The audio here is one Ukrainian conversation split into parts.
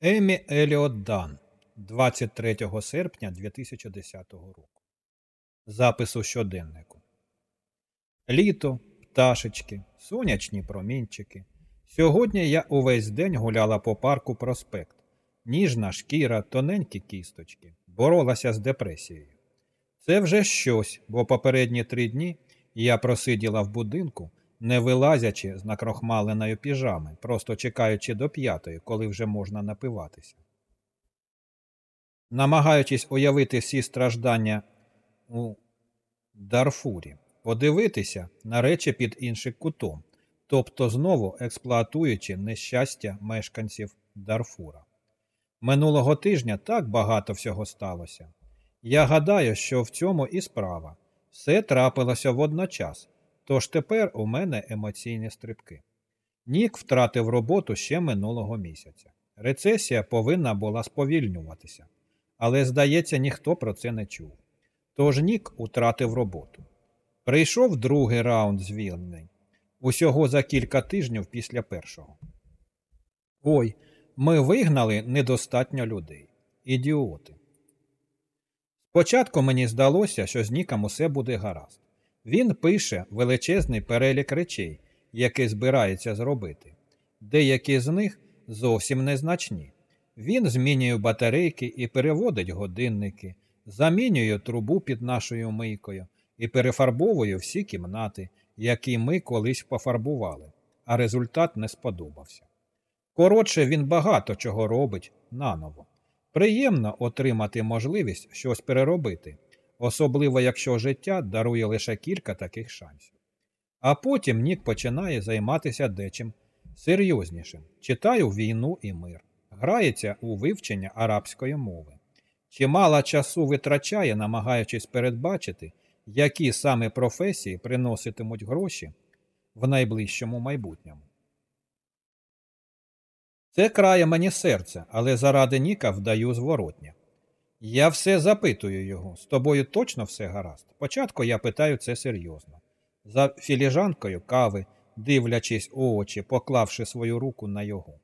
Емі Еліот Дан 23 серпня 2010 року. Запис у щоденнику. Літо, пташечки, сонячні промінчики. Сьогодні я увесь день гуляла по парку проспект. Ніжна шкіра, тоненькі кісточки. Боролася з депресією. Це вже щось, бо попередні три дні я просиділа в будинку, не вилазячи з накрохмаленої піжами, просто чекаючи до п'ятої, коли вже можна напиватися. Намагаючись уявити всі страждання у Дарфурі, подивитися на речі під іншим кутом, тобто знову експлуатуючи нещастя мешканців Дарфура. Минулого тижня так багато всього сталося. Я гадаю, що в цьому і справа. Все трапилося водночас, Тож тепер у мене емоційні стрибки. Нік втратив роботу ще минулого місяця. Рецесія повинна була сповільнюватися, але, здається, ніхто про це не чув. Тож Нік утратив роботу. Прийшов другий раунд звільнень усього за кілька тижнів після першого. Ой, ми вигнали недостатньо людей. Ідіоти. Спочатку мені здалося, що з Ніком усе буде гаразд. Він пише величезний перелік речей, які збирається зробити. Деякі з них зовсім незначні. Він змінює батарейки і переводить годинники, замінює трубу під нашою мийкою і перефарбовує всі кімнати, які ми колись пофарбували, а результат не сподобався. Коротше, він багато чого робить наново. Приємно отримати можливість щось переробити особливо якщо життя дарує лише кілька таких шансів. А потім Нік починає займатися дечим серйознішим, читаю війну і мир, грається у вивчення арабської мови. Чимало часу витрачає, намагаючись передбачити, які саме професії приноситимуть гроші в найближчому майбутньому. Це крає мені серце, але заради Ніка вдаю зворотня. Я все запитую його. З тобою точно все гаразд. Спочатку я питаю це серйозно. За філіжанкою кави, дивлячись у очі, поклавши свою руку на його.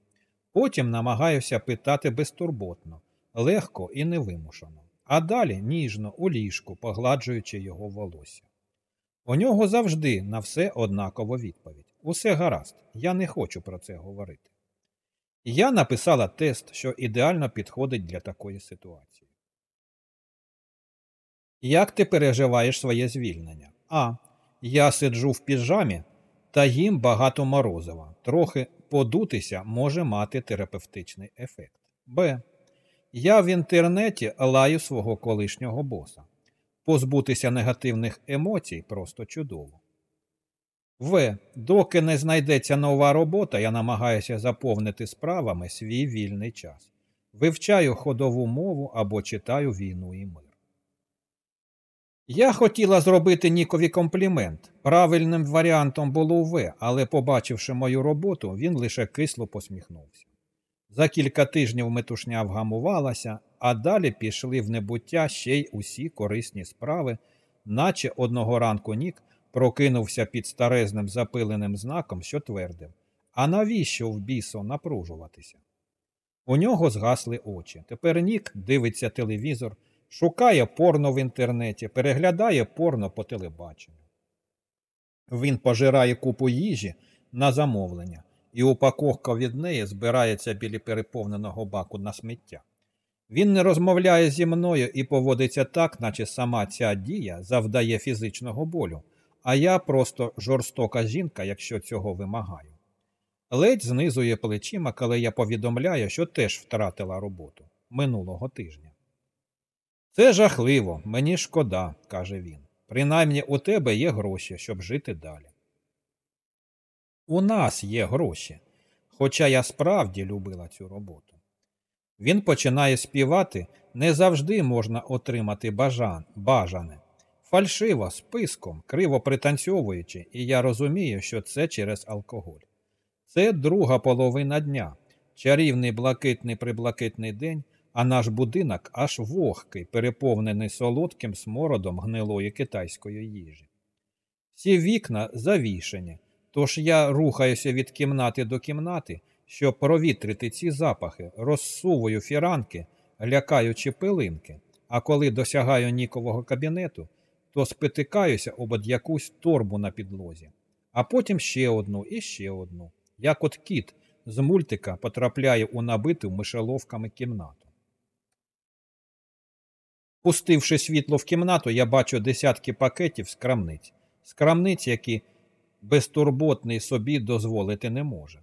Потім намагаюся питати безтурботно, легко і невимушено, а далі ніжно у ліжку, погладжуючи його волосся. У нього завжди на все однакова відповідь. Усе гаразд, я не хочу про це говорити. Я написала тест, що ідеально підходить для такої ситуації. Як ти переживаєш своє звільнення? А. Я сиджу в піжамі та їм багато морозива. Трохи подутися може мати терапевтичний ефект. Б. Я в інтернеті лаю свого колишнього боса. Позбутися негативних емоцій просто чудово. В. Доки не знайдеться нова робота, я намагаюся заповнити справами свій вільний час. Вивчаю ходову мову або читаю війну і мир. Я хотіла зробити Нікові комплімент. Правильним варіантом було В, але, побачивши мою роботу, він лише кисло посміхнувся. За кілька тижнів метушня вгамувалася, а далі пішли в небуття ще й усі корисні справи, наче одного ранку Нік прокинувся під старезним запиленим знаком, що твердив А навіщо в бісо напружуватися? У нього згасли очі. Тепер Нік дивиться телевізор шукає порно в інтернеті, переглядає порно по телебаченню. Він пожирає купу їжі на замовлення, і упаковка від неї збирається біля переповненого баку на сміття. Він не розмовляє зі мною і поводиться так, наче сама ця дія завдає фізичного болю, а я просто жорстока жінка, якщо цього вимагаю. Ледь знизує плечима, коли я повідомляю, що теж втратила роботу минулого тижня. Це жахливо, мені шкода, каже він. Принаймні у тебе є гроші, щоб жити далі. У нас є гроші, хоча я справді любила цю роботу. Він починає співати, не завжди можна отримати бажан, бажане. Фальшиво, списком, криво пританцьовуючи, і я розумію, що це через алкоголь. Це друга половина дня, чарівний блакитний приблакитний день, а наш будинок аж вогкий, переповнений солодким смородом гнилої китайської їжі. Всі вікна завішені, тож я рухаюся від кімнати до кімнати, щоб провітрити ці запахи, розсувую фіранки, лякаючи пилинки, а коли досягаю нікового кабінету, то спотикаюся об якусь торбу на підлозі, а потім ще одну і ще одну, як от кіт з мультика потрапляє у набиту мишеловками кімнату. Пустивши світло в кімнату, я бачу десятки пакетів з крамниць, з крамниць, які безтурботний собі дозволити не може.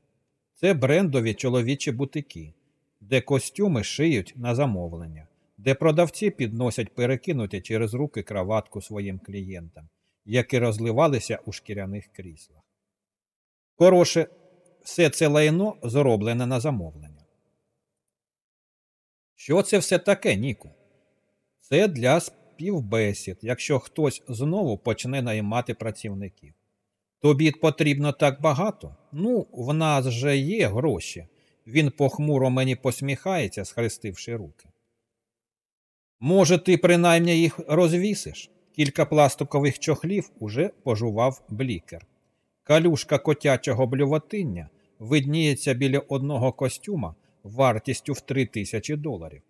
Це брендові чоловічі бутики, де костюми шиють на замовлення, де продавці підносять перекинуті через руки краватку своїм клієнтам, які розливалися у шкіряних кріслах. Хороше, все це лайно зроблене на замовлення. Що це все таке, Ніку? Це для співбесід, якщо хтось знову почне наймати працівників. Тобі потрібно так багато? Ну, в нас же є гроші. Він похмуро мені посміхається, схрестивши руки. Може, ти принаймні їх розвісиш? Кілька пластикових чохлів уже пожував блікер. Калюшка котячого блювотиння видніється біля одного костюма вартістю в три тисячі доларів.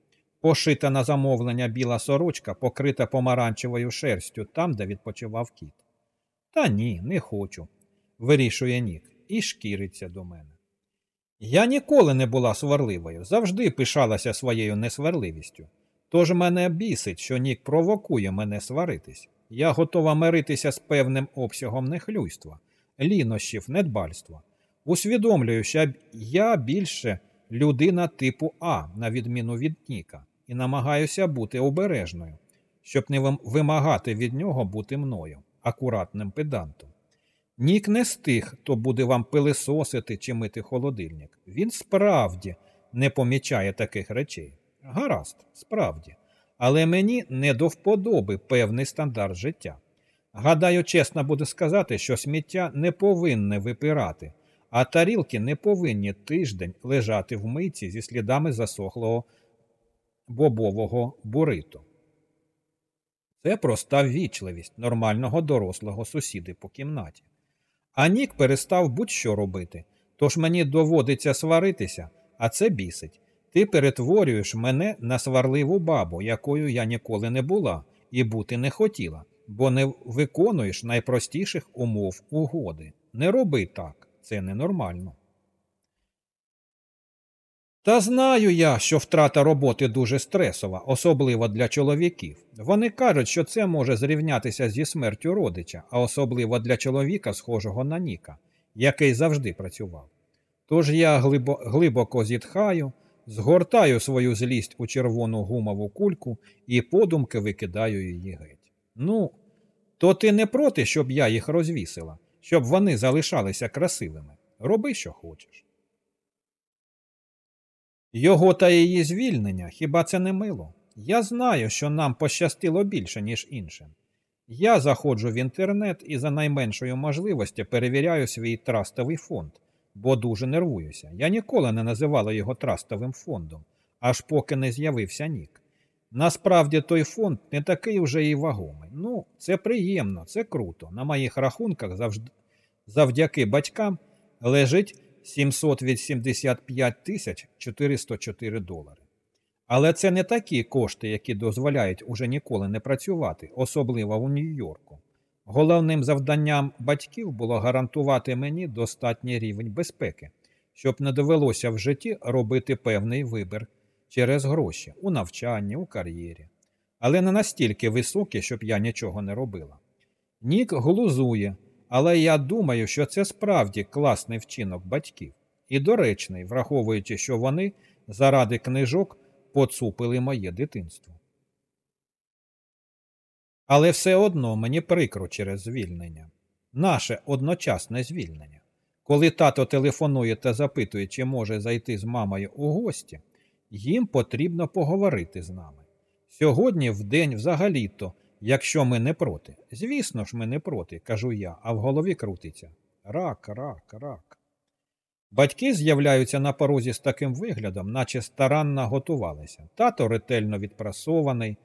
Пошита на замовлення біла сорочка, покрита помаранчевою шерстю там, де відпочивав кіт. Та ні, не хочу, вирішує Нік і шкіриться до мене. Я ніколи не була сварливою, завжди пишалася своєю несварливістю. Тож мене бісить, що Нік провокує мене сваритись. Я готова миритися з певним обсягом нехлюйства, лінощів, недбальства. Усвідомлюю, що я більше людина типу А, на відміну від Ніка, і намагаюся бути обережною, щоб не вимагати від нього бути мною, акуратним педантом. Нік не з тих, хто буде вам пилисосити чи мити холодильник. Він справді не помічає таких речей. Гаразд, справді. Але мені не до вподоби певний стандарт життя. Гадаю, чесно буде сказати, що сміття не повинне випирати, а тарілки не повинні тиждень лежати в мийці зі слідами засохлого бобового буриту. Це проста ввічливість нормального дорослого сусіди по кімнаті. А Нік перестав будь-що робити, тож мені доводиться сваритися, а це бісить. Ти перетворюєш мене на сварливу бабу, якою я ніколи не була і бути не хотіла, бо не виконуєш найпростіших умов угоди. Не роби так, це ненормально. Та знаю я, що втрата роботи дуже стресова, особливо для чоловіків. Вони кажуть, що це може зрівнятися зі смертю родича, а особливо для чоловіка, схожого на Ніка, який завжди працював. Тож я глибо, глибоко зітхаю, згортаю свою злість у червону гумову кульку і подумки викидаю її геть. Ну, то ти не проти, щоб я їх розвісила, щоб вони залишалися красивими. Роби, що хочеш. Його та її звільнення хіба це не мило? Я знаю, що нам пощастило більше, ніж іншим. Я заходжу в інтернет і за найменшою можливості перевіряю свій трастовий фонд, бо дуже нервуюся. Я ніколи не називала його трастовим фондом, аж поки не з'явився нік. Насправді той фонд не такий уже і вагомий. Ну, це приємно, це круто. На моїх рахунках завжди завдяки батькам лежить 785 тисяч 404 долари. Але це не такі кошти, які дозволяють уже ніколи не працювати, особливо у Нью-Йорку. Головним завданням батьків було гарантувати мені достатній рівень безпеки, щоб не довелося в житті робити певний вибір через гроші у навчанні, у кар'єрі. Але не настільки високі, щоб я нічого не робила. Нік глузує, але я думаю, що це справді класний вчинок батьків і доречний, враховуючи, що вони заради книжок поцупили моє дитинство. Але все одно мені прикро через звільнення. Наше одночасне звільнення. Коли тато телефонує та запитує, чи може зайти з мамою у гості, їм потрібно поговорити з нами. Сьогодні в день взагалі-то Якщо ми не проти. Звісно ж, ми не проти, кажу я, а в голові крутиться. Рак, рак, рак. Батьки з'являються на порозі з таким виглядом, наче старанно готувалися. Тато ретельно відпрасований,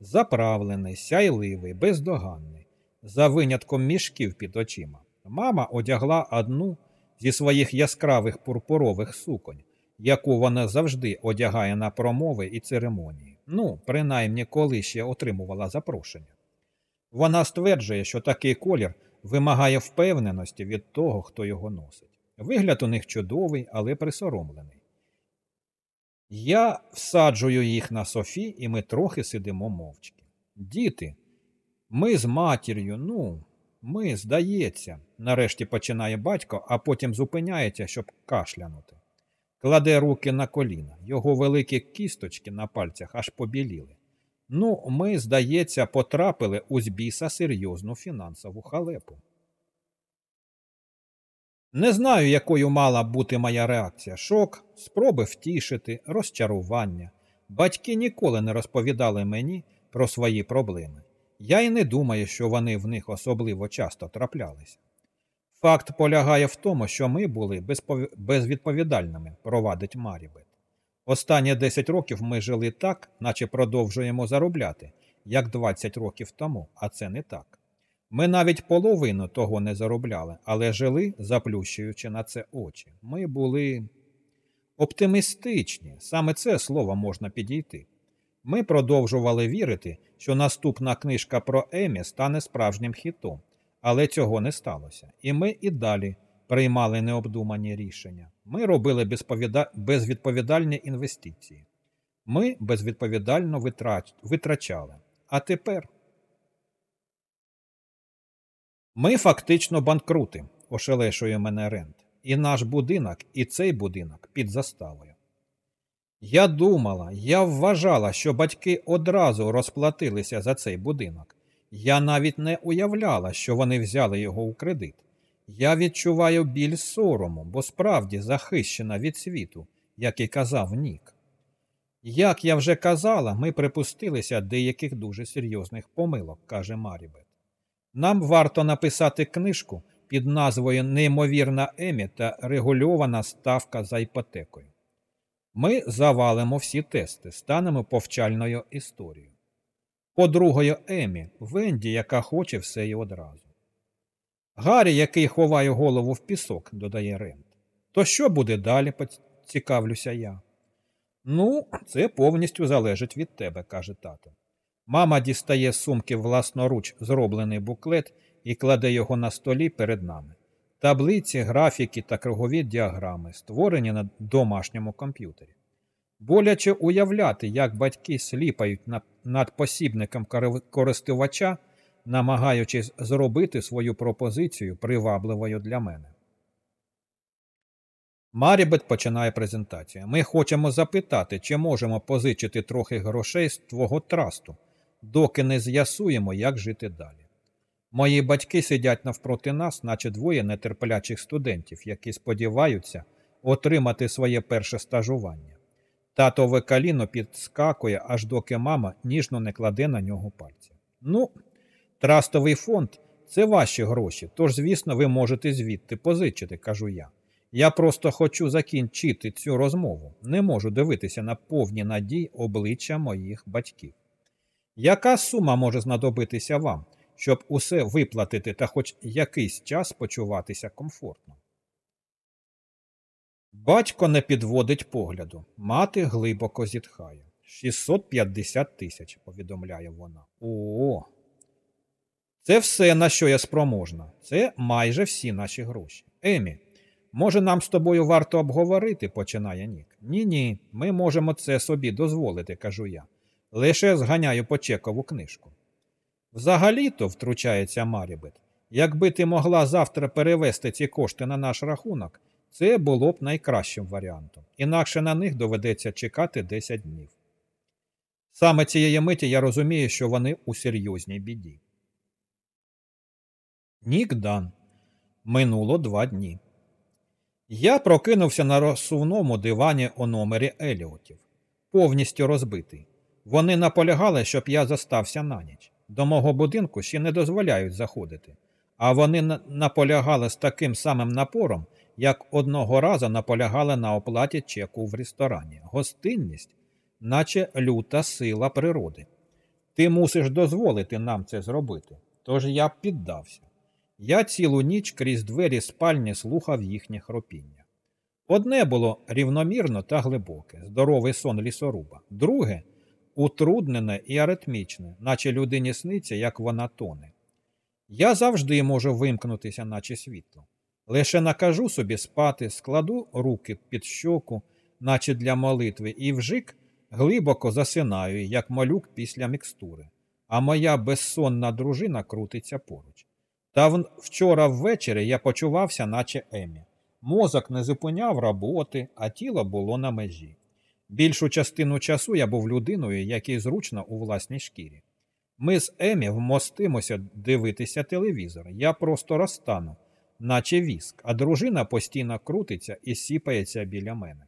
заправлений, сяйливий, бездоганний, за винятком мішків під очима. Мама одягла одну зі своїх яскравих пурпурових суконь, яку вона завжди одягає на промови і церемонії. Ну, принаймні, коли ще отримувала запрошення. Вона стверджує, що такий колір вимагає впевненості від того, хто його носить. Вигляд у них чудовий, але присоромлений. Я всаджую їх на Софі, і ми трохи сидимо мовчки. Діти, ми з матір'ю, ну, ми, здається, нарешті починає батько, а потім зупиняється, щоб кашлянути. Кладе руки на коліна, його великі кісточки на пальцях аж побіліли. Ну, ми, здається, потрапили у збіса серйозну фінансову халепу. Не знаю, якою мала бути моя реакція. Шок, спроби втішити, розчарування. Батьки ніколи не розповідали мені про свої проблеми. Я й не думаю, що вони в них особливо часто траплялися. Факт полягає в тому, що ми були безпов... безвідповідальними, провадить Марібет. Останні 10 років ми жили так, наче продовжуємо заробляти, як 20 років тому, а це не так. Ми навіть половину того не заробляли, але жили, заплющуючи на це очі. Ми були оптимістичні, саме це слово можна підійти. Ми продовжували вірити, що наступна книжка про Емі стане справжнім хітом, але цього не сталося. І ми і далі приймали необдумані рішення. Ми робили безвідповідальні інвестиції. Ми безвідповідально витрачали. А тепер ми фактично банкрути, ошелешує мене Рент. І наш будинок, і цей будинок під заставою. Я думала, я вважала, що батьки одразу розплатилися за цей будинок. Я навіть не уявляла, що вони взяли його у кредит. Я відчуваю біль сорому, бо справді захищена від світу, як і казав Нік. Як я вже казала, ми припустилися деяких дуже серйозних помилок, каже Марібет. Нам варто написати книжку під назвою Неймовірна Емі та регульована ставка за іпотекою. Ми завалимо всі тести, станемо повчальною історією. По-другою, Емі, Венді, яка хоче все і одразу. Гаррі, який ховає голову в пісок, додає Рент. То що буде далі, поцікавлюся я. Ну, це повністю залежить від тебе, каже тато. Мама дістає з сумки власноруч зроблений буклет і кладе його на столі перед нами. Таблиці, графіки та кругові діаграми, створені на домашньому комп'ютері. Боляче уявляти, як батьки сліпають над посібником користувача, намагаючись зробити свою пропозицію привабливою для мене. Марібет починає презентацію. Ми хочемо запитати, чи можемо позичити трохи грошей з твого трасту, доки не з'ясуємо, як жити далі. Мої батьки сидять навпроти нас, наче двоє нетерплячих студентів, які сподіваються отримати своє перше стажування. Татове каліно підскакує, аж доки мама ніжно не кладе на нього пальця. Ну, трастовий фонд це ваші гроші, тож, звісно, ви можете звідти позичити, кажу я. Я просто хочу закінчити цю розмову. Не можу дивитися на повні надій обличчя моїх батьків. Яка сума може знадобитися вам, щоб усе виплатити та хоч якийсь час почуватися комфортно? Батько не підводить погляду, мати глибоко зітхає. 650 тисяч, повідомляє вона. О. Це все, на що я спроможна. Це майже всі наші гроші. Емі, може, нам з тобою варто обговорити, починає Нік. Ні, ні, ми можемо це собі дозволити, кажу я. Лише зганяю по чекову книжку. Взагалі-то, втручається Марібет, якби ти могла завтра перевести ці кошти на наш рахунок, це було б найкращим варіантом, інакше на них доведеться чекати 10 днів. Саме цієї миті я розумію, що вони у серйозній біді. Нік Дан. Минуло два дні. Я прокинувся на розсувному дивані у номері Еліотів, повністю розбитий. Вони наполягали, щоб я зостався на ніч. До мого будинку ще не дозволяють заходити, а вони наполягали з таким самим напором, як одного разу наполягали на оплаті чеку в ресторані. Гостинність, наче люта сила природи. Ти мусиш дозволити нам це зробити. Тож я піддався. Я цілу ніч крізь двері спальні слухав їхнє хропіння. Одне було рівномірно та глибоке, здоровий сон лісоруба, друге утруднене і аритмічне, наче людині сниться, як вона тоне. Я завжди можу вимкнутися, наче світло. Лише накажу собі спати, складу руки під щоку, наче для молитви, і вжик глибоко засинаю, як малюк після мікстури, а моя безсонна дружина крутиться поруч. Та вчора ввечері я почувався, наче Емі. Мозок не зупиняв роботи, а тіло було на межі. Більшу частину часу я був людиною, якій зручно у власній шкірі. Ми з Емі вмостимося дивитися телевізор. Я просто розтану, наче віск, а дружина постійно крутиться і сіпається біля мене.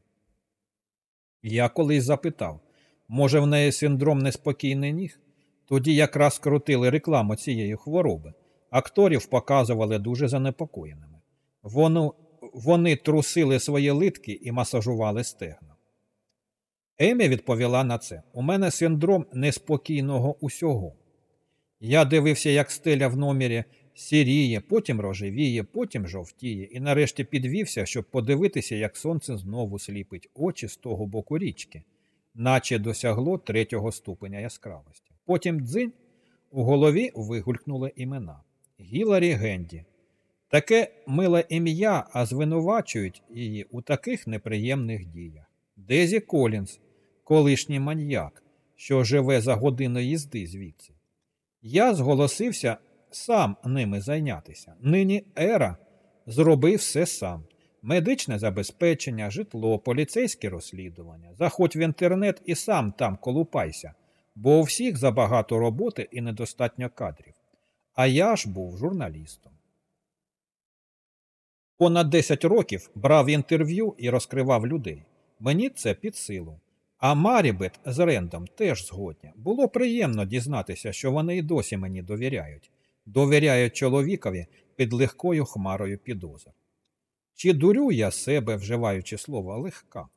Я колись запитав, може, в неї синдром неспокійний ніг? Тоді якраз крутили рекламу цієї хвороби. Акторів показували дуже занепокоєними. Вони, вони трусили свої литки і масажували стегна. Емі відповіла на це: У мене синдром неспокійного усього. Я дивився, як стеля в номері сіріє, потім рожевіє, потім жовтіє, і нарешті підвівся, щоб подивитися, як сонце знову сліпить очі з того боку річки, наче досягло третього ступеня яскравості. Потім дзинь у голові вигулькнули імена Гіларі Генді. Таке миле ім'я, а звинувачують її у таких неприємних діях. Дезі Колінс, колишній маньяк, що живе за годину їзди звідси. Я зголосився сам ними зайнятися. Нині Ера зробив все сам. Медичне забезпечення, житло, поліцейське розслідування. Заходь в інтернет і сам там колупайся, бо у всіх забагато роботи і недостатньо кадрів. А я ж був журналістом. Понад 10 років брав інтерв'ю і розкривав людей. Мені це під силу. А Марібет з Рендом теж згодня. Було приємно дізнатися, що вони й досі мені довіряють, довіряють чоловікові під легкою хмарою підозр. Чи дурю я себе, вживаючи слово легка?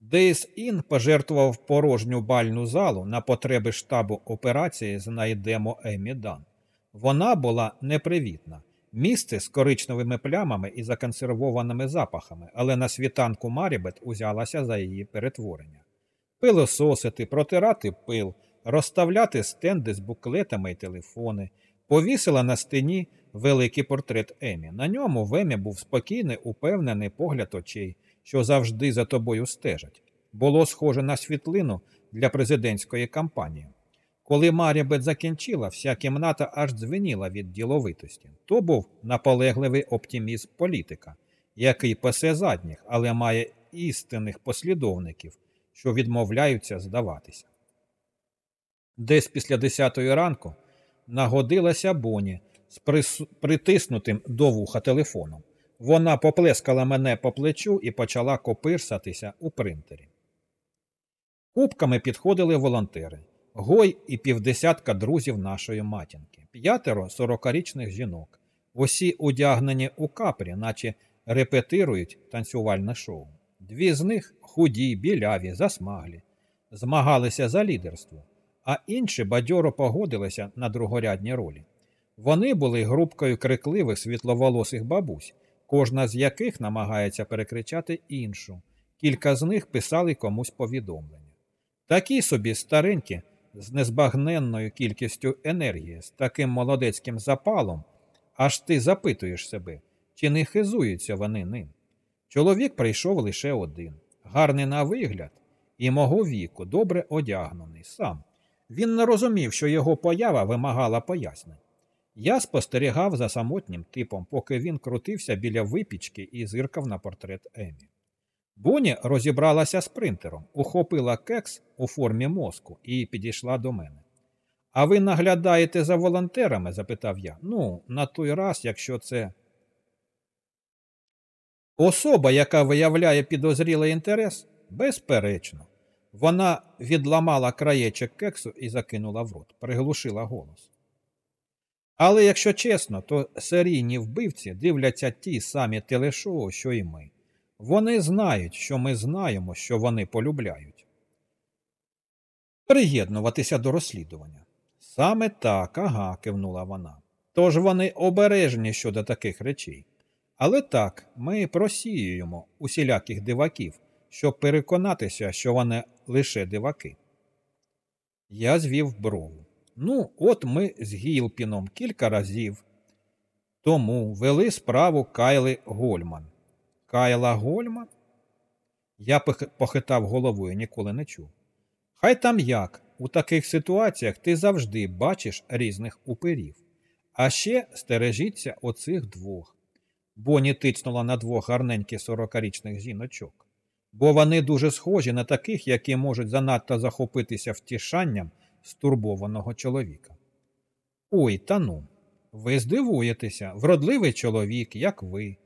Дейс Ін пожертвував порожню бальну залу на потреби штабу операції знайдемо Емі Дан. Вона була непривітна, Місце з коричневими плямами і законсервованими запахами, але на світанку Марібет узялася за її перетворення. Пилососити, протирати пил, розставляти стенди з буклетами і телефони, повісила на стіні великий портрет Емі. На ньому в Емі був спокійний, упевнений погляд очей, що завжди за тобою стежать. Було схоже на світлину для президентської кампанії. Коли Марібет закінчила, вся кімната аж дзвеніла від діловитості. То був наполегливий оптимізм політика, який пасе задніх, але має істинних послідовників, що відмовляються здаватися. Десь після десятої ранку нагодилася Боні з притиснутим до вуха телефоном. Вона поплескала мене по плечу і почала копирсатися у принтері. Кубками підходили волонтери. Гой і півдесятка друзів нашої матінки, п'ятеро сорокарічних жінок, усі одягнені у капрі, наче репетирують танцювальне шоу. Дві з них худі, біляві, засмаглі, змагалися за лідерство, а інші бадьоро погодилися на другорядні ролі. Вони були групкою крикливих світловолосих бабусь, кожна з яких намагається перекричати іншу. Кілька з них писали комусь повідомлення. Такі собі старенькі з незбагненною кількістю енергії, з таким молодецьким запалом, аж ти запитуєш себе, чи не хизуються вони ним. Чоловік прийшов лише один, гарний на вигляд і мого віку, добре одягнений сам. Він не розумів, що його поява вимагала пояснень. Я спостерігав за самотнім типом, поки він крутився біля випічки і зиркав на портрет Емі. Боні розібралася з принтером, ухопила кекс у формі мозку і підійшла до мене. А ви наглядаєте за волонтерами? запитав я. Ну, на той раз, якщо це. Особа, яка виявляє підозрілий інтерес, безперечно. Вона відламала краєчок кексу і закинула в рот, приглушила голос. Але якщо чесно, то серійні вбивці дивляться ті самі телешоу, що і ми. Вони знають, що ми знаємо, що вони полюбляють. Приєднуватися до розслідування. Саме так, ага, кивнула вона. Тож вони обережні щодо таких речей. Але так, ми просіюємо усіляких диваків, щоб переконатися, що вони лише диваки. Я звів брову. Ну, от ми з Гілпіном кілька разів тому вели справу Кайли Гольман. Кайла Гольман? Я похитав головою, ніколи не чув. Хай там як, у таких ситуаціях ти завжди бачиш різних упирів. А ще стережіться оцих двох. Боні тицнула на двох гарненьких сорокарічних жіночок, бо вони дуже схожі на таких, які можуть занадто захопитися втішанням стурбованого чоловіка. Ой, та ну, ви здивуєтеся, вродливий чоловік, як ви,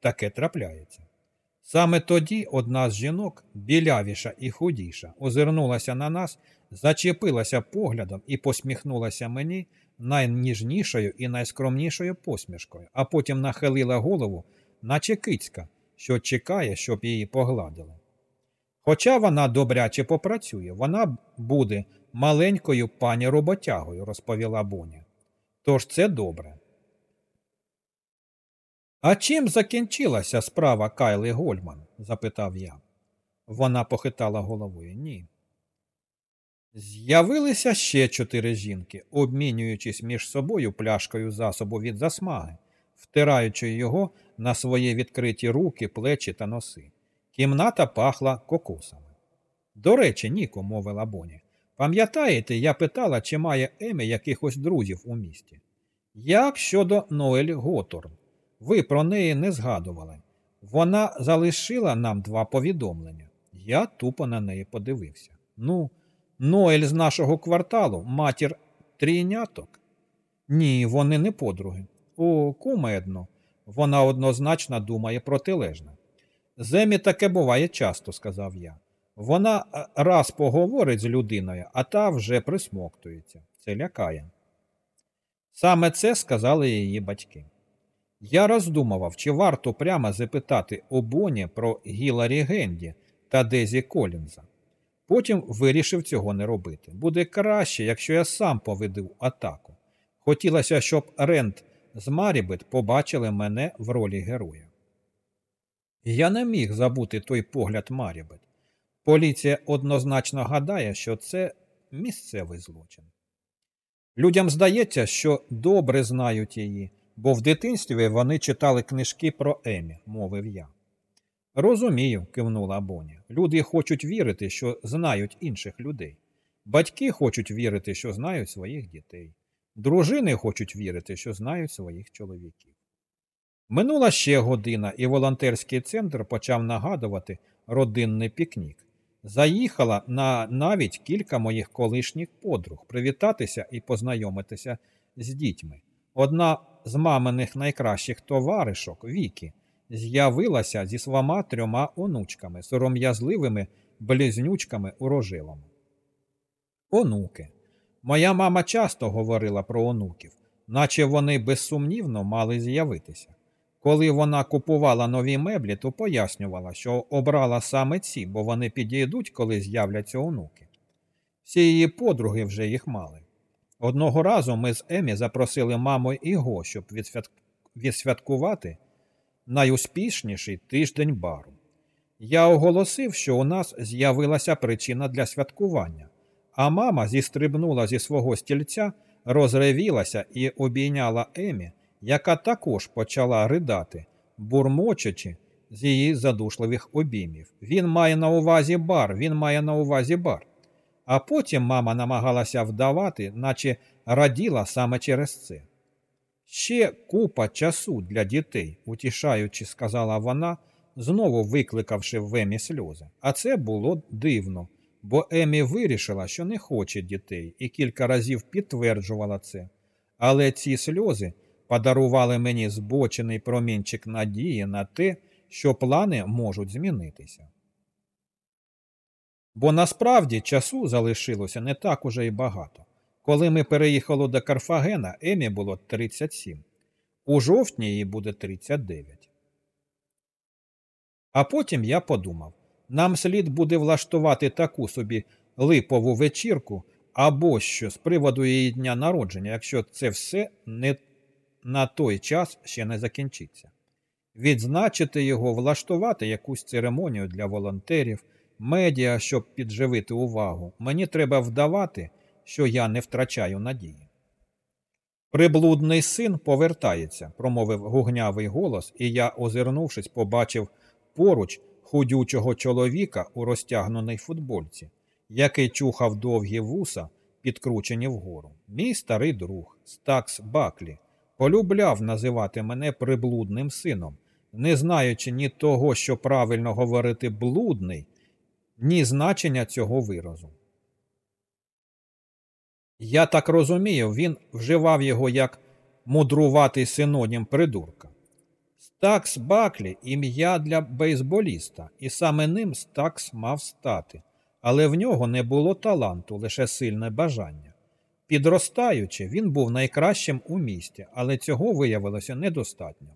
таке трапляється. Саме тоді одна з жінок, білявіша і худіша, озирнулася на нас, зачепилася поглядом і посміхнулася мені найніжнішою і найскромнішою посмішкою, а потім нахилила голову, наче кицька, що чекає, щоб її погладили. Хоча вона добряче попрацює, вона буде маленькою пані роботягою, розповіла Боня. Тож це добре. А чим закінчилася справа Кайли Гольман? запитав я. Вона похитала головою. Ні. З'явилися ще чотири жінки, обмінюючись між собою пляшкою засобу від засмаги, втираючи його на свої відкриті руки, плечі та носи. Кімната пахла кокосами. До речі, Ніко, мовила Боні. Пам'ятаєте, я питала, чи має Емі якихось друзів у місті? Як щодо Ноель Готорн? Ви про неї не згадували. Вона залишила нам два повідомлення. Я тупо на неї подивився. Ну, Ноель з нашого кварталу, матір трійняток? Ні, вони не подруги. О, кумедно. Вона однозначно думає протилежне. Земі таке буває часто, сказав я. Вона е, раз поговорить з людиною, а та вже присмоктується. Це лякає. Саме це сказали її батьки. Я роздумував, чи варто прямо запитати Обоні про Гіларі Генді та Дезі Колінза. Потім вирішив цього не робити. Буде краще, якщо я сам поведу атаку. Хотілося, щоб Рент з Марібет побачили мене в ролі героя. Я не міг забути той погляд Марібет. Поліція однозначно гадає, що це місцевий злочин. Людям здається, що добре знають її, бо в дитинстві вони читали книжки про Емі, мовив я. Розумію, кивнула Боня. Люди хочуть вірити, що знають інших людей. Батьки хочуть вірити, що знають своїх дітей. Дружини хочуть вірити, що знають своїх чоловіків. Минула ще година, і волонтерський центр почав нагадувати родинний пікнік. Заїхала на навіть кілька моїх колишніх подруг привітатися і познайомитися з дітьми. Одна з маминих найкращих товаришок, Вікі, з'явилася зі своїми трьома онучками, сором'язливими близнючками у. Онуки. Моя мама часто говорила про онуків, наче вони безсумнівно мали з'явитися. Коли вона купувала нові меблі, то пояснювала, що обрала саме ці, бо вони підійдуть, коли з'являться онуки. Всі її подруги вже їх мали. Одного разу ми з Емі запросили маму і Го, щоб відсвяткувати найуспішніший тиждень бару. Я оголосив, що у нас з'явилася причина для святкування, а мама зістрибнула зі свого стільця, розревілася і обійняла Емі яка також почала ридати, бурмочучи з її задушливих обіймів. Він має на увазі бар, він має на увазі бар. А потім мама намагалася вдавати, наче раділа саме через це. Ще купа часу для дітей, утішаючи, сказала вона, знову викликавши в Емі сльози. А це було дивно, бо Емі вирішила, що не хоче дітей, і кілька разів підтверджувала це. Але ці сльози подарували мені збочений промінчик надії на те, що плани можуть змінитися. Бо насправді часу залишилося не так уже й багато. Коли ми переїхали до Карфагена, Емі було 37. У жовтні їй буде 39. А потім я подумав нам слід буде влаштувати таку собі липову вечірку або що з приводу її дня народження, якщо це все не на той час ще не закінчиться. Відзначити його, влаштувати якусь церемонію для волонтерів, медіа, щоб підживити увагу. Мені треба вдавати, що я не втрачаю надії. Приблудний син повертається, промовив гугнявий голос, і я, озирнувшись, побачив поруч худючого чоловіка у розтягненій футбольці, який чухав довгі вуса, підкручені вгору. Мій старий друг, Стакс Баклі, полюбляв називати мене приблудним сином, не знаючи ні того, що правильно говорити блудний, ні значення цього виразу. Я так розумію, він вживав його як мудруватий синонім придурка. Стакс Баклі ім'я для бейсболіста, і саме ним Стакс мав стати, але в нього не було таланту, лише сильне бажання. Підростаючи, він був найкращим у місті, але цього виявилося недостатньо.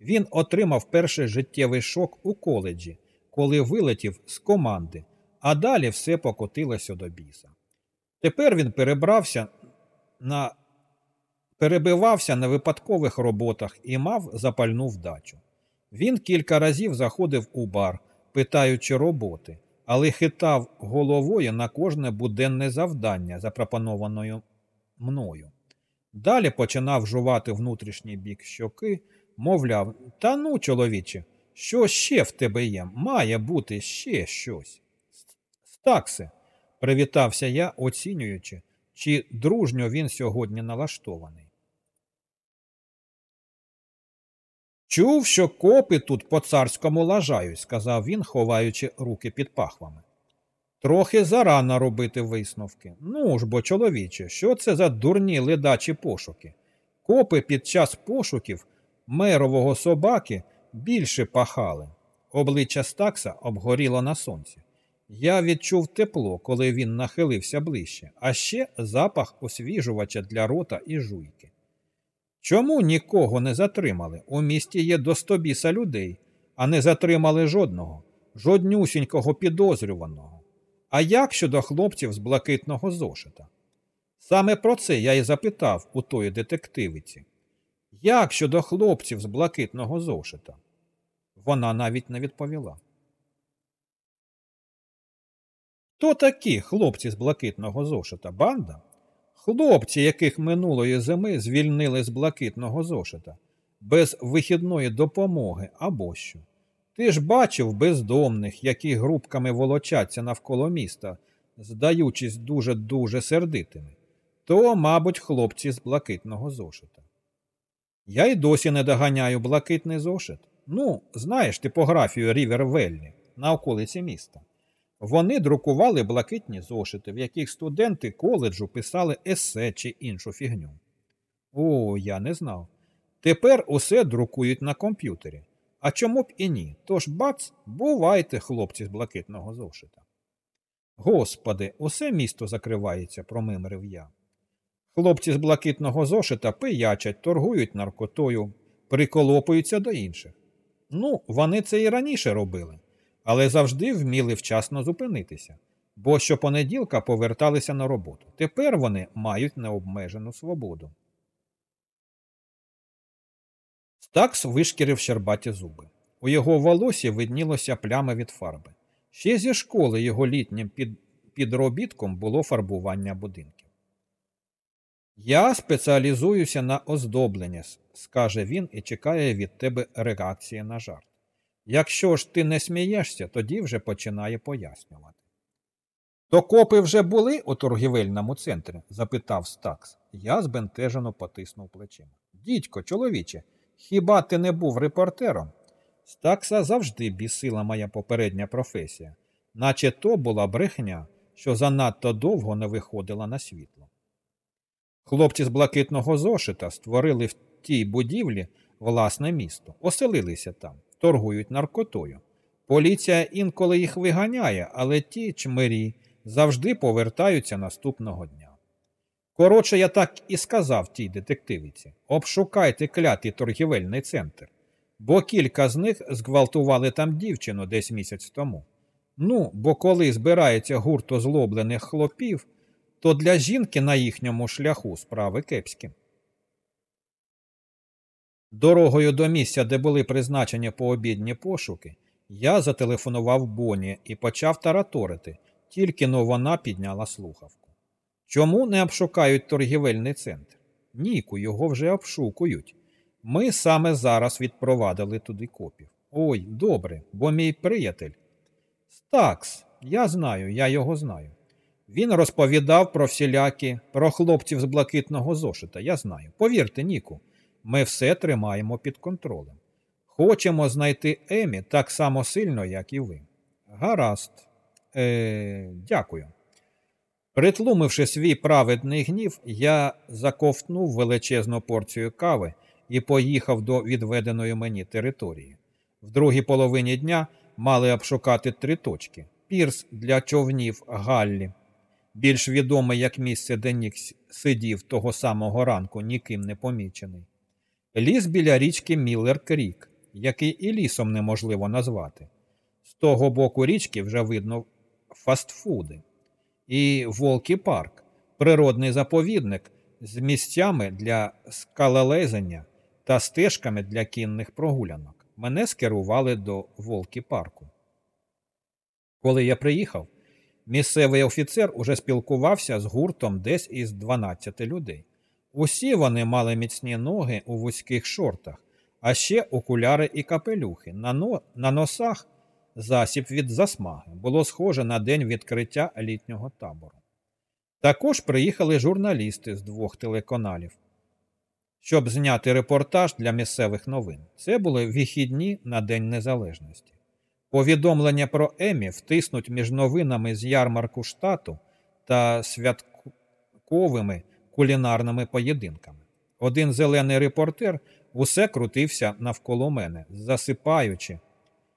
Він отримав перший життєвий шок у коледжі, коли вилетів з команди, а далі все покотилося до біса. Тепер він перебрався на перебивався на випадкових роботах і мав запальну вдачу. Він кілька разів заходив у бар, питаючи роботи, але хитав головою на кожне буденне завдання, запропонованою мною. Далі починав жувати внутрішній бік щоки, мовляв, та ну, чоловіче, що ще в тебе є? Має бути ще щось. Стаксе, привітався я, оцінюючи, чи дружньо він сьогодні налаштований. Чув, що копи тут по царському лажають, сказав він, ховаючи руки під пахвами. Трохи зарано робити висновки. Ну ж бо, чоловіче, що це за дурні ледачі пошуки? Копи під час пошуків мерового собаки більше пахали. Обличчя Стакса обгоріло на сонці. Я відчув тепло, коли він нахилився ближче, а ще запах освіжувача для рота і жуйки. Чому нікого не затримали? У місті є до стобіса людей, а не затримали жодного, жоднюсінького підозрюваного. А як щодо хлопців з блакитного зошита? Саме про це я й запитав у тої детективиці. Як щодо хлопців з блакитного зошита? Вона навіть не відповіла. Хто такі хлопці з блакитного зошита? Банда? Хлопці, яких минулої зими звільнили з блакитного зошита, без вихідної допомоги або що. Ти ж бачив бездомних, які групками волочаться навколо міста, здаючись дуже-дуже сердитими. То, мабуть, хлопці з блакитного зошита. Я й досі не доганяю блакитний зошит. Ну, знаєш типографію Рівервеллі на околиці міста. Вони друкували блакитні зошити, в яких студенти коледжу писали есе чи іншу фігню. О, я не знав. Тепер усе друкують на комп'ютері. А чому б і ні? Тож бац, бувайте, хлопці з блакитного зошита. Господи, усе місто закривається, промимрив я. Хлопці з блакитного зошита пиячать, торгують наркотою, приколопуються до інших. Ну, вони це і раніше робили але завжди вміли вчасно зупинитися, бо щопонеділка поверталися на роботу. Тепер вони мають необмежену свободу. Стакс вишкірив щербаті зуби. У його волосі виднілося плями від фарби. Ще зі школи його літнім під... підробітком було фарбування будинків. Я спеціалізуюся на оздоблення, скаже він і чекає від тебе реакції на жарт. Якщо ж ти не смієшся, тоді вже починає пояснювати. То копи вже були у торгівельному центрі? запитав Стакс. Я збентежено потиснув плечима. Дідько, чоловіче, хіба ти не був репортером? Стакса завжди бісила моя попередня професія, наче то була брехня, що занадто довго не виходила на світло. Хлопці з блакитного зошита створили в тій будівлі власне місто, оселилися там торгують наркотою. Поліція інколи їх виганяє, але ті чмирі завжди повертаються наступного дня. Коротше, я так і сказав тій детективіці обшукайте клятий торгівельний центр, бо кілька з них зґвалтували там дівчину десь місяць тому. Ну, бо коли збирається гурт озлоблених хлопів, то для жінки на їхньому шляху справи кепські. Дорогою до місця, де були призначені пообідні пошуки, я зателефонував Боні і почав тараторити, тільки но вона підняла слухавку. Чому не обшукають торгівельний центр? Ніку, його вже обшукують. Ми саме зараз відпровадили туди копів. Ой, добре, бо мій приятель. Стакс, я знаю, я його знаю. Він розповідав про всілякі, про хлопців з блакитного зошита. Я знаю. Повірте, Ніку, ми все тримаємо під контролем. Хочемо знайти Емі так само сильно, як і ви. Гаразд. Е, Дякую. Притлумивши свій праведний гнів, я заковтнув величезну порцію кави і поїхав до відведеної мені території. В другій половині дня мали обшукати три точки: пірс для човнів Галлі, більш відомий як місце, де Нік сидів того самого ранку, ніким не помічений. Ліс біля річки Міллер Крік, який і лісом неможливо назвати. З того боку річки вже видно фастфуди. І Волкі парк, природний заповідник з місцями для скалелезення та стежками для кінних прогулянок. Мене скерували до Волкі парку. Коли я приїхав, місцевий офіцер уже спілкувався з гуртом десь із 12 людей. Усі вони мали міцні ноги у вузьких шортах, а ще окуляри і капелюхи. На, но... на носах засіб від засмаги було схоже на день відкриття літнього табору. Також приїхали журналісти з двох телеканалів, щоб зняти репортаж для місцевих новин. Це були вихідні на День Незалежності. Повідомлення про Емі втиснуть між новинами з ярмарку штату та святковими кулінарними поєдинками. Один зелений репортер усе крутився навколо мене, засипаючи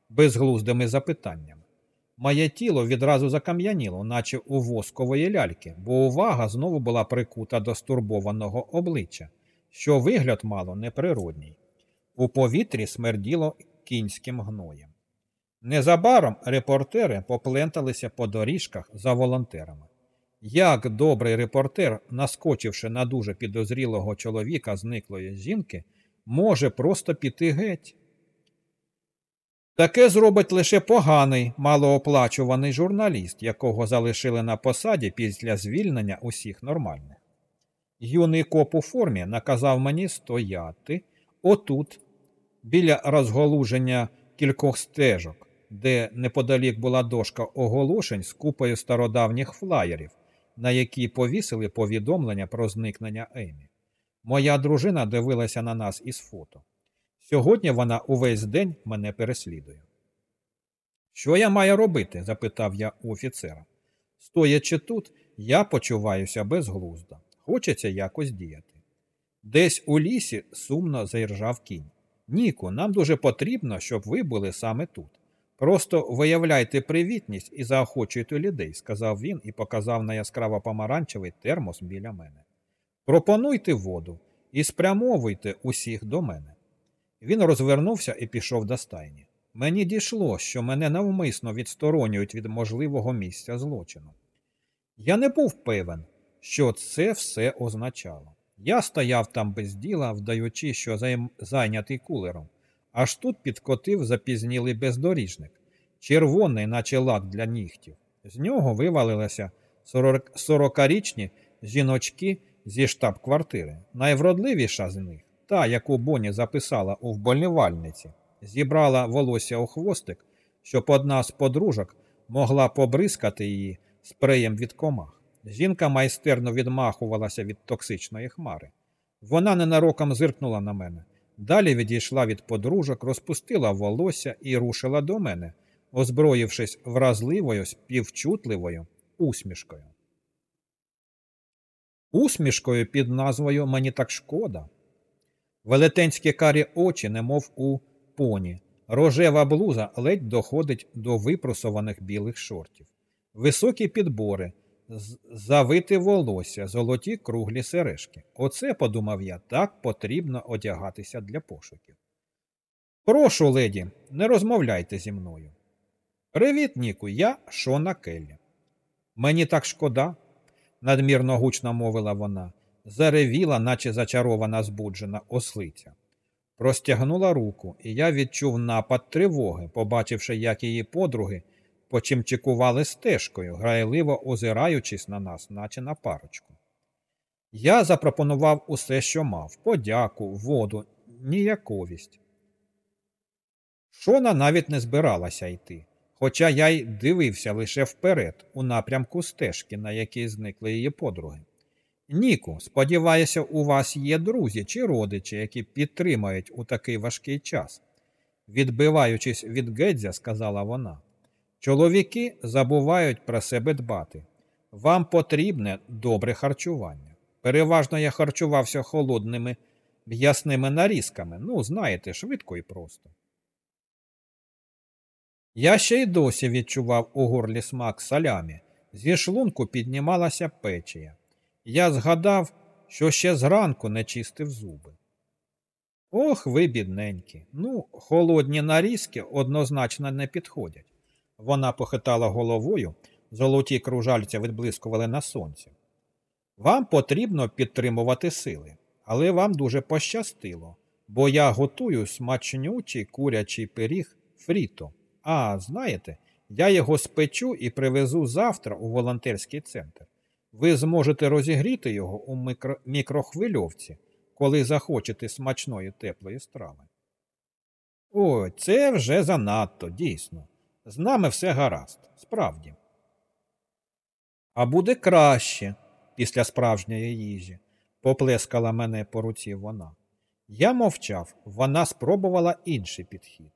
безглуздими запитаннями. Моє тіло відразу закам'яніло, наче у воскової ляльки, бо увага знову була прикута до стурбованого обличчя, що вигляд мало неприродній. У повітрі смерділо кінським гноєм. Незабаром репортери попленталися по доріжках за волонтерами. Як добрий репортер, наскочивши на дуже підозрілого чоловіка зниклої жінки, може просто піти геть? Таке зробить лише поганий, малооплачуваний журналіст, якого залишили на посаді після звільнення усіх нормальних. Юний коп у формі наказав мені стояти отут, біля розголуження кількох стежок, де неподалік була дошка оголошень з купою стародавніх флаєрів, на якій повісили повідомлення про зникнення Емі. Моя дружина дивилася на нас із фото. Сьогодні вона увесь день мене переслідує. Що я маю робити? запитав я у офіцера. Стоячи тут, я почуваюся безглуздо. Хочеться якось діяти. Десь у лісі сумно заіржав кінь. Ніку, нам дуже потрібно, щоб ви були саме тут. Просто виявляйте привітність і заохочуйте людей, сказав він і показав на яскраво помаранчевий термос біля мене. Пропонуйте воду і спрямовуйте усіх до мене. Він розвернувся і пішов до стайні. Мені дійшло, що мене навмисно відсторонюють від можливого місця злочину. Я не був певен, що це все означало. Я стояв там без діла, вдаючи, що зайнятий кулером, аж тут підкотив запізнілий бездоріжник, червоний, наче лак для нігтів. З нього вивалилися сорокарічні жіночки зі штаб-квартири, найвродливіша з них та, яку Боні записала у вболівальниці, зібрала волосся у хвостик, щоб одна з подружок могла побризкати її спреєм від комах. Жінка майстерно відмахувалася від токсичної хмари. Вона ненароком зиркнула на мене. Далі відійшла від подружок, розпустила волосся і рушила до мене, озброївшись вразливою, співчутливою усмішкою. Усмішкою під назвою Мені так шкода. Велетенські карі очі, немов у поні, рожева блуза ледь доходить до випросованих білих шортів, високі підбори, завите волосся, золоті круглі сережки. Оце, подумав я, так потрібно одягатися для пошуків. Прошу, леді, не розмовляйте зі мною. Привіт, Ніку, я Шона Келлі. Мені так шкода, надмірно гучно мовила вона заревіла, наче зачарована збуджена ослиця. простягнула руку, і я відчув напад тривоги, побачивши, як її подруги почимчикували стежкою, грайливо озираючись на нас, наче на парочку. Я запропонував усе, що мав подяку, воду, ніяковість. Шона навіть не збиралася йти, хоча я й дивився лише вперед, у напрямку стежки, на якій зникли її подруги. Ніку, сподіваюся, у вас є друзі чи родичі, які підтримають у такий важкий час. Відбиваючись від Гедзя, сказала вона. Чоловіки забувають про себе дбати. Вам потрібне добре харчування. Переважно я харчувався холодними м'ясними нарізками, ну, знаєте, швидко і просто. Я ще й досі відчував у горлі смак салямі, зі шлунку піднімалася печія. Я згадав, що ще зранку не чистив зуби. Ох, ви, бідненькі, ну, холодні нарізки однозначно не підходять. Вона похитала головою, золоті кружальця відблискували на сонці. Вам потрібно підтримувати сили, але вам дуже пощастило, бо я готую смачнючий курячий пиріг фріто. А, знаєте, я його спечу і привезу завтра у волонтерський центр. Ви зможете розігріти його у мікро... мікрохвильовці, коли захочете смачної теплої страви. Ой, це вже занадто, дійсно. З нами все гаразд, справді. А буде краще після справжньої їжі, поплескала мене по руці вона. Я мовчав, вона спробувала інший підхід.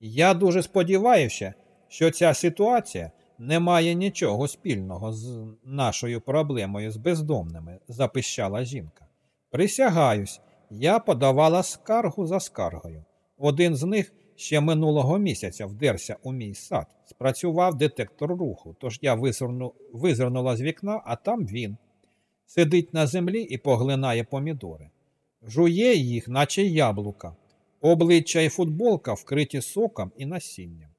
Я дуже сподіваюся, що ця ситуація не має нічого спільного з нашою проблемою з бездомними, запищала жінка. Присягаюсь, я подавала скаргу за скаргою. Один з них ще минулого місяця вдерся у мій сад, спрацював детектор руху, тож я визирну, визирнула з вікна, а там він. Сидить на землі і поглинає помідори. Жує їх, наче яблука, обличчя і футболка вкриті соком і насінням.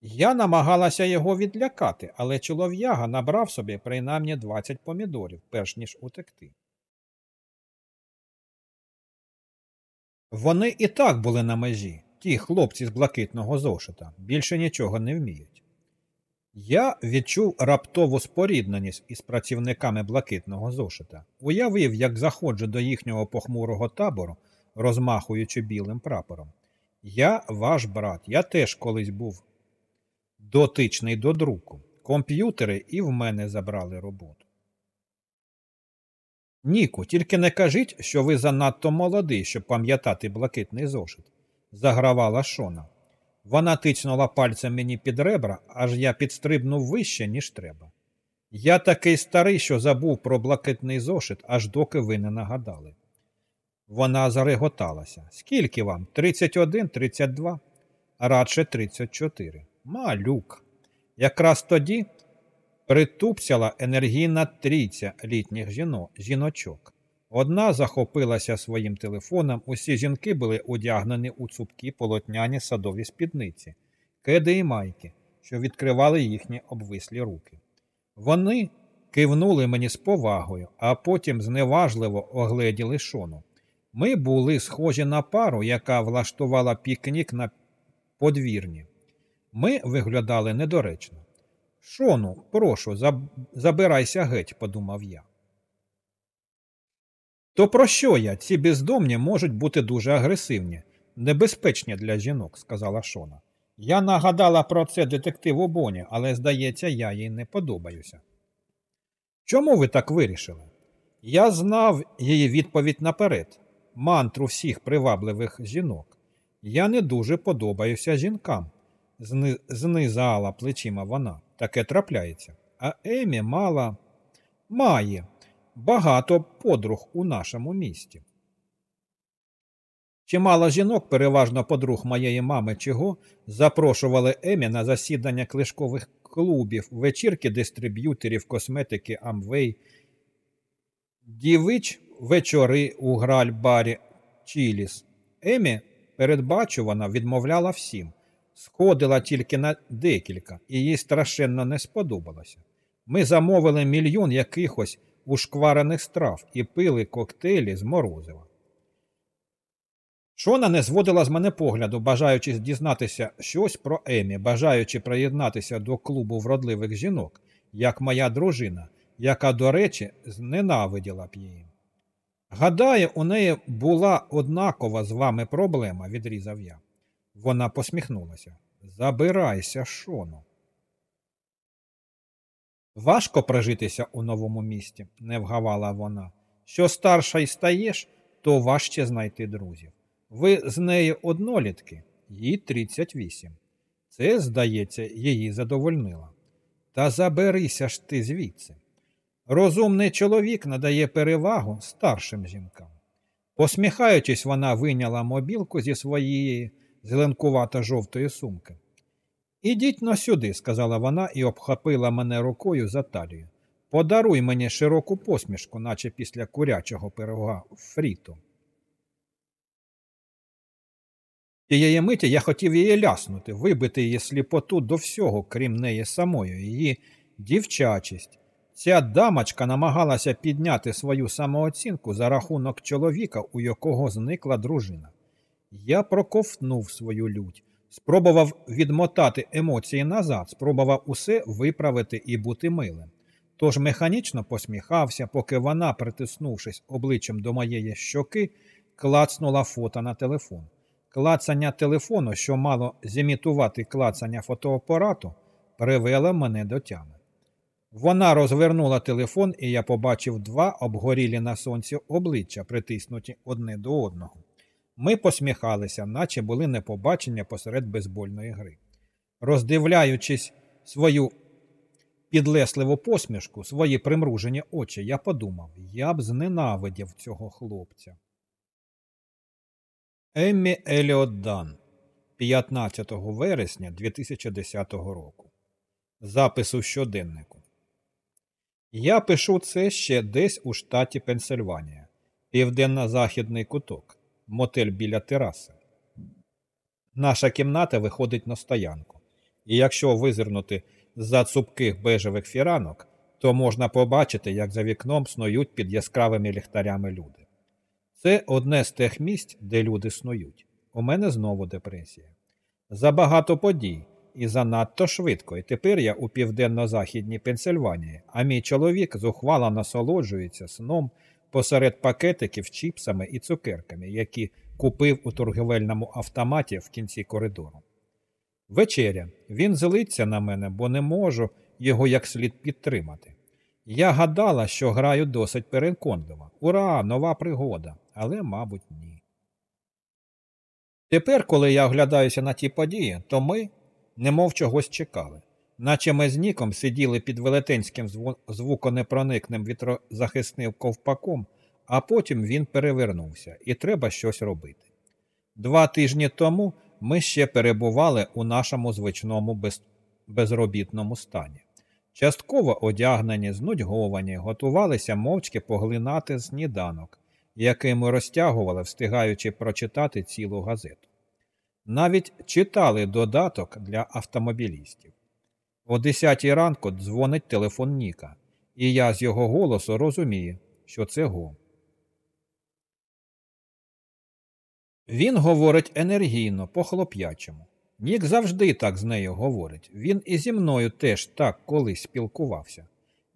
Я намагалася його відлякати, але чолов'яга набрав собі принаймні 20 помідорів, перш ніж утекти. Вони і так були на межі, ті хлопці з блакитного зошита, більше нічого не вміють. Я відчув раптову спорідненість із працівниками блакитного зошита, уявив, як заходжу до їхнього похмурого табору, розмахуючи білим прапором. Я ваш брат, я теж колись був дотичний до друку. Комп'ютери і в мене забрали роботу. Ніку, тільки не кажіть, що ви занадто молодий, щоб пам'ятати блакитний зошит, загравала Шона. Вона тицнула пальцем мені під ребра, аж я підстрибнув вище, ніж треба. Я такий старий, що забув про блакитний зошит, аж доки ви не нагадали. Вона зареготалася. Скільки вам? Тридцять один, тридцять два, радше тридцять чотири. Малюк. Якраз тоді притупцяла енергійна трійця літніх жіно, жіночок. Одна захопилася своїм телефоном, усі жінки були одягнені у цупкі полотняні садові спідниці, кеди і майки, що відкривали їхні обвислі руки. Вони кивнули мені з повагою, а потім зневажливо огледіли шону. Ми були схожі на пару, яка влаштувала пікнік на подвірні. Ми виглядали недоречно. Шону, прошу, забирайся геть, подумав я. То про що я? Ці бездомні можуть бути дуже агресивні, небезпечні для жінок, сказала Шона. Я нагадала про це детективу Боні, але, здається, я їй не подобаюся. Чому ви так вирішили? Я знав її відповідь наперед, мантру всіх привабливих жінок. Я не дуже подобаюся жінкам, Зни... знизала плечима вона. Таке трапляється. А Емі мала має багато подруг у нашому місті. Чимало жінок, переважно подруг моєї мами чого, запрошували Емі на засідання клишкових клубів, вечірки дистриб'юторів, косметики Амвей, дівич вечори у граль-барі Чіліс. Емі передбачувано відмовляла всім, сходила тільки на декілька, і їй страшенно не сподобалося. Ми замовили мільйон якихось ушкварених страв і пили коктейлі з морозива. Шона не зводила з мене погляду, бажаючи дізнатися щось про Емі, бажаючи приєднатися до клубу вродливих жінок, як моя дружина, яка, до речі, зненавиділа б її. Гадаю, у неї була однакова з вами проблема, відрізав я. Вона посміхнулася. Забирайся, Шону. Важко прижитися у новому місті, не вгавала вона. Що старша й стаєш, то важче знайти друзів. Ви з нею однолітки, їй 38. Це, здається, її задовольнило. Та заберися ж ти звідси. Розумний чоловік надає перевагу старшим жінкам. Посміхаючись, вона вийняла мобілку зі своєї зеленкувато жовтої сумки. Ідіть но сюди, сказала вона і обхопила мене рукою за талію. Подаруй мені широку посмішку, наче після курячого пирога фріту. Тієї миті я хотів її ляснути, вибити її сліпоту до всього, крім неї самої, її дівчачість. Ця дамочка намагалася підняти свою самооцінку за рахунок чоловіка, у якого зникла дружина. Я проковтнув свою лють, спробував відмотати емоції назад, спробував усе виправити і бути милим. Тож механічно посміхався, поки вона, притиснувшись обличчям до моєї щоки, клацнула фото на телефон. Клацання телефону, що мало зімітувати клацання фотоапарату, привело мене до тями. Вона розвернула телефон, і я побачив два обгорілі на сонці обличчя, притиснуті одне до одного. Ми посміхалися, наче були непобачення посеред безбольної гри. Роздивляючись свою підлесливу посмішку, свої примружені очі, я подумав, я б зненавидів цього хлопця. Еммі Еліот Дан 15 вересня 2010 року. Запис у щоденнику. Я пишу це ще десь у штаті Пенсильванія, південно-західний куток, мотель біля тераси. Наша кімната виходить на стоянку, і якщо визирнути з-за цупких бежевих фіранок, то можна побачити, як за вікном снують під яскравими ліхтарями люди. Це одне з тих місць, де люди снують. У мене знову депресія. Забагато подій і занадто швидко, і тепер я у південно-західній Пенсильванії, а мій чоловік зухвало насолоджується сном посеред пакетиків чіпсами і цукерками, які купив у торговельному автоматі в кінці коридору. Вечеря він злиться на мене, бо не можу його як слід підтримати. Я гадала, що граю досить переконливо. Ура, нова пригода, але, мабуть, ні. Тепер, коли я оглядаюся на ті події, то ми, немов чогось чекали, наче ми з Ніком сиділи під велетенським звуконепроникним вітрозахисним ковпаком, а потім він перевернувся, і треба щось робити. Два тижні тому ми ще перебували у нашому звичному без... безробітному стані. Частково одягнені, знудьговані, готувалися мовчки поглинати сніданок, який ми розтягували, встигаючи прочитати цілу газету. Навіть читали додаток для автомобілістів. О 10 ранку дзвонить телефон Ніка, і я з його голосу розумію, що це го. Він говорить енергійно, по хлоп'ячому. Нік завжди так з нею говорить. Він і зі мною теж так колись спілкувався.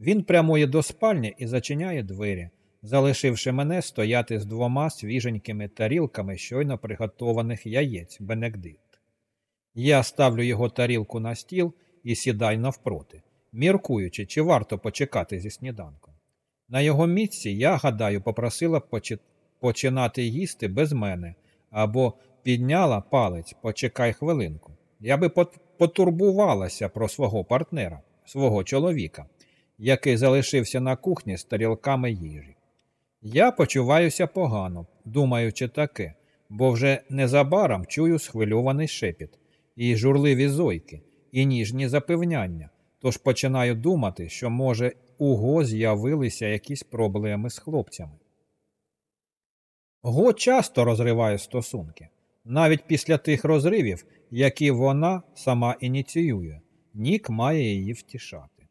Він прямує до спальні і зачиняє двері, залишивши мене стояти з двома свіженькими тарілками щойно приготованих яєць Бенедикт. Я ставлю його тарілку на стіл і сідай навпроти, міркуючи, чи варто почекати зі сніданком. На його місці я, гадаю, попросила почи... починати їсти без мене або підняла палець, почекай хвилинку. Я би потурбувалася про свого партнера, свого чоловіка, який залишився на кухні з тарілками їжі. Я почуваюся погано, думаючи таке, бо вже незабаром чую схвильований шепіт, і журливі зойки, і ніжні запевняння, тож починаю думати, що, може, у Го з'явилися якісь проблеми з хлопцями. Го часто розриває стосунки, навіть після тих розривів, які вона сама ініціює, Нік має її втішати.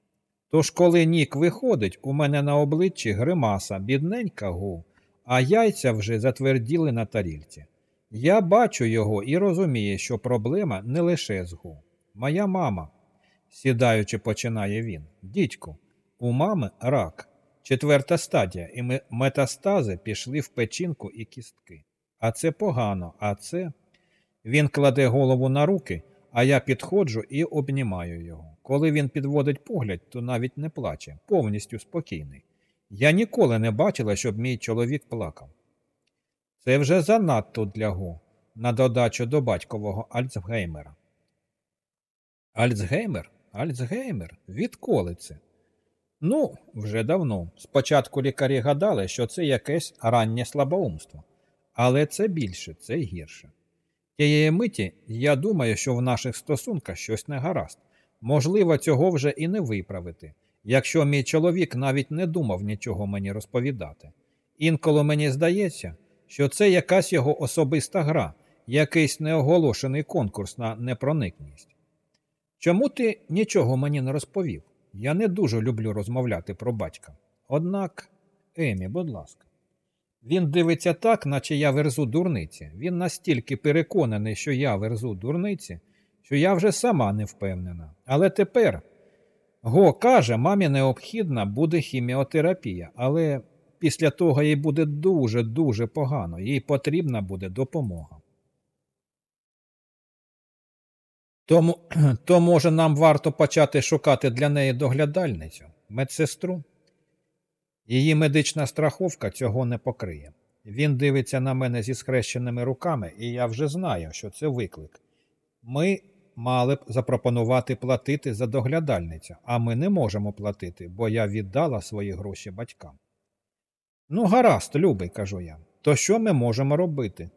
Тож, коли Нік виходить, у мене на обличчі гримаса, бідненька Го, а яйця вже затверділи на тарільці. Я бачу його і розумію, що проблема не лише з Гу. Моя мама, сідаючи, починає він. Дідьку, у мами рак, четверта стадія, і метастази пішли в печінку і кістки. А це погано, а це. Він кладе голову на руки, а я підходжу і обнімаю його. Коли він підводить погляд, то навіть не плаче, повністю спокійний. Я ніколи не бачила, щоб мій чоловік плакав. Це вже занадто для Го, на додачу до батькового Альцгеймера. Альцгеймер? Альцгеймер? Відколи це? Ну, вже давно. Спочатку лікарі гадали, що це якесь раннє слабоумство. Але це більше, це гірше. Тієї миті я думаю, що в наших стосунках щось не гаразд. Можливо, цього вже і не виправити, якщо мій чоловік навіть не думав нічого мені розповідати. Інколи мені здається, що це якась його особиста гра, якийсь неоголошений конкурс на непроникність. Чому ти нічого мені не розповів? Я не дуже люблю розмовляти про батька. Однак, Емі, будь ласка. Він дивиться так, наче я верзу дурниці. Він настільки переконаний, що я верзу дурниці, що я вже сама не впевнена. Але тепер Го каже, мамі необхідна буде хіміотерапія, але після того їй буде дуже-дуже погано, їй потрібна буде допомога. Тому, то, може, нам варто почати шукати для неї доглядальницю, медсестру? Її медична страховка цього не покриє. Він дивиться на мене зі схрещеними руками, і я вже знаю, що це виклик. Ми мали б запропонувати платити за доглядальницю, а ми не можемо платити, бо я віддала свої гроші батькам. Ну, гаразд, любий, кажу я. То що ми можемо робити?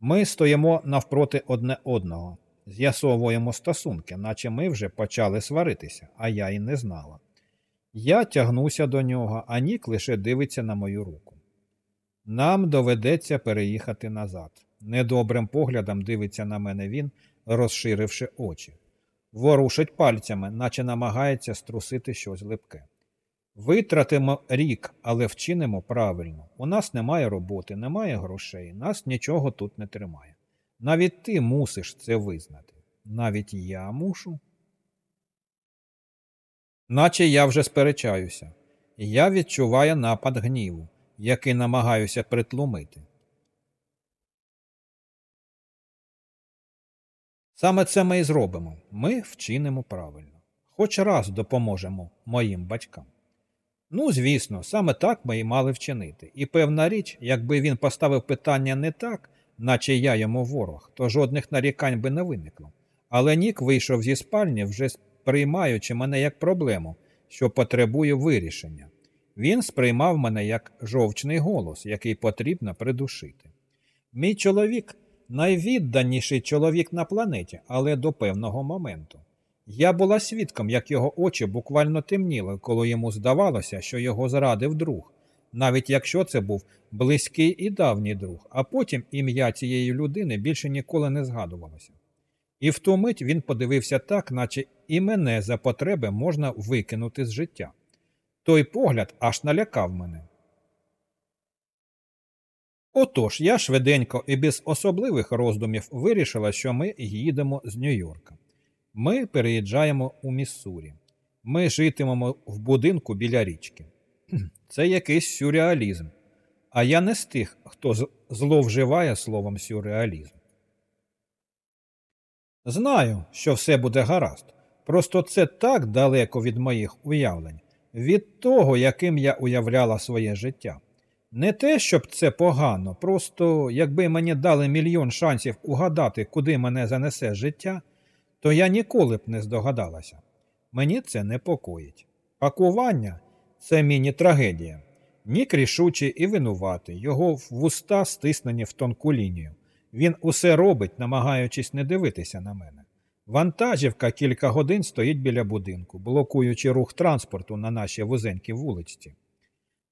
Ми стоїмо навпроти одне одного, з'ясовуємо стосунки, наче ми вже почали сваритися, а я й не знала. Я тягнуся до нього, а Нік лише дивиться на мою руку. Нам доведеться переїхати назад. Недобрим поглядом дивиться на мене він, розширивши очі. Ворушить пальцями, наче намагається струсити щось липке. Витратимо рік, але вчинимо правильно. У нас немає роботи, немає грошей, нас нічого тут не тримає. Навіть ти мусиш це визнати. Навіть я мушу. Наче я вже сперечаюся. Я відчуваю напад гніву, який намагаюся притлумити. Саме це ми і зробимо. Ми вчинимо правильно. Хоч раз допоможемо моїм батькам. Ну, звісно, саме так ми і мали вчинити. І певна річ, якби він поставив питання не так, наче я йому ворог, то жодних нарікань би не виникло. Але Нік вийшов зі спальні, вже сприймаючи мене як проблему, що потребує вирішення. Він сприймав мене як жовчний голос, який потрібно придушити. Мій чоловік найвідданіший чоловік на планеті, але до певного моменту. Я була свідком, як його очі буквально темніли, коли йому здавалося, що його зрадив друг, навіть якщо це був близький і давній друг, а потім ім'я цієї людини більше ніколи не згадувалося. І в ту мить він подивився так, наче і мене за потреби можна викинути з життя. Той погляд аж налякав мене. Отож, я швиденько і без особливих роздумів вирішила, що ми їдемо з Нью-Йорка. Ми переїжджаємо у Міссурі. Ми житимемо в будинку біля річки. Це якийсь сюрреалізм. А я не з тих, хто зловживає словом сюрреалізм. Знаю, що все буде гаразд. Просто це так далеко від моїх уявлень, від того, яким я уявляла своє життя. Не те, щоб це погано, просто якби мені дали мільйон шансів угадати, куди мене занесе життя, то я ніколи б не здогадалася. Мені це непокоїть. Пакування це міні-трагедія. Нік рішучий і винуватий, його вуста стиснені в тонку лінію. Він усе робить, намагаючись не дивитися на мене. Вантажівка кілька годин стоїть біля будинку, блокуючи рух транспорту на нашій вузенькій вуличці.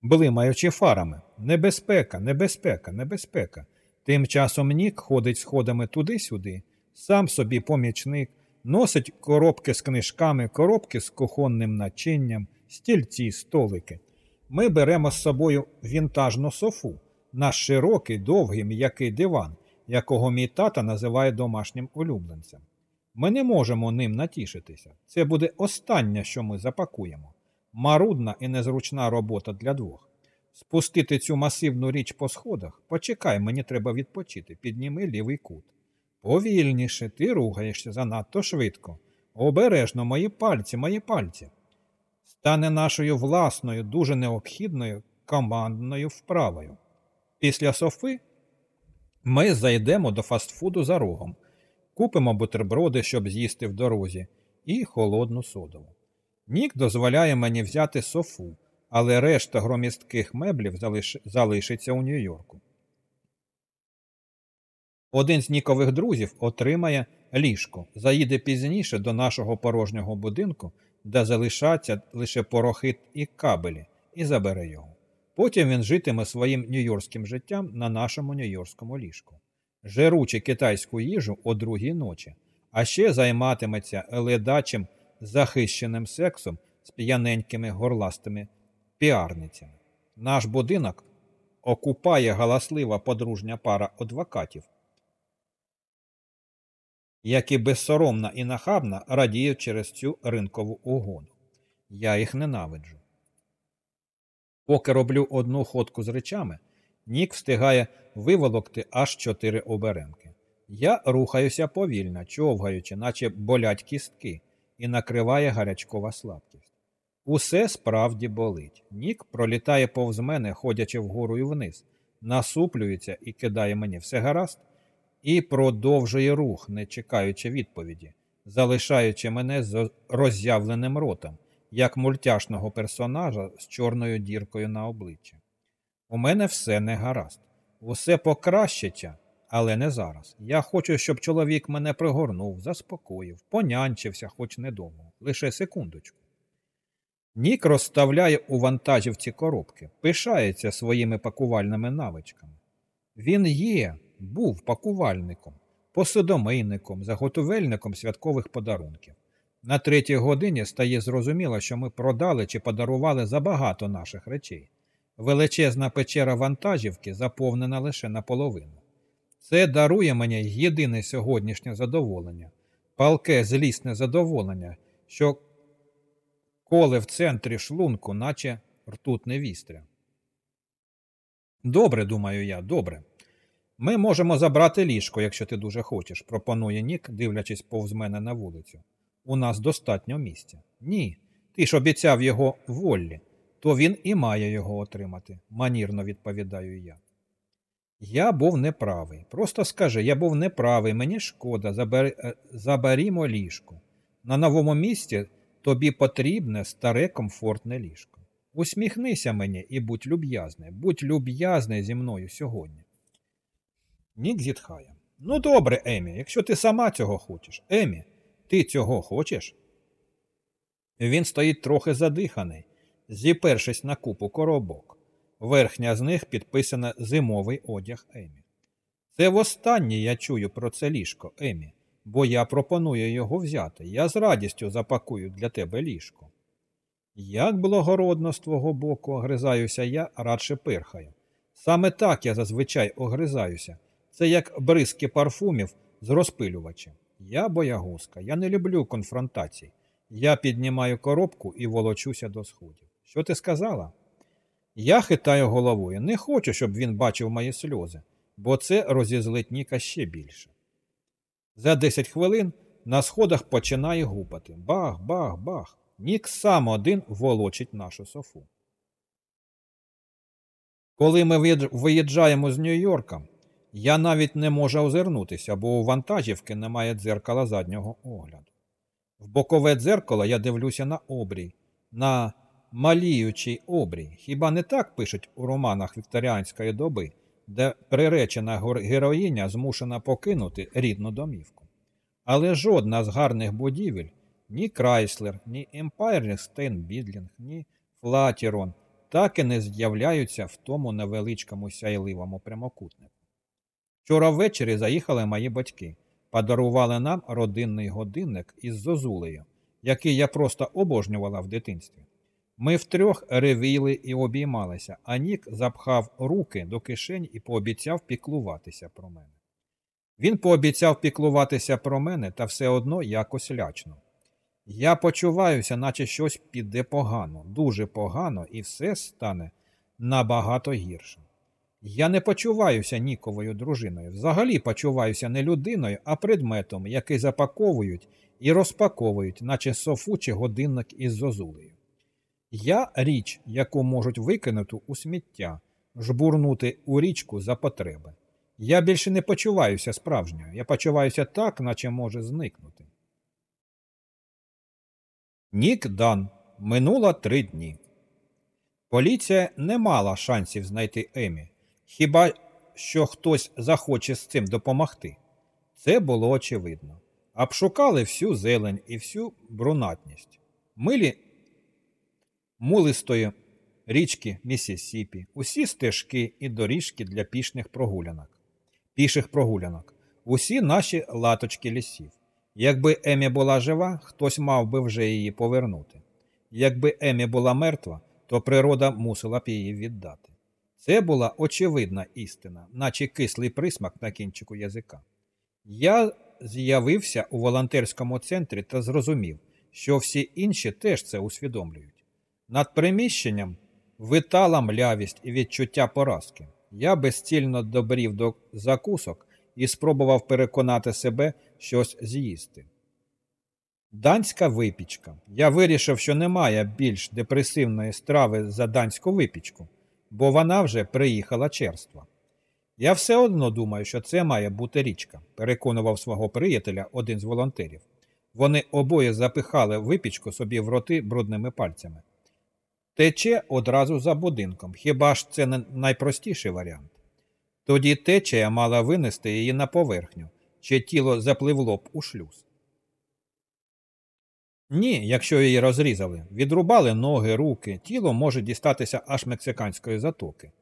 Блимаючи фарами. Небезпека, небезпека, небезпека. Тим часом Нік ходить сходами туди-сюди, сам собі помічник, носить коробки з книжками, коробки з кухонним начинням, стільці, столики. Ми беремо з собою вінтажну софу, наш широкий, довгий, м'який диван, якого мій тата називає домашнім улюбленцем. Ми не можемо ним натішитися. Це буде останнє, що ми запакуємо. Марудна і незручна робота для двох. Спустити цю масивну річ по сходах. Почекай, мені треба відпочити. Підніми лівий кут. Повільніше, ти рухаєшся занадто швидко. Обережно мої пальці, мої пальці. Стане нашою власною, дуже необхідною командною вправою. Після софи ми зайдемо до фастфуду за рогом, купимо бутерброди, щоб з'їсти в дорозі, і холодну содову. Нік дозволяє мені взяти софу, але решта громістких меблів залиш... залишиться у Нью-Йорку. Один з Нікових друзів отримає ліжко, заїде пізніше до нашого порожнього будинку, де залишаться лише порохи і кабелі, і забере його. Потім він житиме своїм нью-йоркським життям на нашому нью-йоркському ліжку, жеручи китайську їжу о другій ночі, а ще займатиметься ледачим захищеним сексом з п'яненькими горластими піарницями. Наш будинок окупає галаслива подружня пара адвокатів, які безсоромна і нахабна радіють через цю ринкову угоду. Я їх ненавиджу. Поки роблю одну ходку з речами, Нік встигає виволокти аж чотири оберемки. Я рухаюся повільно, човгаючи, наче болять кістки, і накриває гарячкова слабкість. Усе справді болить. Нік пролітає повз мене, ходячи вгору і вниз, насуплюється і кидає мені все гаразд, і продовжує рух, не чекаючи відповіді, залишаючи мене з роззявленим ротом як мультяшного персонажа з чорною діркою на обличчі. У мене все не гаразд, усе покращиться, але не зараз. Я хочу, щоб чоловік мене пригорнув, заспокоїв, понянчився хоч недовго, лише секундочку. Нік розставляє у вантажівці коробки, пишається своїми пакувальними навичками. Він є, був пакувальником, посудомийником, заготовельником святкових подарунків. На третій годині стає зрозуміло, що ми продали чи подарували забагато наших речей. Величезна печера вантажівки заповнена лише наполовину. Це дарує мені єдине сьогоднішнє задоволення, палке злісне задоволення, що коле в центрі шлунку, наче ртутне вістря. Добре, думаю я, добре. Ми можемо забрати ліжко, якщо ти дуже хочеш, пропонує Нік, дивлячись повз мене на вулицю. У нас достатньо місця. Ні. Ти ж обіцяв його воллі, то він і має його отримати, манірно відповідаю я. Я був неправий. Просто скажи, я був неправий, мені шкода, забер... Е, заберімо ліжко. На новому місці тобі потрібне старе комфортне ліжко. Усміхнися мені і будь люб'язний, будь люб'язний зі мною сьогодні. Нік зітхає. Ну, добре, Емі, якщо ти сама цього хочеш. Емі, ти цього хочеш? Він стоїть трохи задиханий, зіпершись на купу коробок. Верхня з них підписана зимовий одяг Емі. Це востаннє я чую про це ліжко, Емі, бо я пропоную його взяти. Я з радістю запакую для тебе ліжко. Як благородно з твого боку огризаюся я, радше пирхаю. Саме так я зазвичай огризаюся. Це як бризки парфумів з розпилювачем. Я боягузка, я не люблю конфронтацій. Я піднімаю коробку і волочуся до сходів. Що ти сказала? Я хитаю головою. Не хочу, щоб він бачив мої сльози, бо це розізлить Ніка ще більше. За 10 хвилин на сходах починає гупати. Бах, бах, бах. Нік сам один волочить нашу софу. Коли ми виїжджаємо з Нью-Йорка, я навіть не можу озирнутися, бо у вантажівки немає дзеркала заднього огляду. В бокове дзеркало я дивлюся на обрій, на маліючий обрій. Хіба не так пишуть у романах вікторіанської доби, де приречена героїня змушена покинути рідну домівку? Але жодна з гарних будівель, ні Крайслер, ні Емпайр Стейт Білдінг, ні Флатірон так і не з'являються в тому невеличкому сяйливому прямокутнику. Вчора ввечері заїхали мої батьки, подарували нам родинний годинник із зозулею, який я просто обожнювала в дитинстві. Ми втрьох ревіли і обіймалися, а Нік запхав руки до кишень і пообіцяв піклуватися про мене. Він пообіцяв піклуватися про мене та все одно якось лячно. Я почуваюся, наче щось піде погано, дуже погано, і все стане набагато гірше. Я не почуваюся ніковою дружиною. Взагалі почуваюся не людиною, а предметом, який запаковують і розпаковують, наче софу чи годинник із зозулею. Я річ, яку можуть викинути у сміття, жбурнути у річку за потреби. Я більше не почуваюся справжньою, я почуваюся так, наче може зникнути. Нік Дан. Минуло три дні. Поліція не мала шансів знайти Емі, хіба що хтось захоче з цим допомогти. Це було очевидно. Обшукали всю зелень і всю брунатність. Милі мулистої річки Місісіпі, усі стежки і доріжки для пішних прогулянок, піших прогулянок, усі наші латочки лісів. Якби Емі була жива, хтось мав би вже її повернути. Якби Емі була мертва, то природа мусила б її віддати. Це була очевидна істина, наче кислий присмак на кінчику язика. Я з'явився у волонтерському центрі та зрозумів, що всі інші теж це усвідомлюють. Над приміщенням витала млявість і відчуття поразки. Я безцільно добрів до закусок і спробував переконати себе щось з'їсти. Данська випічка. Я вирішив, що немає більш депресивної страви за данську випічку, бо вона вже приїхала черства. Я все одно думаю, що це має бути річка, переконував свого приятеля один з волонтерів. Вони обоє запихали випічку собі в роти брудними пальцями. Тече одразу за будинком, хіба ж це не найпростіший варіант? Тоді течія мала винести її на поверхню, чи тіло запливло б у шлюз. Ні, якщо її розрізали, відрубали ноги, руки, тіло може дістатися аж мексиканської затоки,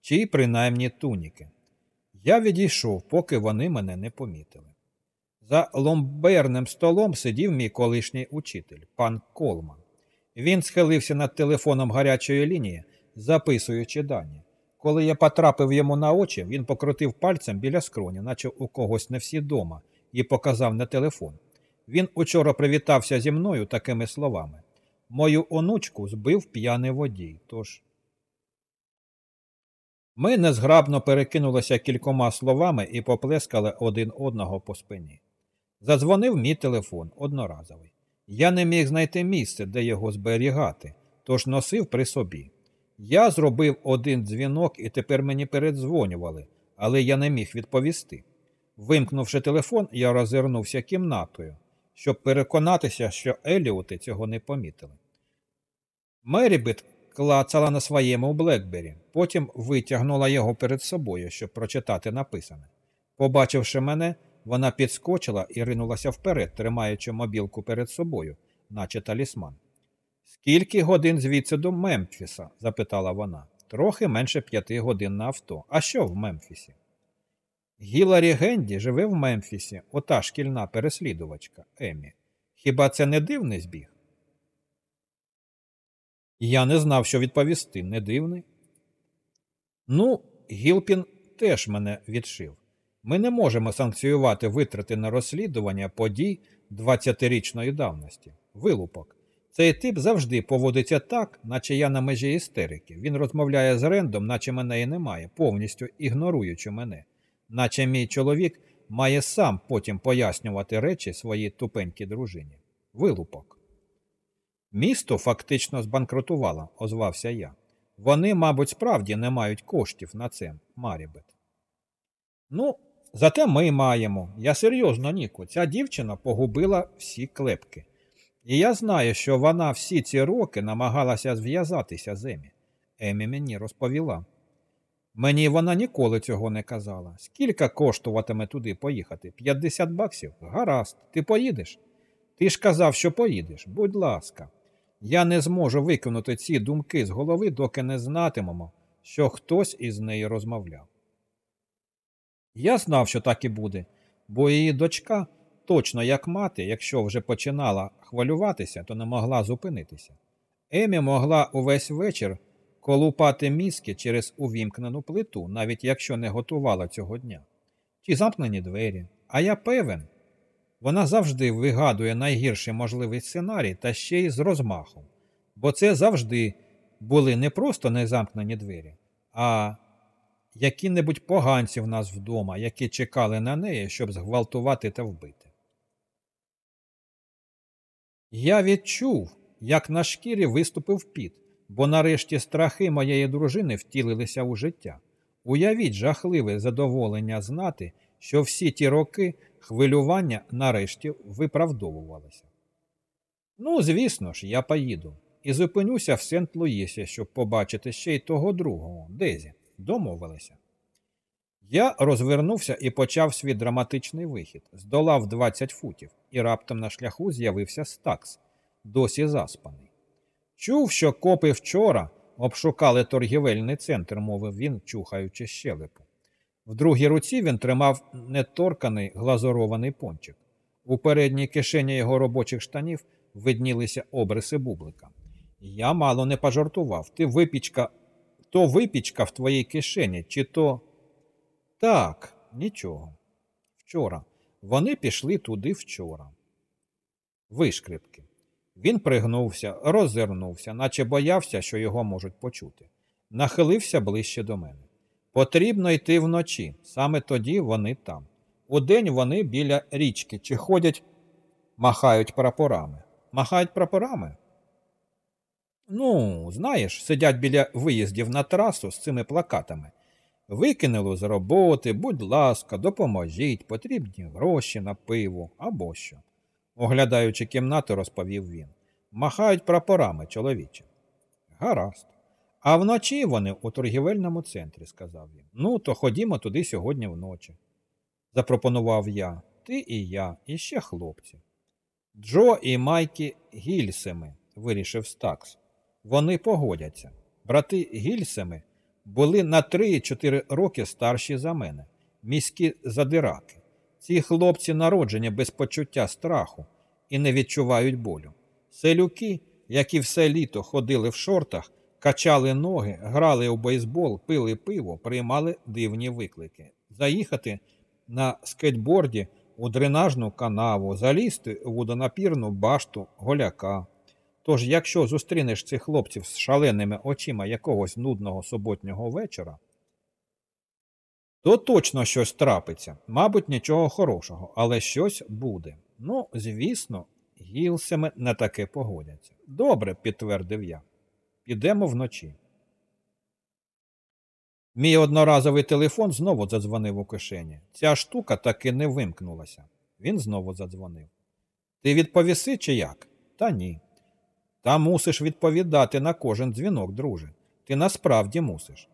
чи принаймні туніки. Я відійшов, поки вони мене не помітили. За ломберним столом сидів мій колишній учитель, пан Колман. Він схилився над телефоном гарячої лінії, записуючи дані. Коли я потрапив йому на очі, він покрутив пальцем біля скроні, наче у когось не всі дома, і показав на телефон. Він учора привітався зі мною такими словами Мою онучку збив п'яний водій. Тож. Ми незграбно перекинулися кількома словами і поплескали один одного по спині. Задзвонив мій телефон одноразовий. Я не міг знайти місце, де його зберігати, тож носив при собі. Я зробив один дзвінок і тепер мені передзвонювали, але я не міг відповісти. Вимкнувши телефон, я розвернувся кімнатою, щоб переконатися, що Еліоти цього не помітили. Мерібет клацала на своєму Блекбері, потім витягнула його перед собою, щоб прочитати написане. Побачивши мене, вона підскочила і ринулася вперед, тримаючи мобілку перед собою, наче талісман. Скільки годин звідси до Мемфіса? запитала вона. Трохи менше п'яти годин на авто. А що в Мемфісі? Гіларі Генді живе в Мемфісі, ота шкільна переслідувачка Емі. Хіба це не дивний збіг? Я не знав, що відповісти. Не дивний. Ну, Гілпін теж мене відшив. Ми не можемо санкціювати витрати на розслідування подій 20-річної давності. Вилупок. Цей тип завжди поводиться так, наче я на межі істерики. Він розмовляє з Рендом, наче мене і немає, повністю ігноруючи мене, наче мій чоловік має сам потім пояснювати речі своїй тупенькій дружині. Вилупок. Місто фактично збанкрутувало, озвався я. Вони, мабуть, справді не мають коштів на це, Марібет. Ну, зате ми маємо. Я серйозно, Ніку, ця дівчина погубила всі клепки. І я знаю, що вона всі ці роки намагалася зв'язатися з Емі. Емі мені розповіла. Мені вона ніколи цього не казала. Скільки коштуватиме туди поїхати? 50 баксів? Гаразд, ти поїдеш? Ти ж казав, що поїдеш. Будь ласка, я не зможу викинути ці думки з голови, доки не знатимемо, що хтось із нею розмовляв. Я знав, що так і буде, бо її дочка, точно як мати, якщо вже починала хвилюватися, то не могла зупинитися. Емі могла увесь вечір колупати мізки через увімкнену плиту, навіть якщо не готувала цього дня. чи замкнені двері. А я певен, вона завжди вигадує найгірший можливий сценарій та ще й з розмахом, бо це завжди були не просто незамкнені двері, а які-небудь поганці в нас вдома, які чекали на неї, щоб зґвалтувати та вбити. Я відчув, як на шкірі виступив піт, бо нарешті страхи моєї дружини втілилися у життя. Уявіть жахливе задоволення знати, що всі ті роки хвилювання нарешті виправдовувалися. Ну, звісно ж, я поїду і зупинюся в Сент-Луїсі, щоб побачити ще й того другого, Дезі, домовилися. Я розвернувся і почав свій драматичний вихід, здолав 20 футів, і раптом на шляху з'явився стакс, досі заспаний. Чув, що копи вчора обшукали торгівельний центр, мовив він, чухаючи щелепу. В другій руці він тримав неторканий глазурований пончик. У передній кишені його робочих штанів виднілися обриси бублика. Я мало не пожартував. Ти випічка, то випічка в твоїй кишені, чи то. Так, нічого. Вчора. Вони пішли туди вчора. Вишкрипки. Він пригнувся, роззирнувся, наче боявся, що його можуть почути. Нахилився ближче до мене. Потрібно йти вночі, саме тоді вони там. Удень вони біля річки чи ходять, махають прапорами. Махають прапорами? Ну, знаєш, сидять біля виїздів на трасу з цими плакатами. Викинули з роботи, будь ласка, допоможіть, потрібні гроші на пиво або що. Оглядаючи кімнату, розповів він. Махають прапорами, чоловіче. Гаразд. А вночі вони у торгівельному центрі, сказав він. Ну, то ходімо туди сьогодні вночі. Запропонував я. Ти і я, і ще хлопці. Джо і Майкі Гільсеми, вирішив Стакс. Вони погодяться. Брати Гільсеми були на 3-4 роки старші за мене, міські задираки. Ці хлопці народжені без почуття страху і не відчувають болю. Селюки, які все літо ходили в шортах, качали ноги, грали у бейсбол, пили пиво, приймали дивні виклики. Заїхати на скейтборді у дренажну канаву, залізти у водонапірну башту голяка. Тож, якщо зустрінеш цих хлопців з шаленими очима якогось нудного суботнього вечора, то точно щось трапиться, мабуть, нічого хорошого, але щось буде. Ну, звісно, гілсами на таке погодяться. Добре, підтвердив я. Підемо вночі. Мій одноразовий телефон знову задзвонив у кишені. Ця штука таки не вимкнулася. Він знову задзвонив. Ти відповіси чи як? Та ні. Та мусиш відповідати на кожен дзвінок, друже. Ти насправді мусиш.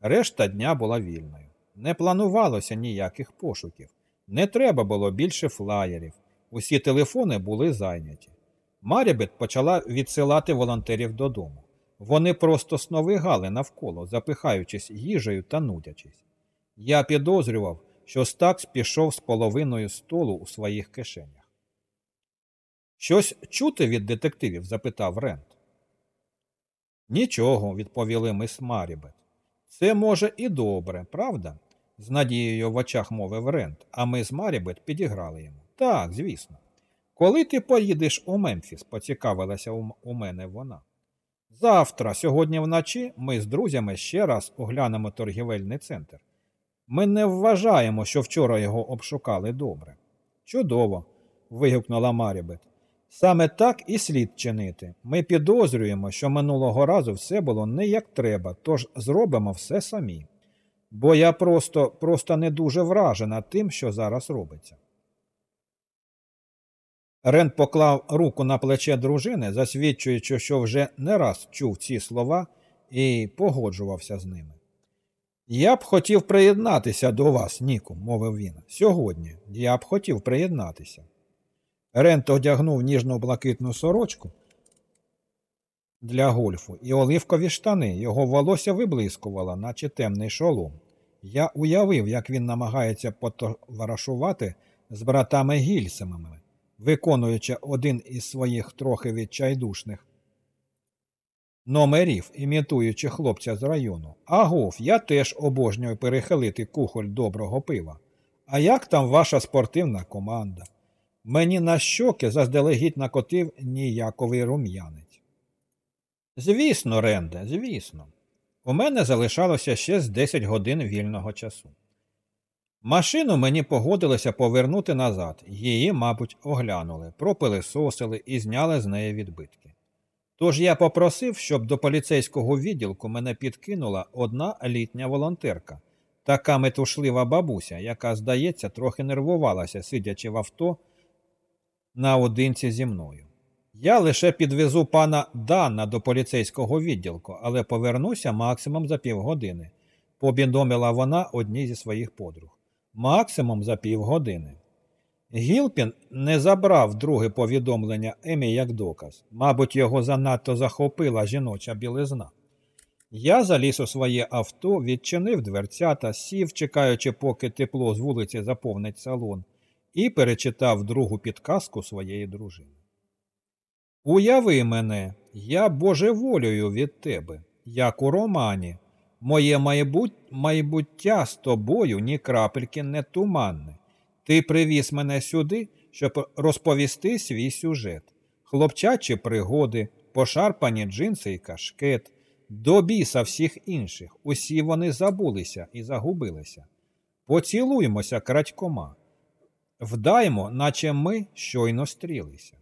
Решта дня була вільною. Не планувалося ніяких пошуків. Не треба було більше флаєрів. Усі телефони були зайняті. Марібет почала відсилати волонтерів додому. Вони просто сновигали навколо, запихаючись їжею та нудячись. Я підозрював, що Стакс пішов з половиною столу у своїх кишенях. Щось чути від детективів? запитав Рент. Нічого, відповіли ми з Марібет. Це може і добре, правда? З надією в очах мовив Рент, а ми з Марібет підіграли йому. Так, звісно. Коли ти поїдеш у Мемфіс, поцікавилася у мене вона. Завтра, сьогодні вночі, ми з друзями ще раз оглянемо торгівельний центр. Ми не вважаємо, що вчора його обшукали добре. Чудово. вигукнула Марібет. Саме так і слід чинити. Ми підозрюємо, що минулого разу все було не як треба, тож зробимо все самі. Бо я просто, просто не дуже вражена тим, що зараз робиться. Рен поклав руку на плече дружини, засвідчуючи, що вже не раз чув ці слова і погоджувався з ними. Я б хотів приєднатися до вас, Ніку, мовив він. Сьогодні я б хотів приєднатися. Рент одягнув ніжну блакитну сорочку для гольфу і оливкові штани. Його волосся виблискувало, наче темний шолом. Я уявив, як він намагається потоваришувати з братами Гільсимами виконуючи один із своїх трохи відчайдушних номерів, імітуючи хлопця з району. Агов, я теж обожнюю перехилити кухоль доброго пива. А як там ваша спортивна команда? Мені на щоки заздалегідь накотив ніяковий рум'янець. Звісно, Ренде, звісно. У мене залишалося ще з 10 годин вільного часу. Машину мені погодилося повернути назад, її, мабуть, оглянули, пропилисосили і зняли з неї відбитки. Тож я попросив, щоб до поліцейського відділку мене підкинула одна літня волонтерка, така метушлива бабуся, яка, здається, трохи нервувалася, сидячи в авто наодинці зі мною. Я лише підвезу пана Дана до поліцейського відділку, але повернуся максимум за півгодини, повідомила вона одній зі своїх подруг. Максимум за півгодини. Гілпін не забрав друге повідомлення Емі як доказ. Мабуть, його занадто захопила жіноча білизна. Я заліз у своє авто, відчинив дверцята, сів, чекаючи, поки тепло з вулиці заповнить салон, і перечитав другу підказку своєї дружини. Уяви мене, я божеволюю від тебе, як у романі. Моє майбут... майбуття з тобою ні крапельки не туманне. Ти привіз мене сюди, щоб розповісти свій сюжет, хлопчачі пригоди, пошарпані джинси і кашкет, до біса всіх інших. Усі вони забулися і загубилися. Поцілуймося крадькома. Вдаймо, наче ми щойно стрілися.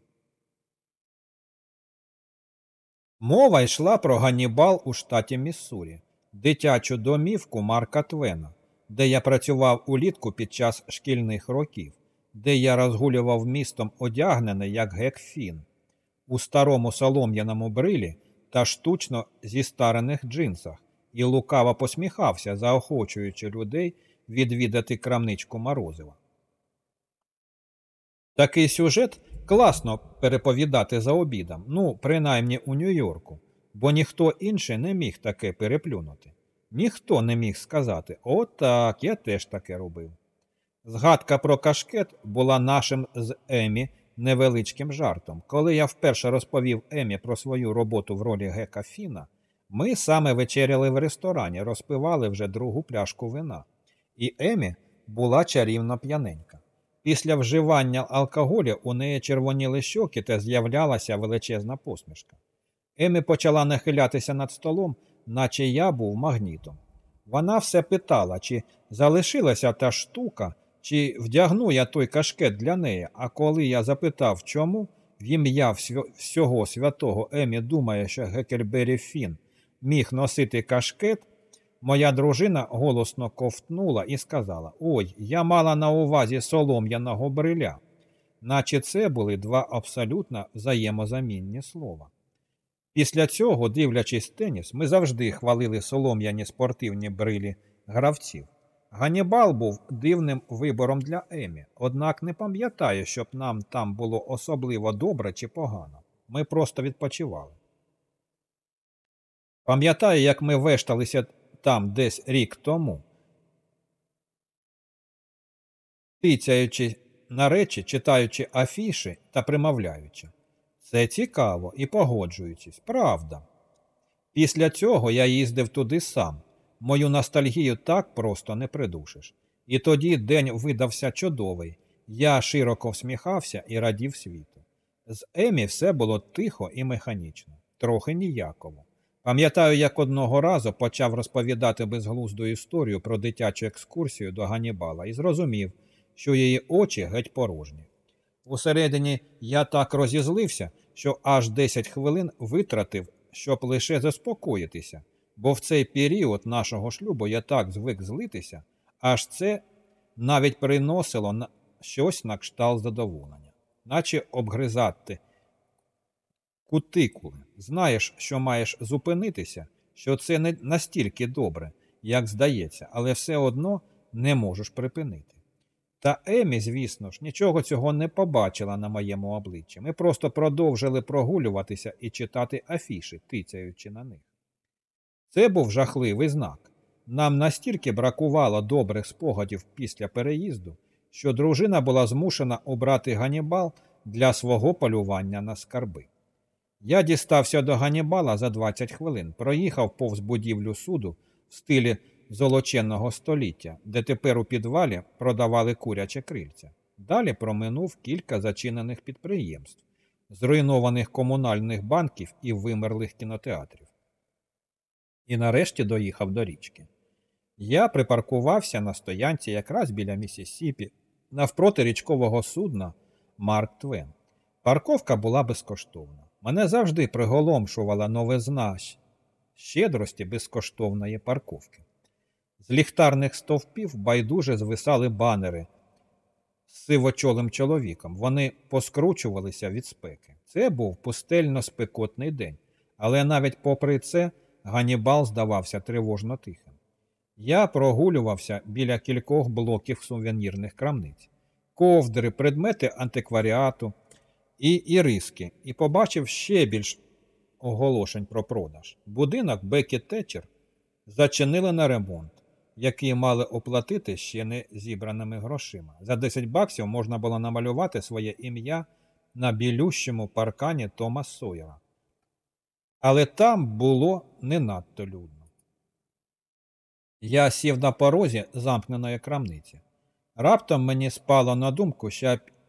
Мова йшла про Ганнібал у штаті Міссурі, дитячу домівку Марка Твена, де я працював улітку під час шкільних років, де я розгулював містом одягнений як гекфін, у старому солом'яному брилі та штучно зістарених джинсах, і лукаво посміхався, заохочуючи людей відвідати крамничку Морозива. Такий сюжет класно переповідати за обідом, ну, принаймні у Нью-Йорку, бо ніхто інший не міг таке переплюнути. Ніхто не міг сказати отак, я теж таке робив. Згадка про кашкет була нашим з Емі невеличким жартом. Коли я вперше розповів Емі про свою роботу в ролі Гека Фіна, ми саме вечеряли в ресторані, розпивали вже другу пляшку вина, і Емі була чарівно п'яненька. Після вживання алкоголю у неї червоніли щоки та з'являлася величезна посмішка. Емі почала нахилятися над столом, наче я був магнітом. Вона все питала, чи залишилася та штука, чи вдягну я той кашкет для неї, а коли я запитав, чому, в ім'я всього святого Емі думає, що Гекельбері Фін міг носити кашкет, моя дружина голосно ковтнула і сказала: Ой, я мала на увазі солом'яного бриля, наче це були два абсолютно взаємозамінні слова. Після цього, дивлячись теніс, ми завжди хвалили солом'яні спортивні брилі гравців. Ганібал був дивним вибором для Емі, однак не пам'ятаю, щоб нам там було особливо добре чи погано. Ми просто відпочивали. Пам'ятаю, як ми вешталися там десь рік тому, тицяючи на речі, читаючи афіші та примовляючи. Це цікаво і погоджуючись, правда. Після цього я їздив туди сам. Мою ностальгію так просто не придушиш. І тоді день видався чудовий. Я широко всміхався і радів світу. З Емі все було тихо і механічно, трохи ніяково. Пам'ятаю, як одного разу почав розповідати безглузду історію про дитячу екскурсію до Ганібала і зрозумів, що її очі геть порожні. Усередині я так розізлився, що аж 10 хвилин витратив, щоб лише заспокоїтися, бо в цей період нашого шлюбу я так звик злитися, аж це навіть приносило щось на кшталт задоволення, наче обгризати кутикули. Знаєш, що маєш зупинитися, що це не настільки добре, як здається, але все одно не можеш припинити. Та Емі, звісно ж, нічого цього не побачила на моєму обличчі. Ми просто продовжили прогулюватися і читати афіші, тицяючи на них. Це був жахливий знак. Нам настільки бракувало добрих спогадів після переїзду, що дружина була змушена обрати Ганібал для свого полювання на скарби. Я дістався до Ганібала за 20 хвилин, проїхав повз будівлю суду в стилі золоченного століття, де тепер у підвалі продавали куряче крильця. Далі проминув кілька зачинених підприємств, зруйнованих комунальних банків і вимерлих кінотеатрів. І нарешті доїхав до річки. Я припаркувався на стоянці якраз біля Місісіпі, навпроти річкового судна Марк Твен. Парковка була безкоштовна. Мене завжди приголомшувала новизна щедрості безкоштовної парковки. З ліхтарних стовпів байдуже звисали банери з сивочолим чоловіком. Вони поскручувалися від спеки. Це був пустельно спекотний день, але навіть попри це Ганібал здавався тривожно тихим. Я прогулювався біля кількох блоків сувенірних крамниць, ковдри, предмети антикваріату і іриски, і побачив ще більш оголошень про продаж. Будинок Бекі Тетчер зачинили на ремонт, який мали оплатити ще не зібраними грошима. За 10 баксів можна було намалювати своє ім'я на білющому паркані Тома Сойера. Але там було не надто людно. Я сів на порозі замкненої крамниці. Раптом мені спало на думку,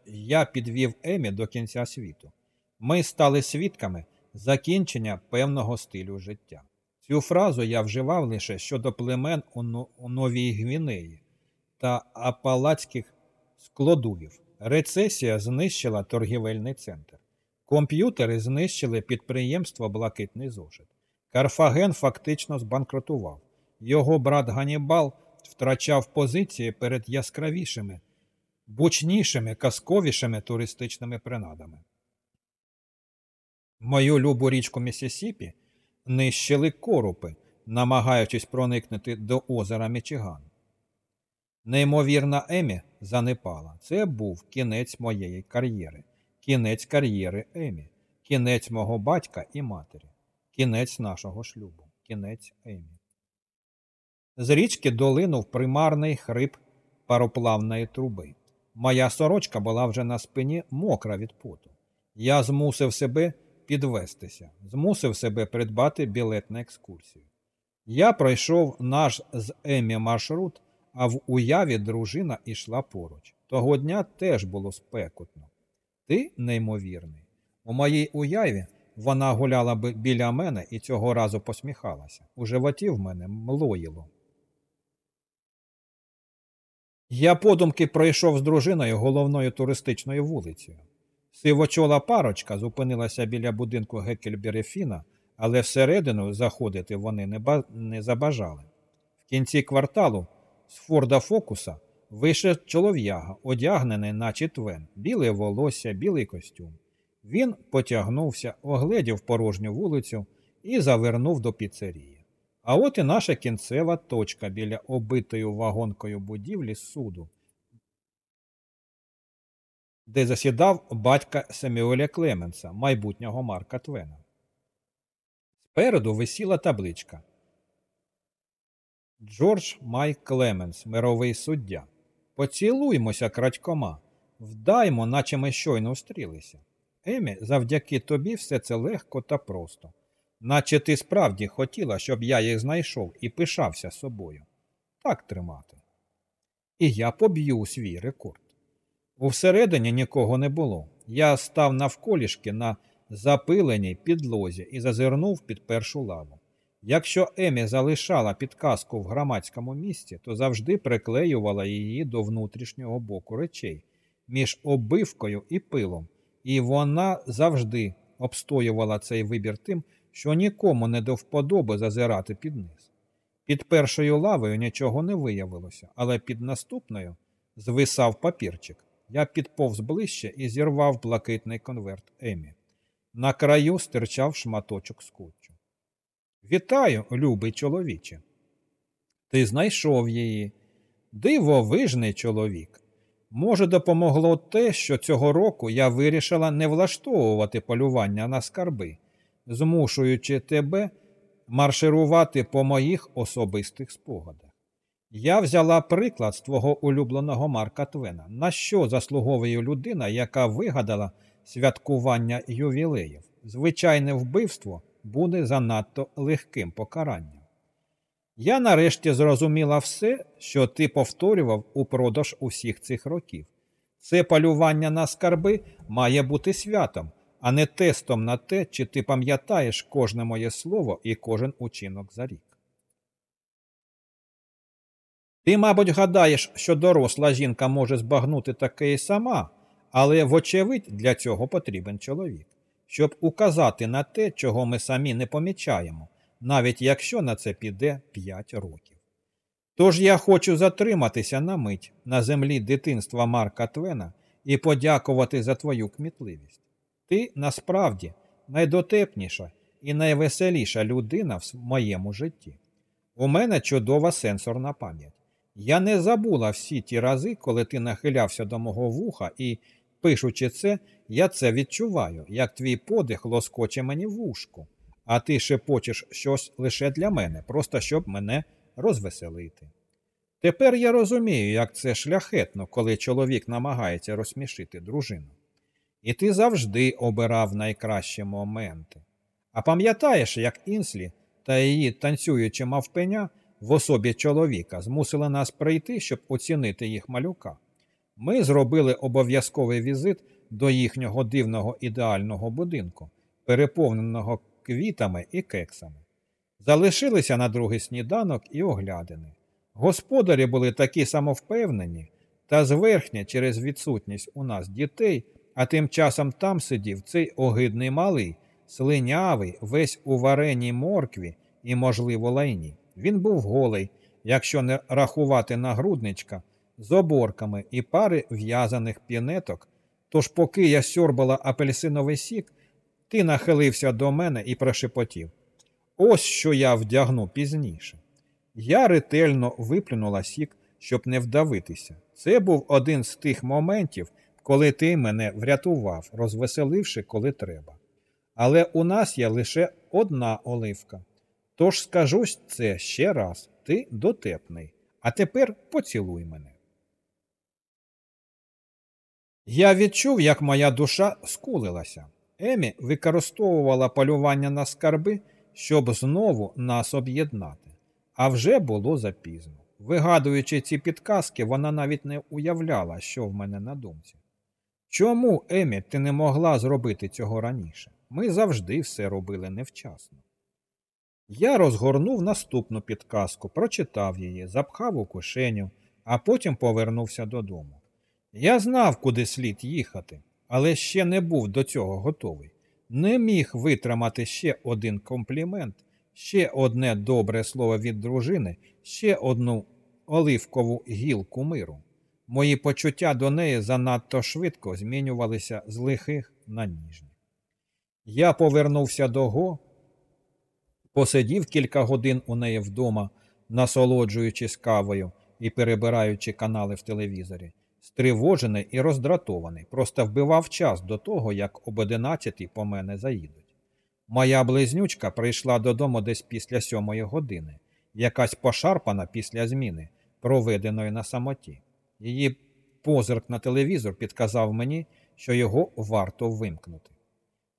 я підвів Емі до кінця світу. Ми стали свідками закінчення певного стилю життя. Цю фразу я вживав лише щодо племен у Новій Гвінеї та апалацьких складувів. Рецесія знищила торгівельний центр. Комп'ютери знищили підприємство Блакитний зошит. Карфаген фактично збанкрутував. Його брат Ганібал втрачав позиції перед яскравішими, бучнішими, казковішими туристичними принадами. Мою любу річку Місісіпі нищили корупи, намагаючись проникнути до озера Мічиган. Неймовірна Емі занепала. Це був кінець моєї кар'єри, кінець кар'єри Емі, кінець мого батька і матері, кінець нашого шлюбу, кінець Емі. З річки долинув примарний хрип пароплавної труби. Моя сорочка була вже на спині мокра від поту. Я змусив себе підвестися, змусив себе придбати білет на екскурсію. Я пройшов наш з Емі маршрут, а в уяві дружина ішла поруч. Того дня теж було спекотно. Ти неймовірний. У моїй уяві вона гуляла б біля мене і цього разу посміхалася. У животі в мене млоїло. Я подумки пройшов з дружиною головною туристичною вулицею. Сивочола парочка зупинилася біля будинку Геккельберефіна, але всередину заходити вони не, ба... не забажали. В кінці кварталу з Форда Фокуса вийшов чолов'яга, одягнений на четвен, біле волосся, білий костюм. Він потягнувся, огледів порожню вулицю і завернув до піцерії. А от і наша кінцева точка біля обитої вагонкою будівлі суду, де засідав батько Семюеля Клеменса, майбутнього Марка Твена. Спереду висіла табличка. Джордж Майк Клеменс, мировий суддя. Поцілуймося, крадькома, вдаймо, наче ми щойно стрілися. Емі, завдяки тобі все це легко та просто, наче ти справді хотіла, щоб я їх знайшов і пишався собою. Так тримати. І я поб'ю свій рекорд. Усередині нікого не було. Я став навколішки на запиленій підлозі і зазирнув під першу лаву. Якщо Емі залишала підказку в громадському місці, то завжди приклеювала її до внутрішнього боку речей між обивкою і пилом, і вона завжди обстоювала цей вибір тим, що нікому не до вподоби зазирати під низ. Під першою лавою нічого не виявилося, але під наступною звисав папірчик. Я підповз ближче і зірвав блакитний конверт Емі. На краю стирчав шматочок скотчу. Вітаю, любий чоловіче. Ти знайшов її. Дивовижний чоловік. Може, допомогло те, що цього року я вирішила не влаштовувати полювання на скарби, змушуючи тебе марширувати по моїх особистих спогадах. Я взяла приклад з твого улюбленого Марка Твена, на що заслуговує людина, яка вигадала святкування ювілеїв. Звичайне вбивство буде занадто легким покаранням. Я нарешті зрозуміла все, що ти повторював упродовж усіх цих років. Це полювання на скарби має бути святом, а не тестом на те, чи ти пам'ятаєш кожне моє слово і кожен учинок за рік. Ти, мабуть, гадаєш, що доросла жінка може збагнути таке і сама, але, вочевидь, для цього потрібен чоловік, щоб указати на те, чого ми самі не помічаємо, навіть якщо на це піде 5 років. Тож я хочу затриматися на мить на землі дитинства Марка Твена і подякувати за твою кмітливість. Ти насправді найдотепніша і найвеселіша людина в моєму житті. У мене чудова сенсорна пам'ять. Я не забула всі ті рази, коли ти нахилявся до мого вуха, і, пишучи це, я це відчуваю, як твій подих лоскоче мені в вушку, а ти шепочеш щось лише для мене, просто щоб мене розвеселити. Тепер я розумію, як це шляхетно, коли чоловік намагається розсмішити дружину. І ти завжди обирав найкращі моменти. А пам'ятаєш, як Інслі та її танцюючи мавпеня в особі чоловіка змусили нас прийти, щоб оцінити їх малюка. Ми зробили обов'язковий візит до їхнього дивного ідеального будинку, переповненого квітами і кексами. Залишилися на другий сніданок і оглядини. Господарі були такі самовпевнені та зверхня через відсутність у нас дітей, а тим часом там сидів цей огидний малий, слинявий, весь у вареній моркві і, можливо, лайні. Він був голий, якщо не рахувати нагрудничка, з оборками і пари в'язаних пінеток. Тож, поки я сьорбала апельсиновий сік, ти нахилився до мене і прошепотів. Ось що я вдягну пізніше. Я ретельно виплюнула сік, щоб не вдавитися. Це був один з тих моментів, коли ти мене врятував, розвеселивши, коли треба. Але у нас є лише одна оливка. Тож скажу це ще раз ти дотепний, а тепер поцілуй мене. Я відчув, як моя душа скулилася. Емі використовувала полювання на скарби, щоб знову нас об'єднати. А вже було запізно. Вигадуючи ці підказки, вона навіть не уявляла, що в мене на думці. Чому, Емі, ти не могла зробити цього раніше? Ми завжди все робили невчасно. Я розгорнув наступну підказку, прочитав її, запхав у кишеню, а потім повернувся додому. Я знав, куди слід їхати, але ще не був до цього готовий. Не міг витримати ще один комплімент, ще одне добре слово від дружини, ще одну оливкову гілку миру. Мої почуття до неї занадто швидко змінювалися з лихих на ніжні. Я повернувся до Го, посидів кілька годин у неї вдома, насолоджуючись кавою і перебираючи канали в телевізорі, стривожений і роздратований, просто вбивав час до того, як об одинадцятій по мене заїдуть. Моя близнючка прийшла додому десь після сьомої години, якась пошарпана після зміни, проведеної на самоті. Її позирк на телевізор підказав мені, що його варто вимкнути.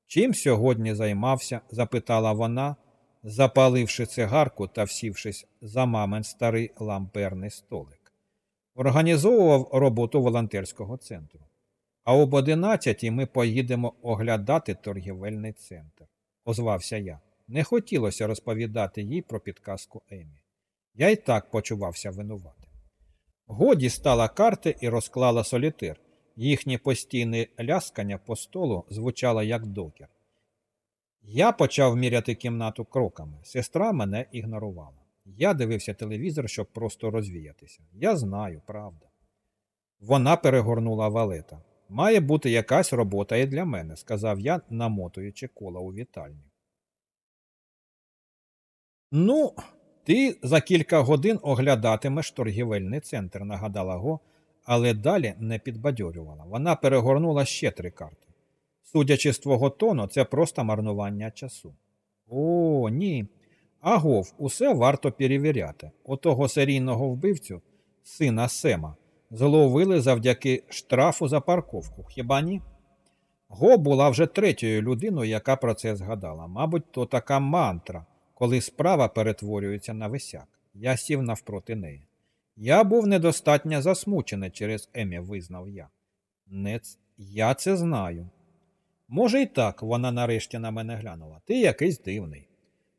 Чим сьогодні займався? запитала вона, запаливши цигарку та всівшись за мамин старий ламперний столик. Організовував роботу волонтерського центру. А об одинадцятій ми поїдемо оглядати торгівельний центр, озвався я. Не хотілося розповідати їй про підказку Емі. Я й так почувався винуватим. Годі стала карти і розклала солітир. Їхнє постійне ляскання по столу звучало як докір. Я почав міряти кімнату кроками. Сестра мене ігнорувала. Я дивився телевізор, щоб просто розвіятися. Я знаю, правда. Вона перегорнула валета. Має бути якась робота і для мене, сказав я, намотуючи кола у вітальні. Ну, ти за кілька годин оглядатимеш торгівельний центр, нагадала Го, але далі не підбадьорювала. Вона перегорнула ще три карти. Судячи з твого тону, це просто марнування часу. О, ні. Агов, усе варто перевіряти. Отого серійного вбивцю, сина Сема, зловили завдяки штрафу за парковку. Хіба ні? Го була вже третьою людиною, яка про це згадала. Мабуть, то така мантра, коли справа перетворюється на висяк. Я сів навпроти неї. Я був недостатньо засмучений через Емі, визнав я. Не. Я це знаю. Може, і так, вона нарешті на мене глянула. Ти якийсь дивний.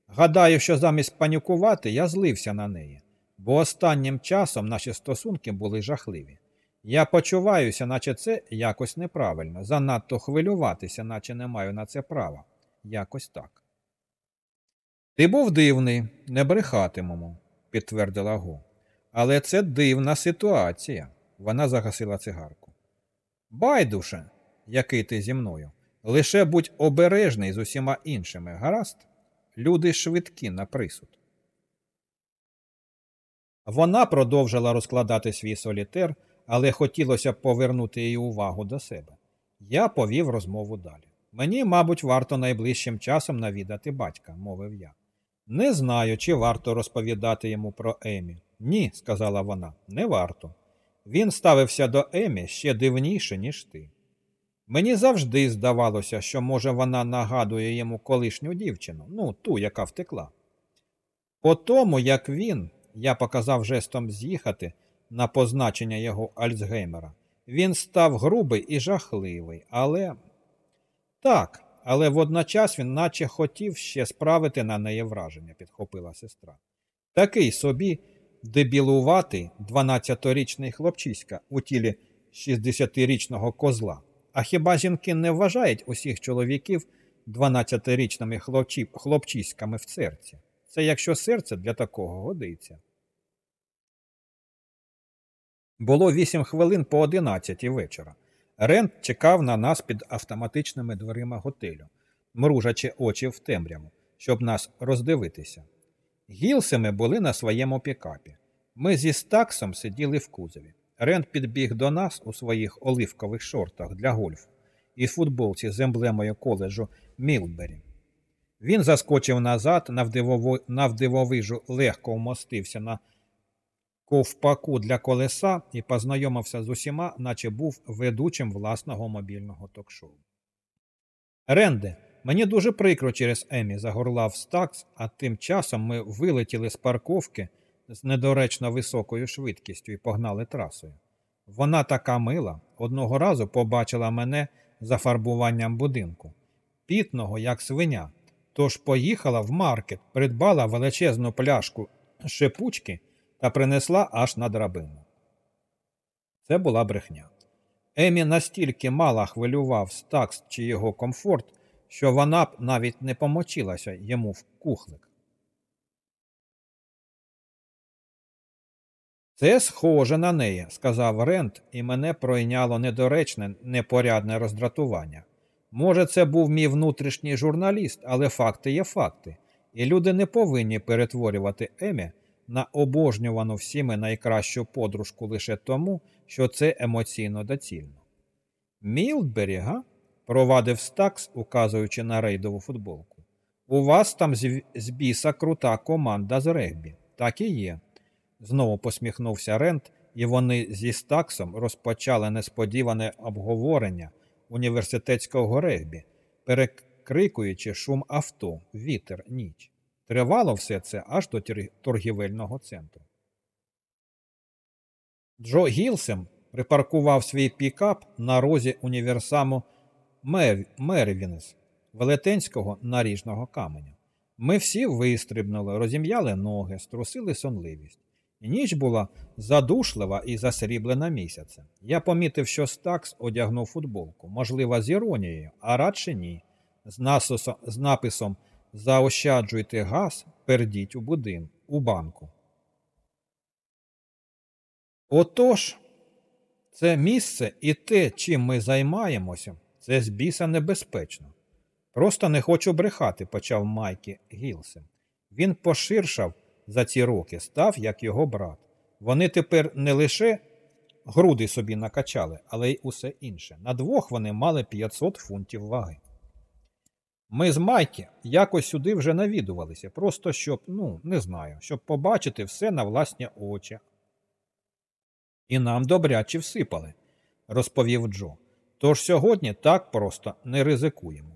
Гадаю, що замість панікувати я злився на неї, бо останнім часом наші стосунки були жахливі. Я почуваюся, наче це якось неправильно, занадто хвилюватися, наче не маю на це права. Якось так. Ти був дивний, не брехатимемо, підтвердила Го. Але це дивна ситуація. Вона загасила цигарку. Байдуше, який ти зі мною. Лише будь обережний з усіма іншими, гаразд? Люди швидкі на присуд. Вона продовжила розкладати свій солітер, але хотілося повернути її увагу до себе. Я повів розмову далі. Мені, мабуть, варто найближчим часом навідати батька, мовив я. Не знаю, чи варто розповідати йому про Емі. Ні, сказала вона, не варто. Він ставився до Емі ще дивніше, ніж ти. Мені завжди здавалося, що, може, вона нагадує йому колишню дівчину, ну, ту, яка втекла. По тому, як він, я показав жестом з'їхати на позначення його Альцгеймера, він став грубий і жахливий, але. Так, але водночас він наче хотів ще справити на неї враження, підхопила сестра. Такий собі дебілуватий 12-річний хлопчиська у тілі 60-річного козла. А хіба жінки не вважають усіх чоловіків 12-річними хлопчі... хлопчиськами в серці? Це якщо серце для такого годиться. Було вісім хвилин по одинадцятій вечора. Рент чекав на нас під автоматичними дверима готелю, мружачи очі в темряву, щоб нас роздивитися. Гілсими були на своєму пікапі. Ми зі стаксом сиділи в кузові. Рент підбіг до нас у своїх оливкових шортах для гольфу і футболці з емблемою коледжу Мілбері. Він заскочив назад, навдивовижу легко вмостився на ковпаку для колеса і познайомився з усіма, наче був ведучим власного мобільного ток-шоу. Ренде, мені дуже прикро через Емі загорлав Стакс, а тим часом ми вилетіли з парковки з недоречно високою швидкістю і погнали трасою. Вона така мила, одного разу побачила мене за фарбуванням будинку, пітного, як свиня, тож поїхала в маркет, придбала величезну пляшку шипучки та принесла аж на драбину. Це була брехня. Емі настільки мало хвилював стакс чи його комфорт, що вона б навіть не помочилася йому в кухлик. Це схоже на неї, сказав Рент, і мене пройняло недоречне, непорядне роздратування. Може, це був мій внутрішній журналіст, але факти є факти, і люди не повинні перетворювати Емі на обожнювану всіми найкращу подружку лише тому, що це емоційно доцільно. Міддлбері, га? провадив Стакс, указуючи на Рендову футболку. У вас там з біса крута команда з регбі. Так і є. Знову посміхнувся Ренд, і вони зі Стаксом розпочали несподіване обговорення університетського регбі, перекрикуючи шум авто, вітер, ніч. Тривало все це аж до торгівельного центру. Джо Гілсем припаркував свій пікап на розі універсаму Мервінес Велетенського наріжного каменя. Ми всі вистрибнули, розім'яли ноги, струсили сонливість. Ніч була задушлива і засріблена місяцем. Я помітив, що Стакс одягнув футболку, можливо, з іронією, а радше ні, з, насосом, з написом Заощаджуйте газ, пердіть у будин, у банку. Отож, це місце і те, чим ми займаємося, це з біса небезпечно. Просто не хочу брехати, почав Майкі Гілсен. Він поширшав за ці роки, став як його брат. Вони тепер не лише груди собі накачали, але й усе інше. На двох вони мали 500 фунтів ваги. Ми з Майкі якось сюди вже навідувалися, просто щоб, ну, не знаю, щоб побачити все на власні очі. І нам добряче всипали, розповів Джо. Тож сьогодні так просто не ризикуємо.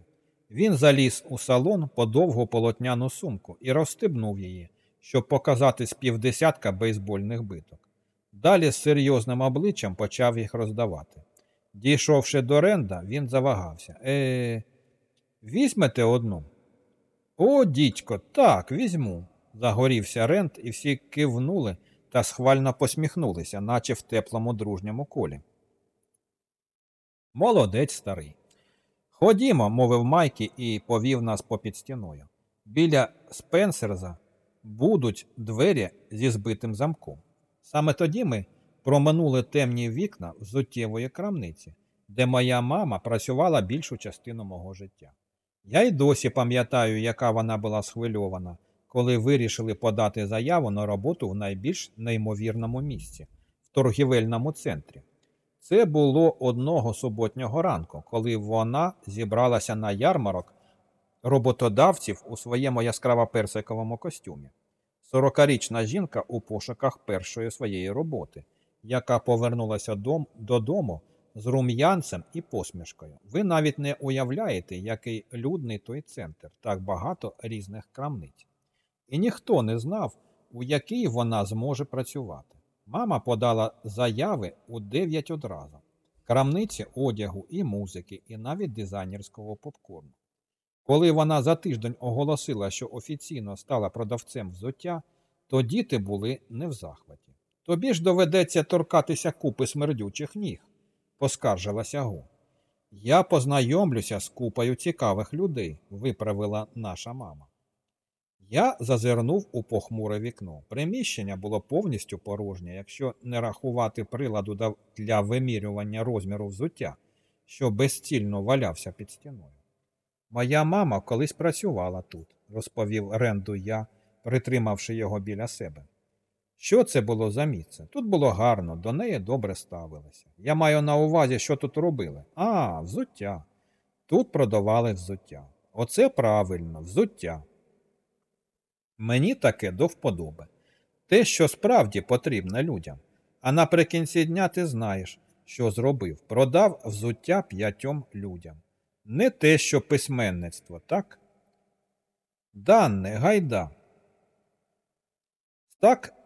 Він заліз у салон по довгу полотняну сумку і розстебнув її, щоб показати з півдесятка бейсбольних биток. Далі з серйозним обличчям почав їх роздавати. Дійшовши до ренда, він завагався. Е, візьмете одну? О, дідько, так, візьму. Загорівся Рент, і всі кивнули та схвально посміхнулися, наче в теплому дружньому колі. Молодець старий. Ходімо, мовив Майкі і повів нас попід стіною. Біля Спенсерза будуть двері зі збитим замком. Саме тоді ми проминули темні вікна взуттєвої крамниці, де моя мама працювала більшу частину мого життя. Я й досі пам'ятаю, яка вона була схвильована, коли вирішили подати заяву на роботу в найбільш неймовірному місці в торгівельному центрі. Це було одного суботнього ранку, коли вона зібралася на ярмарок роботодавців у своєму яскраво-персиковому костюмі. Сорокарічна жінка у пошуках першої своєї роботи, яка повернулася додому з рум'янцем і посмішкою. Ви навіть не уявляєте, який людний той центр, так багато різних крамниць. І ніхто не знав, у якій вона зможе працювати. Мама подала заяви у дев'ять одразу. Крамниці одягу і музики, і навіть дизайнерського попкорну. Коли вона за тиждень оголосила, що офіційно стала продавцем взуття, то діти були не в захваті. Тобі ж доведеться торкатися купи смердючих ніг, поскаржилася Гу. Я познайомлюся з купою цікавих людей, виправила наша мама. Я зазирнув у похмуре вікно. Приміщення було повністю порожнє, якщо не рахувати приладу для вимірювання розміру взуття, що безцільно валявся під стіною. Моя мама колись працювала тут, розповів Ренду я, притримавши його біля себе. Що це було за місце? Тут було гарно, до неї добре ставилися. Я маю на увазі, що тут робили. А, взуття. Тут продавали взуття. Оце правильно, взуття. Мені таке до вподоби. Те, що справді потрібно людям. А наприкінці дня ти знаєш, що зробив, продав взуття п'ятьом людям. Не те, що письменництво, так? Данне, гайда. Так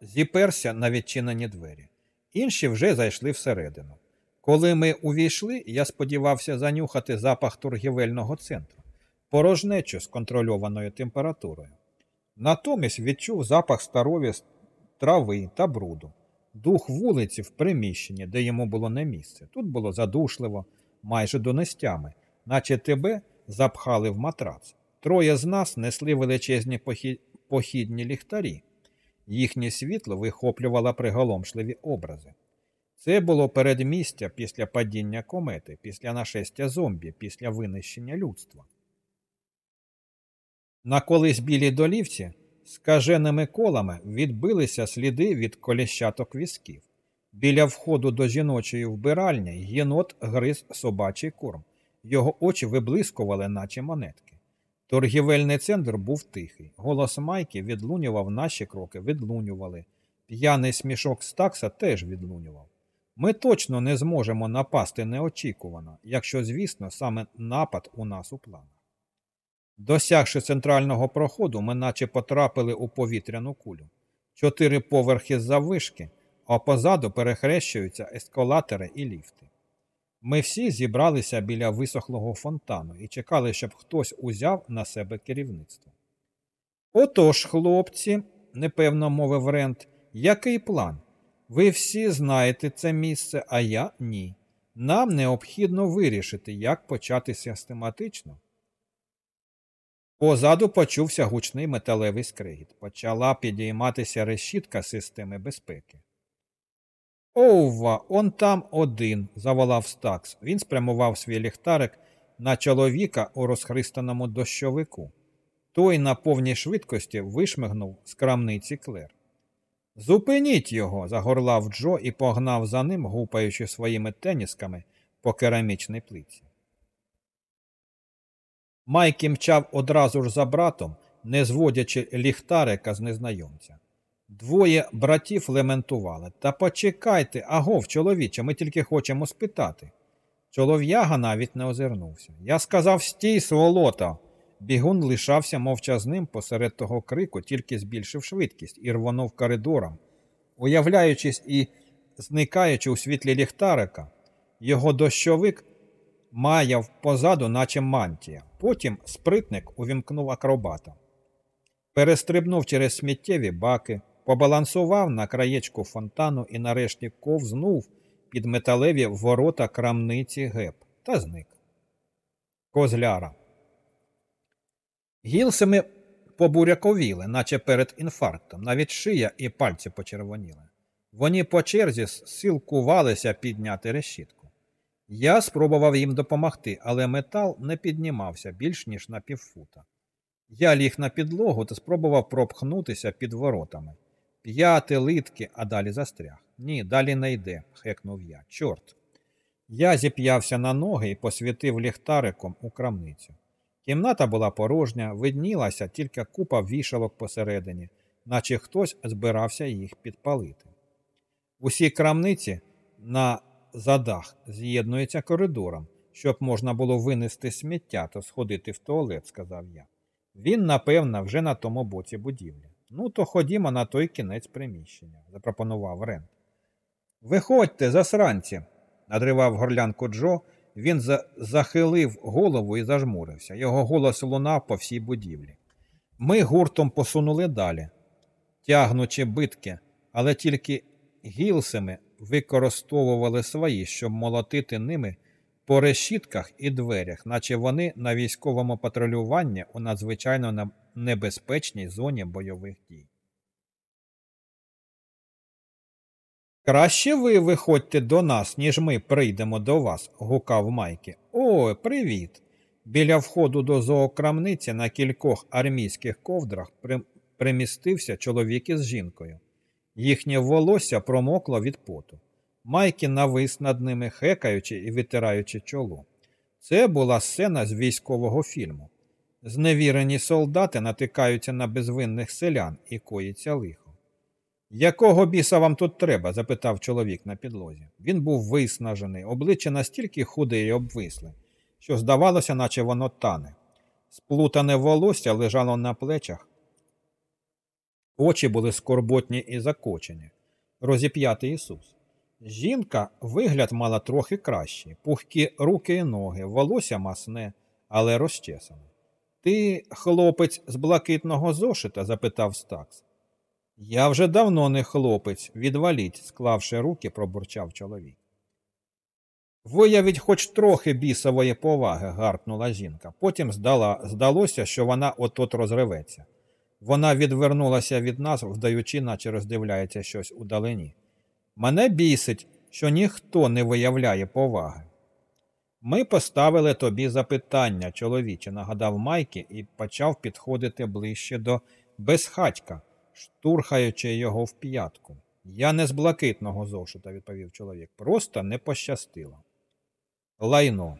зіперся на відчинені двері. Інші вже зайшли всередину. Коли ми увійшли, я сподівався занюхати запах торгівельного центру, порожнечу з контрольованою температурою. Натомість відчув запах старові трави та бруду, дух вулиці в приміщенні, де йому було не місце. Тут було задушливо, майже донестями, наче тебе запхали в матрац. Троє з нас несли величезні похідні ліхтарі. Їхнє світло вихоплювало приголомшливі образи. Це було передмістя після падіння комети, після нашестя зомбі, після винищення людства. На колись білій долівці скаженими колами відбилися сліди від коліщаток візків. Біля входу до жіночої вбиральні єнот гриз собачий корм. Його очі виблискували, наче монетки. Торгівельний центр був тихий. Голос Майки відлунював наші кроки, відлунювали. П'яний смішок Стакса теж відлунював. Ми точно не зможемо напасти неочікувано, якщо, звісно, саме напад у нас у планах. Досягши центрального проходу, ми наче потрапили у повітряну кулю. Чотири поверхи заввишки, а позаду перехрещуються ескалатори і ліфти. Ми всі зібралися біля висохлого фонтану і чекали, щоб хтось узяв на себе керівництво. Отож, хлопці, непевно мовив Рент, який план? Ви всі знаєте це місце, а я ні. Нам необхідно вирішити, як почати систематично. Позаду почувся гучний металевий скригіт. Почала підійматися решітка системи безпеки. Овва, он там один, заволав Стакс. Він спрямував свій ліхтарик на чоловіка у розхристаному дощовику. Той на повній швидкості вишмигнув з крамниці клер. Зупиніть його, загорлав Джо і погнав за ним, гупаючи своїми тенісками по керамічній плиці. Майкі мчав одразу ж за братом, не зводячи ліхтарика з незнайомця. Двоє братів лементували. Та почекайте, агов, чоловіче, ми тільки хочемо спитати. Чолов'яга навіть не озирнувся. Я сказав стій, сволото, Бігун лишався мовчазним посеред того крику, тільки збільшив швидкість і рвонув коридором, уявляючись і зникаючи у світлі ліхтарика, його дощовик маяв позаду, наче мантія. Потім спритник увімкнув акробата. Перестрибнув через сміттєві баки, побалансував на краєчку фонтану і нарешті ковзнув під металеві ворота крамниці геп та зник. Козляра. Гілсами побуряковіли, наче перед інфарктом, навіть шия і пальці почервоніли. Вони по черзі силкувалися підняти решітку. Я спробував їм допомогти, але метал не піднімався більш ніж на півфута. Я ліг на підлогу та спробував пропхнутися під воротами. П'яти литки, а далі застряг. Ні, далі не йде, хекнув я. Чорт. Я зіп'явся на ноги і посвітив ліхтариком у крамницю. Кімната була порожня, виднілася тільки купа вішалок посередині, наче хтось збирався їх підпалити. Усі крамниці на задах з'єднуються коридором, щоб можна було винести сміття та сходити в туалет, сказав я. Він, напевно, вже на тому боці будівлі. Ну, то ходімо на той кінець приміщення, запропонував Рен. Виходьте, засранці, надривав горлянку Джо. Він за... захилив голову і зажмурився. Його голос лунав по всій будівлі. Ми гуртом посунули далі, тягнучи битки, але тільки гілсами використовували свої, щоб молотити ними по решітках і дверях, наче вони на військовому патрулюванні у надзвичайно небезпечній зоні бойових дій. Краще ви виходьте до нас, ніж ми прийдемо до вас, гукав Майки. О, привіт! Біля входу до зоокрамниці на кількох армійських ковдрах примістився чоловік із жінкою. Їхнє волосся промокло від поту. Майки навис над ними, хекаючи і витираючи чоло. Це була сцена з військового фільму. Зневірені солдати натикаються на безвинних селян і коїться лихо. Якого біса вам тут треба? запитав чоловік на підлозі. Він був виснажений, обличчя настільки худе і обвисле, що здавалося, наче воно тане. Сплутане волосся лежало на плечах, очі були скорботні і закочені, розіп'ятий Ісус. Жінка вигляд мала трохи кращий, пухкі руки і ноги, волосся масне, але розчесане. Ти, хлопець з блакитного зошита? запитав Стакс. Я вже давно не хлопець, відваліть, склавши руки, пробурчав чоловік. Виявіть хоч трохи бісової поваги, гаркнула жінка. Потім здала, здалося, що вона от-от розриветься. Вона відвернулася від нас, вдаючи, наче роздивляється щось удалині. Мене бісить, що ніхто не виявляє поваги. Ми поставили тобі запитання, чоловіче, нагадав Майки і почав підходити ближче до безхатька, штурхаючи його в п'ятку. Я не з блакитного зошита, відповів чоловік. Просто не пощастило. Лайно.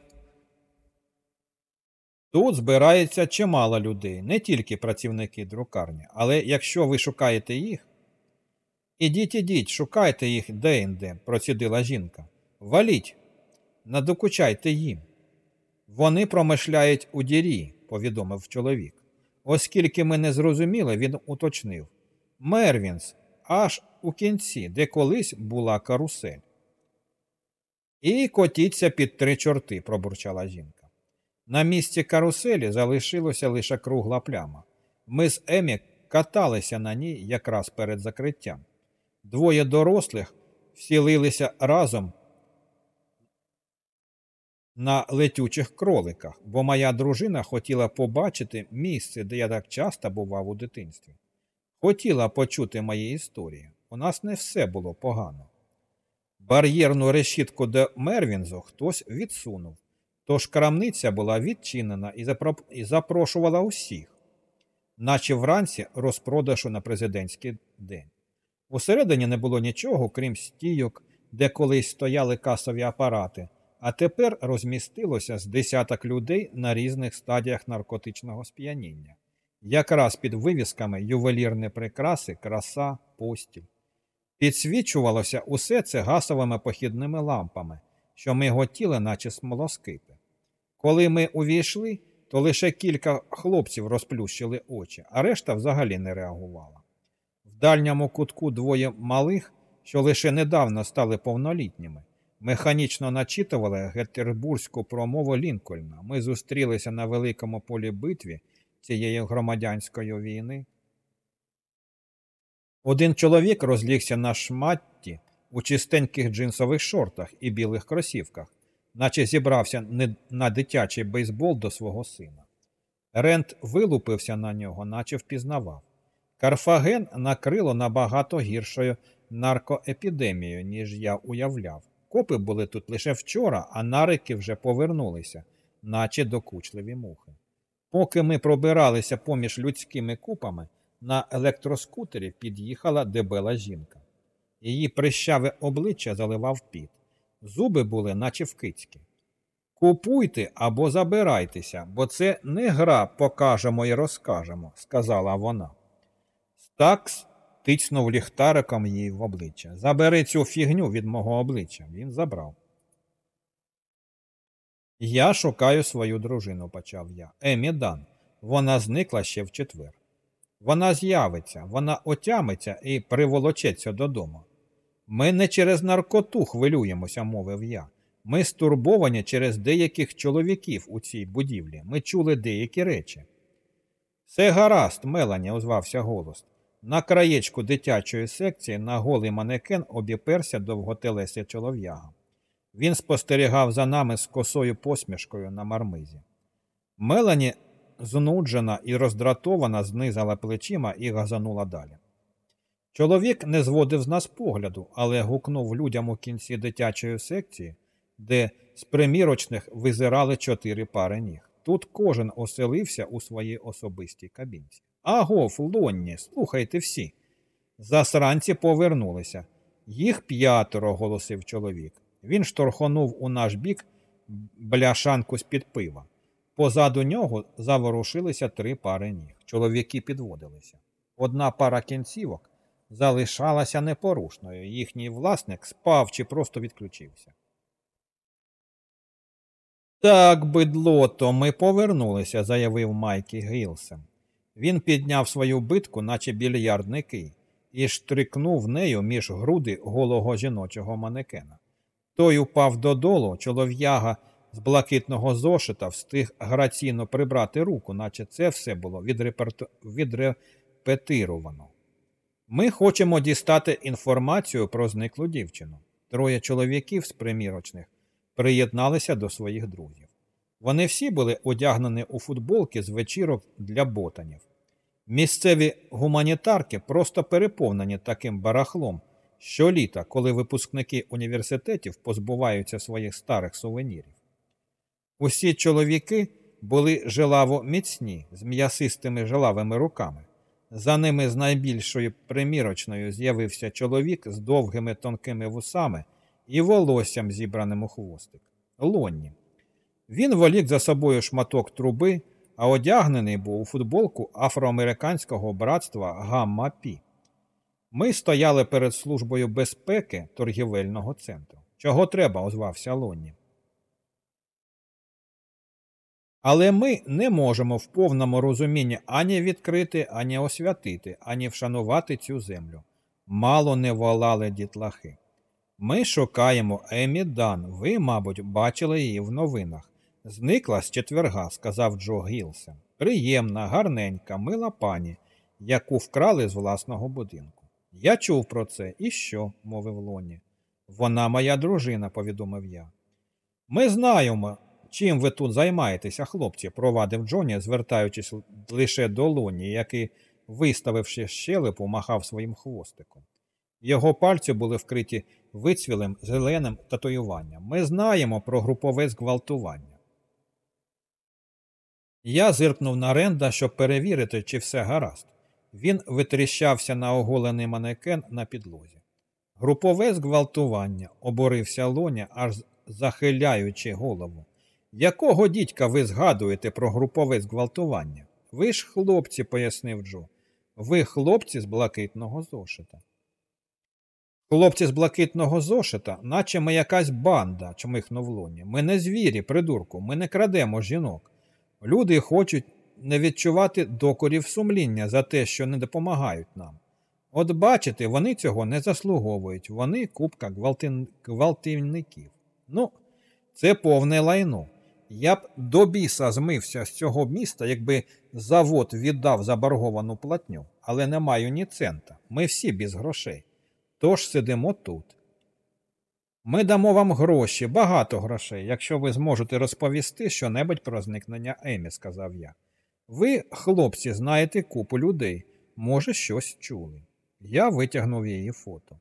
Тут збирається чимало людей, не тільки працівники друкарні, але якщо ви шукаєте їх. Ідіть, ідіть, шукайте їх де-інде, процідила жінка. Валіть, надокучайте їм. Вони промишляють у дірі, повідомив чоловік. Оскільки ми не зрозуміли, він уточнив. Мервінс, аж у кінці, де колись була карусель. І котіться під три чорти, пробурчала жінка. На місці каруселі залишилася лише кругла пляма. Ми з Емі каталися на ній якраз перед закриттям. Двоє дорослих всілилися разом на летючих кроликах, бо моя дружина хотіла побачити місце, де я так часто бував у дитинстві. Хотіла почути мої історії. У нас не все було погано. Бар'єрну решітку до Мервінзу хтось відсунув, тож крамниця була відчинена і запрошувала усіх, наче вранці розпродажу на президентський день. Усередині не було нічого, крім стійок, де колись стояли касові апарати, а тепер розмістилося з десяток людей на різних стадіях наркотичного сп'яніння, якраз під вивісками ювелірні прикраси, краса, постіль. Підсвічувалося усе це гасовими похідними лампами, що ми готіли, наче смолоскипи. Коли ми увійшли, то лише кілька хлопців розплющили очі, а решта взагалі не реагувала. В дальньому кутку двоє малих, що лише недавно стали повнолітніми, механічно начитували гетербурзьку промову Лінкольна. Ми зустрілися на великому полі битві цієї громадянської війни. Один чоловік розлігся на шматті у чистеньких джинсових шортах і білих кросівках, наче зібрався на дитячий бейсбол до свого сина. Рент вилупився на нього, наче впізнавав. Карфаген накрило набагато гіршою наркоепідемією, ніж я уявляв. Копи були тут лише вчора, а нарики вже повернулися, наче докучливі мухи. Поки ми пробиралися поміж людськими купами, на електроскутері під'їхала дебела жінка. Її прищаве обличчя заливав піт. Зуби були, наче в кицьки. Купуйте або забирайтеся, бо це не гра покажемо і розкажемо, сказала вона. Стакс тицнув ліхтариком їй в обличчя. Забери цю фігню від мого обличчя. Він забрав. Я шукаю свою дружину, почав я. Емі Дан. Вона зникла ще в четвер. Вона з'явиться, вона отямиться і приволочеться додому. Ми не через наркоту хвилюємося, мовив я. Ми стурбовані через деяких чоловіків у цій будівлі. Ми чули деякі речі. Все гаразд, Мелані, озвався голос. На краєчку дитячої секції на голий манекен обіперся довготелесий чолов'яга. Він спостерігав за нами з косою посмішкою на мармизі. Мелані, знуджена і роздратована, знизала плечима і газанула далі. Чоловік не зводив з нас погляду, але гукнув людям у кінці дитячої секції, де з примірочних визирали чотири пари ніг. Тут кожен оселився у своїй особистій кабінці. Агов, Лонні, слухайте всі. Засранці повернулися. Їх п'ятеро, оголосив чоловік. Він шторхонув у наш бік бляшанку з-під пива. Позаду нього заворушилися три пари ніг. Чоловіки підводилися. Одна пара кінцівок залишалася непорушною. Їхній власник спав чи просто відключився. Так, бидлото, ми повернулися, заявив Майкі Гілсен. Він підняв свою битку, наче більярдний кий, і штрикнув нею між груди голого жіночого манекена. Той упав додолу, чолов'яга з блакитного зошита встиг граційно прибрати руку, наче це все було відреперту... відрепетировано. Ми хочемо дістати інформацію про зниклу дівчину. Троє чоловіків з примірочних приєдналися до своїх друзів. Вони всі були одягнені у футболки з вечірок для ботанів. Місцеві гуманітарки просто переповнені таким барахлом щоліта, коли випускники університетів позбуваються своїх старих сувенірів. Усі чоловіки були жилаво міцні, з м'ясистими жилавими руками. За ними з найбільшою примірочною з'явився чоловік з довгими тонкими вусами і волоссям зібраним у хвостик. Лонні. Він волік за собою шматок труби, а одягнений був у футболку афроамериканського братства Гамма Пі. Ми стояли перед службою безпеки торгівельного центру. Чого треба? озвався Лонні. Але ми не можемо в повному розумінні ані відкрити, ані освятити, ані вшанувати цю землю. Мало не волали дітлахи. Ми шукаємо Емі Дан. Ви, мабуть, бачили її в новинах. Зникла з четверга, сказав Джо Гілсен. Приємна, гарненька, мила пані, яку вкрали з власного будинку. Я чув про це. І що? мовив Лоні. Вона моя дружина, повідомив я. Ми знаємо, чим ви тут займаєтеся, хлопці, провадив Джоні, звертаючись лише до Лоні, який, виставивши щелепу, махав своїм хвостиком. Його пальці були вкриті вицвілим зеленим татуюванням. Ми знаємо про групове зґвалтування. Я зиркнув на Ренда, щоб перевірити, чи все гаразд. Він витріщався на оголений манекен на підлозі. Групове зґвалтування, оборився лоня, аж захиляючи голову. Якого дідька ви згадуєте про групове зґвалтування? Ви ж хлопці, пояснив Джо. Ви хлопці з блакитного зошита. Хлопці з блакитного зошита, наче ми якась банда, чмихнув лоні. Ми не звірі, придурку, ми не крадемо жінок. Люди хочуть не відчувати докорів сумління за те, що не допомагають нам. От бачите, вони цього не заслуговують, вони купка гвалтин... гвалтівників. Ну, це повне лайно. Я б до біса змився з цього міста, якби завод віддав заборговану платню, але не маю ні цента. Ми всі без грошей. Тож сидимо тут. Ми дамо вам гроші, багато грошей, якщо ви зможете розповісти щонебудь про зникнення Емі, сказав я. Ви, хлопці, знаєте купу людей, може, щось чули. Я витягнув її фото.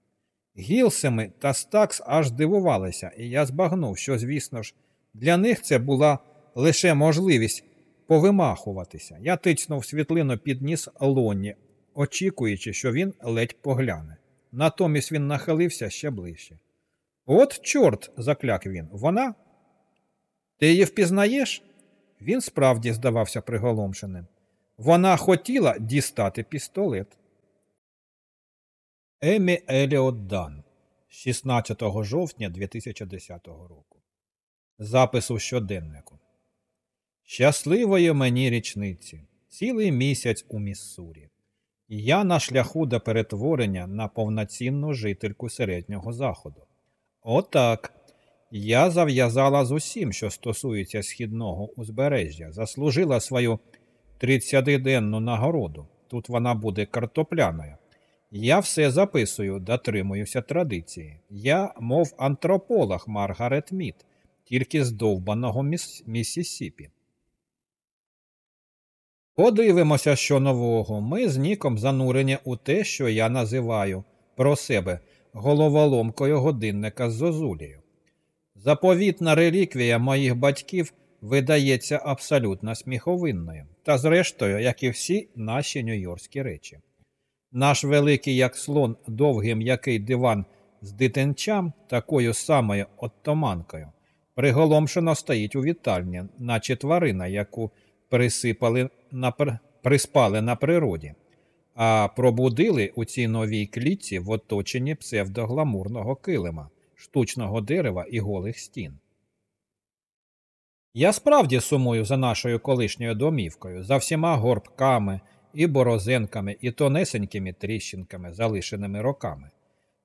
Гілсеми та Стакс аж дивувалися, і я збагнув, що, звісно ж, для них це була лише можливість повимахуватися. Я тицнув світлину під ніс Лонні, очікуючи, що він ледь погляне. Натомість він нахилився ще ближче. От, чорт, закляк він, вона. Ти її впізнаєш? Він справді здавався приголомшеним. Вона хотіла дістати пістолет. Емі Еліот Дан, 16 жовтня 2010 року. Запис у щоденнику. Щасливої мені річниці. Цілий місяць у Міссурі. Я на шляху до перетворення на повноцінну жительку середнього заходу. Отак. Я зав'язала з усім, що стосується східного узбережжя, заслужила свою 30-денну нагороду. Тут вона буде картопляною. Я все записую, дотримуюся традиції. Я, мов антрополог Маргарет Мід, тільки з довбаного міс... Міссісіпі. Подивимося, що нового. Ми з Ніком занурені у те, що я називаю про себе головоломкою годинника з Зозулею. Заповітна реліквія моїх батьків видається абсолютно сміховинною, та, зрештою, як і всі наші нью-йоркські речі. Наш великий, як слон, довгий м'який диван з дитинчам, такою самою оттоманкою, приголомшено стоїть у вітальні, наче тварина, яку присипали на, приспали на природі, а пробудили у цій новій клітці в оточенні псевдогламурного килима, штучного дерева і голих стін. Я справді сумую за нашою колишньою домівкою, за всіма горбками і борозенками, і тонесенькими тріщинками, залишеними роками.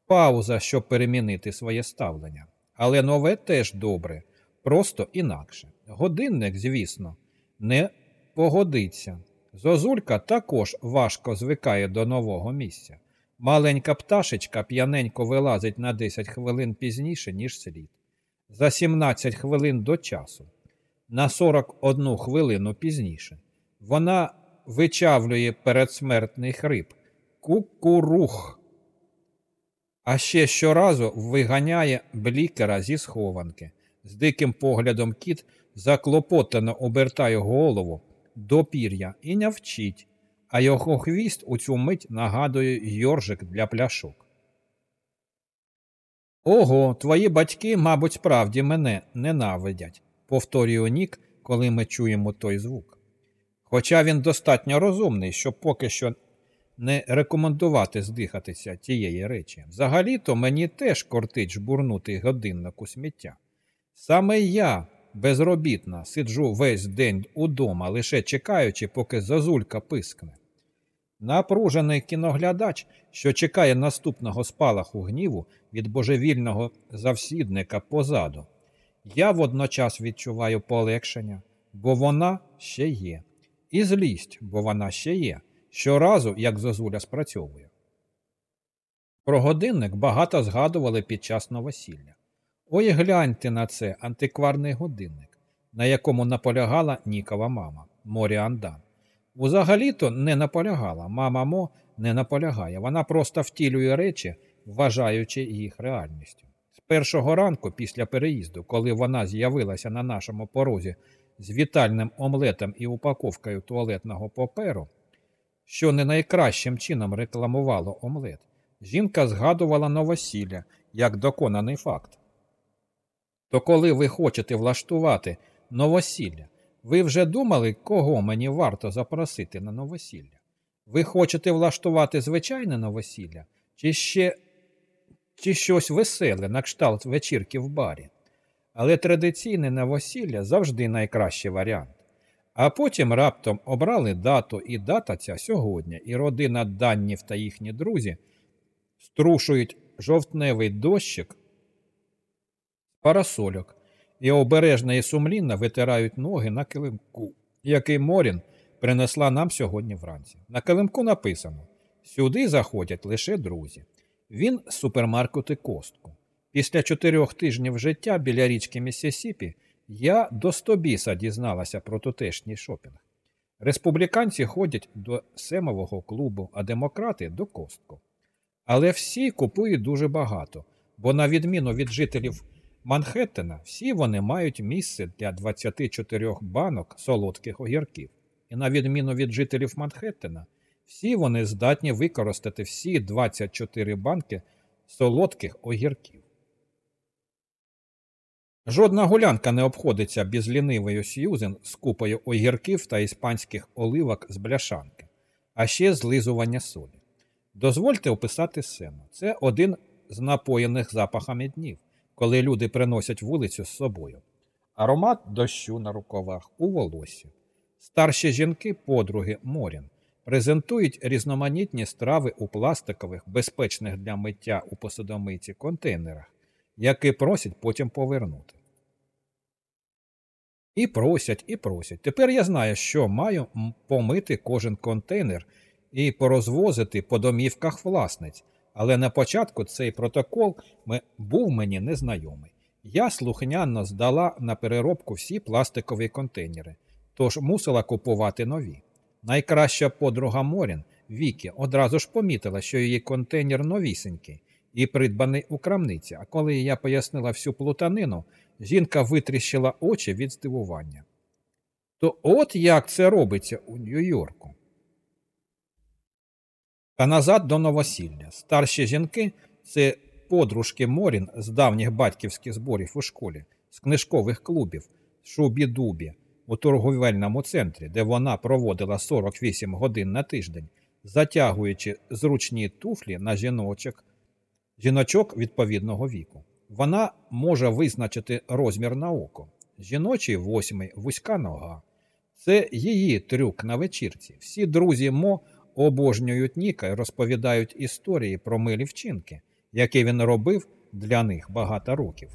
Пауза, щоб перемінити своє ставлення. Але нове теж добре, просто інакше. Годинник, звісно, не погодиться. Зозулька також важко звикає до нового місця. Маленька пташечка п'яненько вилазить на 10 хвилин пізніше, ніж слід. За 17 хвилин до часу, на 41 хвилину пізніше. Вона вичавлює передсмертний хрип. Кукурух. А ще щоразу виганяє блікера зі схованки. З диким поглядом кіт заклопотано обертає голову до пір'я і не вчить, а його хвіст у цю мить нагадує йоржик для пляшок. Ого, твої батьки, мабуть, справді мене ненавидять, повторює Нік, коли ми чуємо той звук. Хоча він достатньо розумний, щоб поки що не рекомендувати здихатися тієї речі. Взагалі-то мені теж кортить жбурнути годинник у сміття. Саме я безробітна, сиджу весь день удома, лише чекаючи, поки зазулька пискне. Напружений кіноглядач, що чекає наступного спалаху гніву від божевільного завсідника позаду. Я водночас відчуваю полегшення, бо вона ще є, і злість, бо вона ще є, щоразу, як зозуля спрацьовує. Про годинник багато згадували під час новосілля. Ой, гляньте на це антикварний годинник, на якому наполягала Нікова мама Моріандан. Узагалі-то не наполягала, мама Мо не наполягає. Вона просто втілює речі, вважаючи їх реальністю. З першого ранку, після переїзду, коли вона з'явилася на нашому порозі з вітальним омлетом і упаковкою туалетного паперу, що не найкращим чином рекламувало омлет, жінка згадувала новосілля як доконаний факт. То коли ви хочете влаштувати новосілля, ви вже думали, кого мені варто запросити на новосілля? Ви хочете влаштувати звичайне новосілля, чи ще чи щось веселе на кшталт вечірки в барі? Але традиційне новосілля завжди найкращий варіант. А потім раптом обрали дату, і дата ця сьогодні, і родина Даннів та їхні друзі струшують жовтневий дощик парасольок і обережно і сумлінно витирають ноги на килимку, який Морін принесла нам сьогодні вранці. На килимку написано: сюди заходять лише друзі. Він з супермаркету Костку. Після чотирьох тижнів життя біля річки Міссісіпі я до стобіса дізналася про тутешній шопінг. Республіканці ходять до семового клубу, а демократи до костку. Але всі купують дуже багато, бо, на відміну від жителів Манхеттена, всі вони мають місце для 24 банок солодких огірків. І на відміну від жителів Манхеттена, всі вони здатні використати всі 24 банки солодких огірків. Жодна гулянка не обходиться без лінивої Сьюзен з купою огірків та іспанських оливок з бляшанки, а ще злизування солі. Дозвольте описати сцену. Це один з напоєних запахами днів, коли люди приносять вулицю з собою. Аромат дощу на рукавах у волосі. Старші жінки, подруги Морін, презентують різноманітні страви у пластикових, безпечних для миття у посудомийці контейнерах, які просять потім повернути. І просять, і просять. Тепер я знаю, що маю помити кожен контейнер і порозвозити по домівках власниць, але на початку цей протокол був мені незнайомий. Я слухняно здала на переробку всі пластикові контейнери, тож мусила купувати нові. Найкраща подруга Морін Вікі одразу ж помітила, що її контейнер новісенький і придбаний у крамниці, а коли я пояснила всю плутанину, жінка витріщила очі від здивування. То от як це робиться у Нью-Йорку. Та назад до новосілля. Старші жінки це подружки Морін з давніх батьківських зборів у школі, з книжкових клубів, шубі-дубі у торговельному центрі, де вона проводила 48 годин на тиждень, затягуючи зручні туфлі на жіночок, жіночок відповідного віку. Вона може визначити розмір на око. Жіночий восьмий вузька нога. Це її трюк на вечірці. Всі друзі Мо обожнюють Ніка і розповідають історії про милі вчинки, які він робив для них багато років.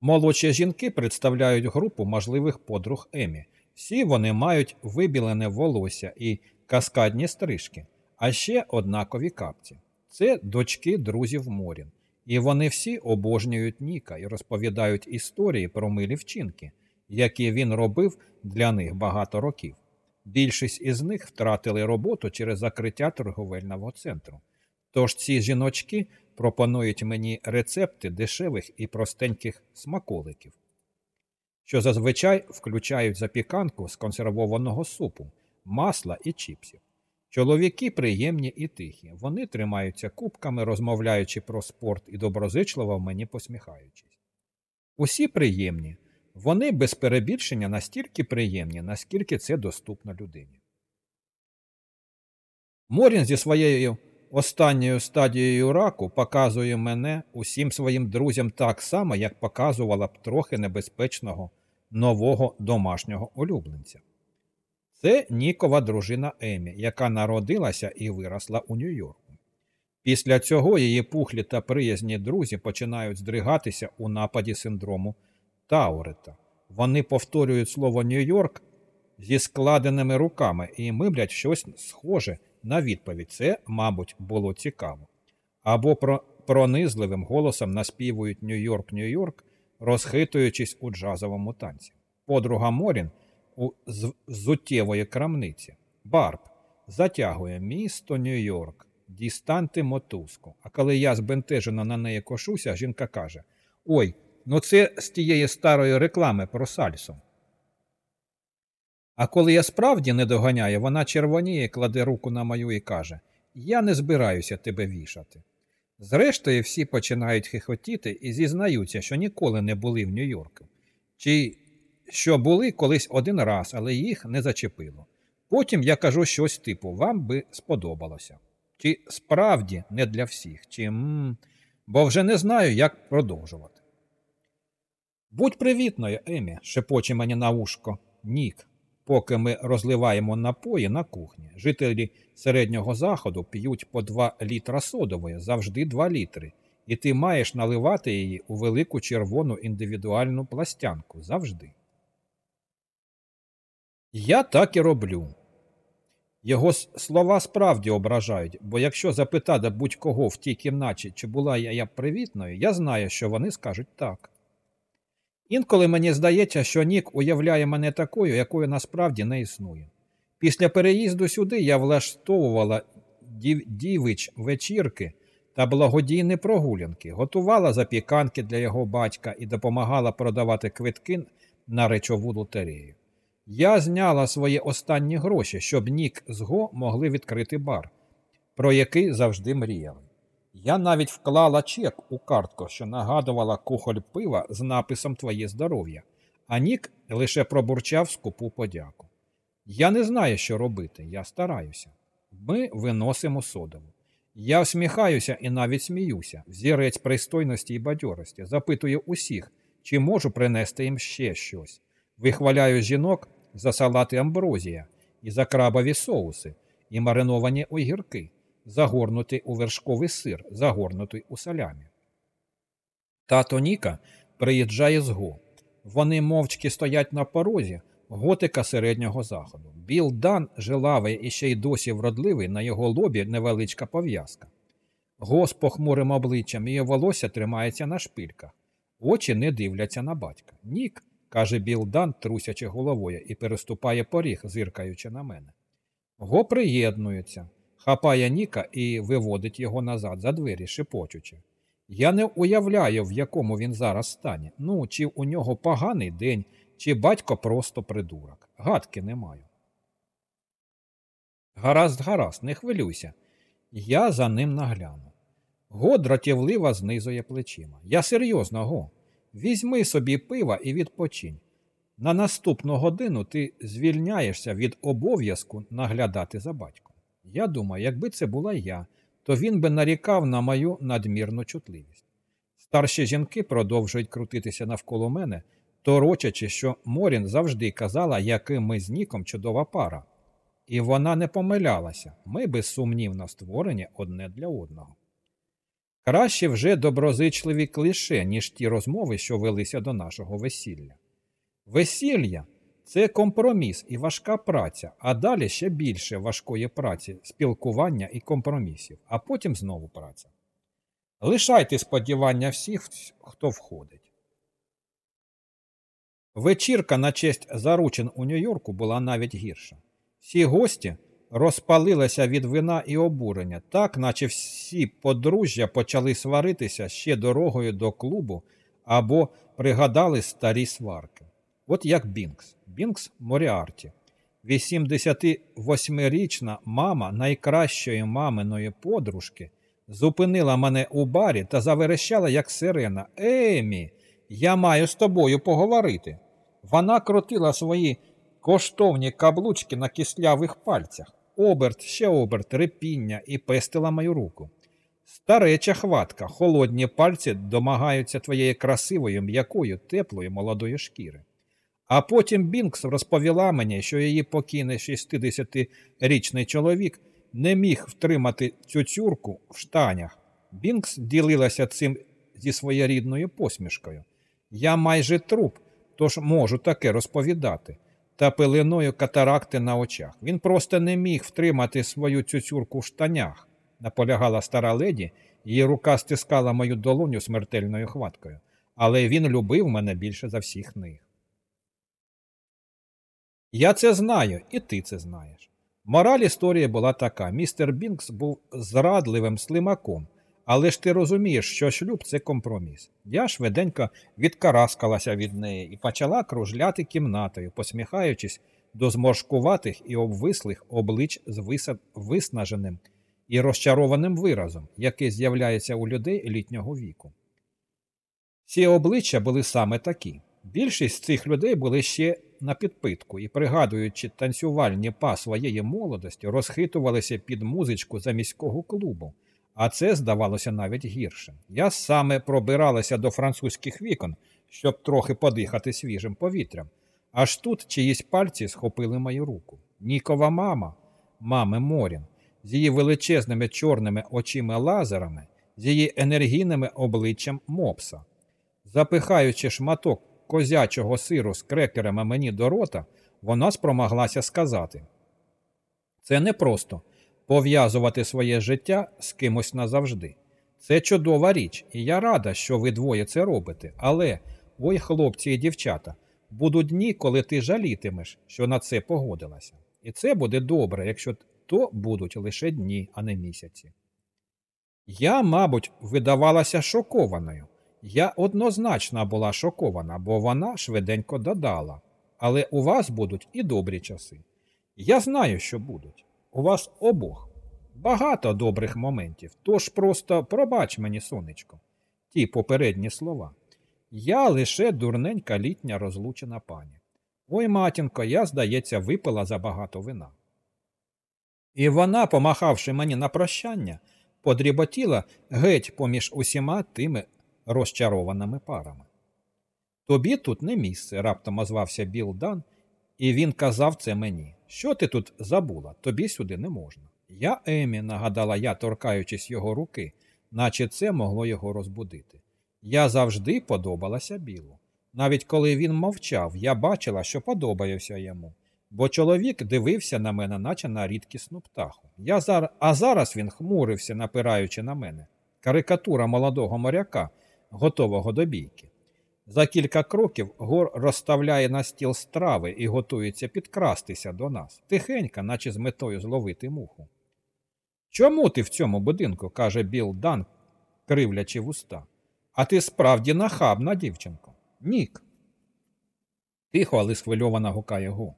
Молодші жінки представляють групу можливих подруг Емі. Всі вони мають вибілене волосся і каскадні стрижки, а ще однакові капці. Це дочки друзів Морін. І вони всі обожнюють Ніка і розповідають історії про милі вчинки, які він робив для них багато років. Більшість із них втратили роботу через закриття торговельного центру. Тож ці жіночки пропонують мені рецепти дешевих і простеньких смаколиків, що зазвичай включають запіканку з консервованого супу, масла і чіпсів. Чоловіки приємні і тихі. Вони тримаються кубками, розмовляючи про спорт і доброзичливо мені посміхаючись. Усі приємні, вони без перебільшення настільки приємні, наскільки це доступно людині. Морін зі своєю останньою стадією раку показує мене усім своїм друзям так само, як показувала б трохи небезпечного нового домашнього улюбленця. Це Нікова дружина Емі, яка народилася і виросла у Нью-Йорку. Після цього її пухлі та приязні друзі починають здригатися у нападі синдрому Таурета. Вони повторюють слово Нью-Йорк зі складеними руками і мимлять щось схоже на відповідь. Це, мабуть, було цікаво. Або про пронизливим голосом наспівують Нью-Йорк, Нью-Йорк, розхитуючись у джазовому танці. Подруга Морін у зуттєвої крамниці. Барб затягує місто Нью-Йорк, дістанти мотузку. А коли я збентежено на неї кошуся, жінка каже: Ой, ну це з тієї старої реклами про сальсу. А коли я справді не доганяю, вона червоніє, кладе руку на мою і каже: Я не збираюся тебе вішати. Зрештою, всі починають хихотіти і зізнаються, що ніколи не були в Нью-Йорку. Чи що були колись один раз, але їх не зачепило. Потім я кажу щось типу вам би сподобалося. Чи справді не для всіх, чи м бо вже не знаю, як продовжувати. Будь привітною, Емі, шепоче мені на ушко. Нік, поки ми розливаємо напої на кухні. Жителі середнього заходу п'ють по 2 літра содової, завжди 2 літри, і ти маєш наливати її у велику червону індивідуальну пластянку завжди. Я так і роблю. Його слова справді ображають, бо якщо запитати будь-кого в тій кімнаті, чи була я, я привітною, я знаю, що вони скажуть так. Інколи мені здається, що Нік уявляє мене такою, якою насправді не існує. Після переїзду сюди я влаштовувала дів... дівич вечірки та благодійні прогулянки, готувала запіканки для його батька і допомагала продавати квитки на речову лотерею. Я зняла свої останні гроші, щоб Нік з Го могли відкрити бар, про який завжди мріяли. Я навіть вклала чек у картку, що нагадувала кухоль пива з написом Твоє здоров'я, а Нік лише пробурчав скупу подяку. Я не знаю, що робити, я стараюся. Ми виносимо содову. Я всміхаюся і навіть сміюся, взірець пристойності і бадьорості, запитую усіх, чи можу принести їм ще щось. Вихваляю жінок за салати амброзія і за крабові соуси, і мариновані огірки, загорнутий у вершковий сир, загорнутий у салямі. Тато Ніка приїжджає з Го. Вони мовчки стоять на порозі готика середнього заходу. Біл Дан, жилавий і ще й досі вродливий, на його лобі невеличка пов'язка. Го з похмурим обличчям і волосся тримається на шпильках. Очі не дивляться на батька. Нік, каже Біл Дан, трусячи головою, і переступає поріг, зиркаючи на мене. Го приєднується, хапає Ніка і виводить його назад за двері, шепочучи. Я не уявляю, в якому він зараз стані. Ну, чи у нього поганий день, чи батько просто придурок. Гадки не маю. Гаразд, гаразд, не хвилюйся. Я за ним нагляну. Го дратівливо знизує плечима. Я серйозно, го. Візьми собі пива і відпочинь. На наступну годину ти звільняєшся від обов'язку наглядати за батьком. Я думаю, якби це була я, то він би нарікав на мою надмірну чутливість. Старші жінки продовжують крутитися навколо мене, торочачи, що Морін завжди казала, яким ми з Ніком чудова пара. І вона не помилялася ми безсумнівно створені одне для одного. Краще вже доброзичливі клише, ніж ті розмови, що велися до нашого весілля. Весілля це компроміс і важка праця, а далі ще більше важкої праці, спілкування і компромісів, а потім знову праця. Лишайте сподівання всіх, хто входить. Вечірка на честь заручин у Нью-Йорку була навіть гірша. Всі гості розпалилися від вина і обурення, так наче всі подружжя почали сваритися ще дорогою до клубу або пригадали старі сварки. От як Бінкс, Бінкс Моріарті. 88-річна мама найкращої маминої подружки зупинила мене у барі та заверещала, як сирена. Емі, я маю з тобою поговорити. Вона крутила свої коштовні каблучки на кислявих пальцях, оберт, ще оберт, репіння і пестила мою руку. Стареча хватка, холодні пальці домагаються твоєї красивої, м'якої, теплої молодої шкіри. А потім Бінкс розповіла мені, що її покійний 60-річний чоловік не міг втримати цю цюрку в штанях. Бінкс ділилася цим зі своєрідною посмішкою. Я майже труп, тож можу таке розповідати, та пеленою катаракти на очах. Він просто не міг втримати свою цюцюрку в штанях, наполягала стара леді, її рука стискала мою долоню смертельною хваткою, але він любив мене більше за всіх них. Я це знаю, і ти це знаєш. Мораль історії була така: містер Бінкс був зрадливим слимаком, але ж ти розумієш, що шлюб це компроміс. Я швиденько відкараскалася від неї і почала кружляти кімнатою, посміхаючись до зморшкуватих і обвислих облич з виснаженим і розчарованим виразом, який з'являється у людей літнього віку. Ці обличчя були саме такі. Більшість цих людей були ще на підпитку і, пригадуючи танцювальні па своєї молодості, розхитувалися під музичку за міського клубу, а це здавалося навіть гіршим. Я саме пробиралася до французьких вікон, щоб трохи подихати свіжим повітрям. Аж тут чиїсь пальці схопили мою руку. Нікова мама, мами Морін, з її величезними чорними очима лазерами, з її енергійними обличчям мопса. Запихаючи шматок козячого сиру з крекерами мені до рота, вона спромоглася сказати: це не просто пов'язувати своє життя з кимось назавжди. Це чудова річ, і я рада, що ви двоє це робите. Але, ой, хлопці і дівчата, будуть дні, коли ти жалітимеш, що на це погодилася. І це буде добре, якщо то будуть лише дні, а не місяці. Я, мабуть, видавалася шокованою. Я однозначно була шокована, бо вона швиденько додала. Але у вас будуть і добрі часи. Я знаю, що будуть. У вас обох. Багато добрих моментів, тож просто пробач мені, сонечко, ті попередні слова. Я лише дурненька літня розлучена пані. Ой, матінко, я, здається, випила забагато вина. І вона, помахавши мені на прощання, подріботіла геть поміж усіма тими розчарованими парами. Тобі тут не місце, раптом озвався Біл Дан, і він казав це мені. Що ти тут забула? Тобі сюди не можна. Я Емі, нагадала я, торкаючись його руки, наче це могло його розбудити. Я завжди подобалася Білу. Навіть коли він мовчав, я бачила, що подобаюся йому, бо чоловік дивився на мене, наче на рідкісну птаху. Я зар... А зараз він хмурився, напираючи на мене. Карикатура молодого моряка, готового до бійки. За кілька кроків гор розставляє на стіл страви і готується підкрастися до нас, тихенько, наче з метою зловити муху. Чому ти в цьому будинку? каже Біл Дан, кривлячи вуста. А ти справді нахабна, дівчинко. Нік. Тихо, але схвильована гукає Го.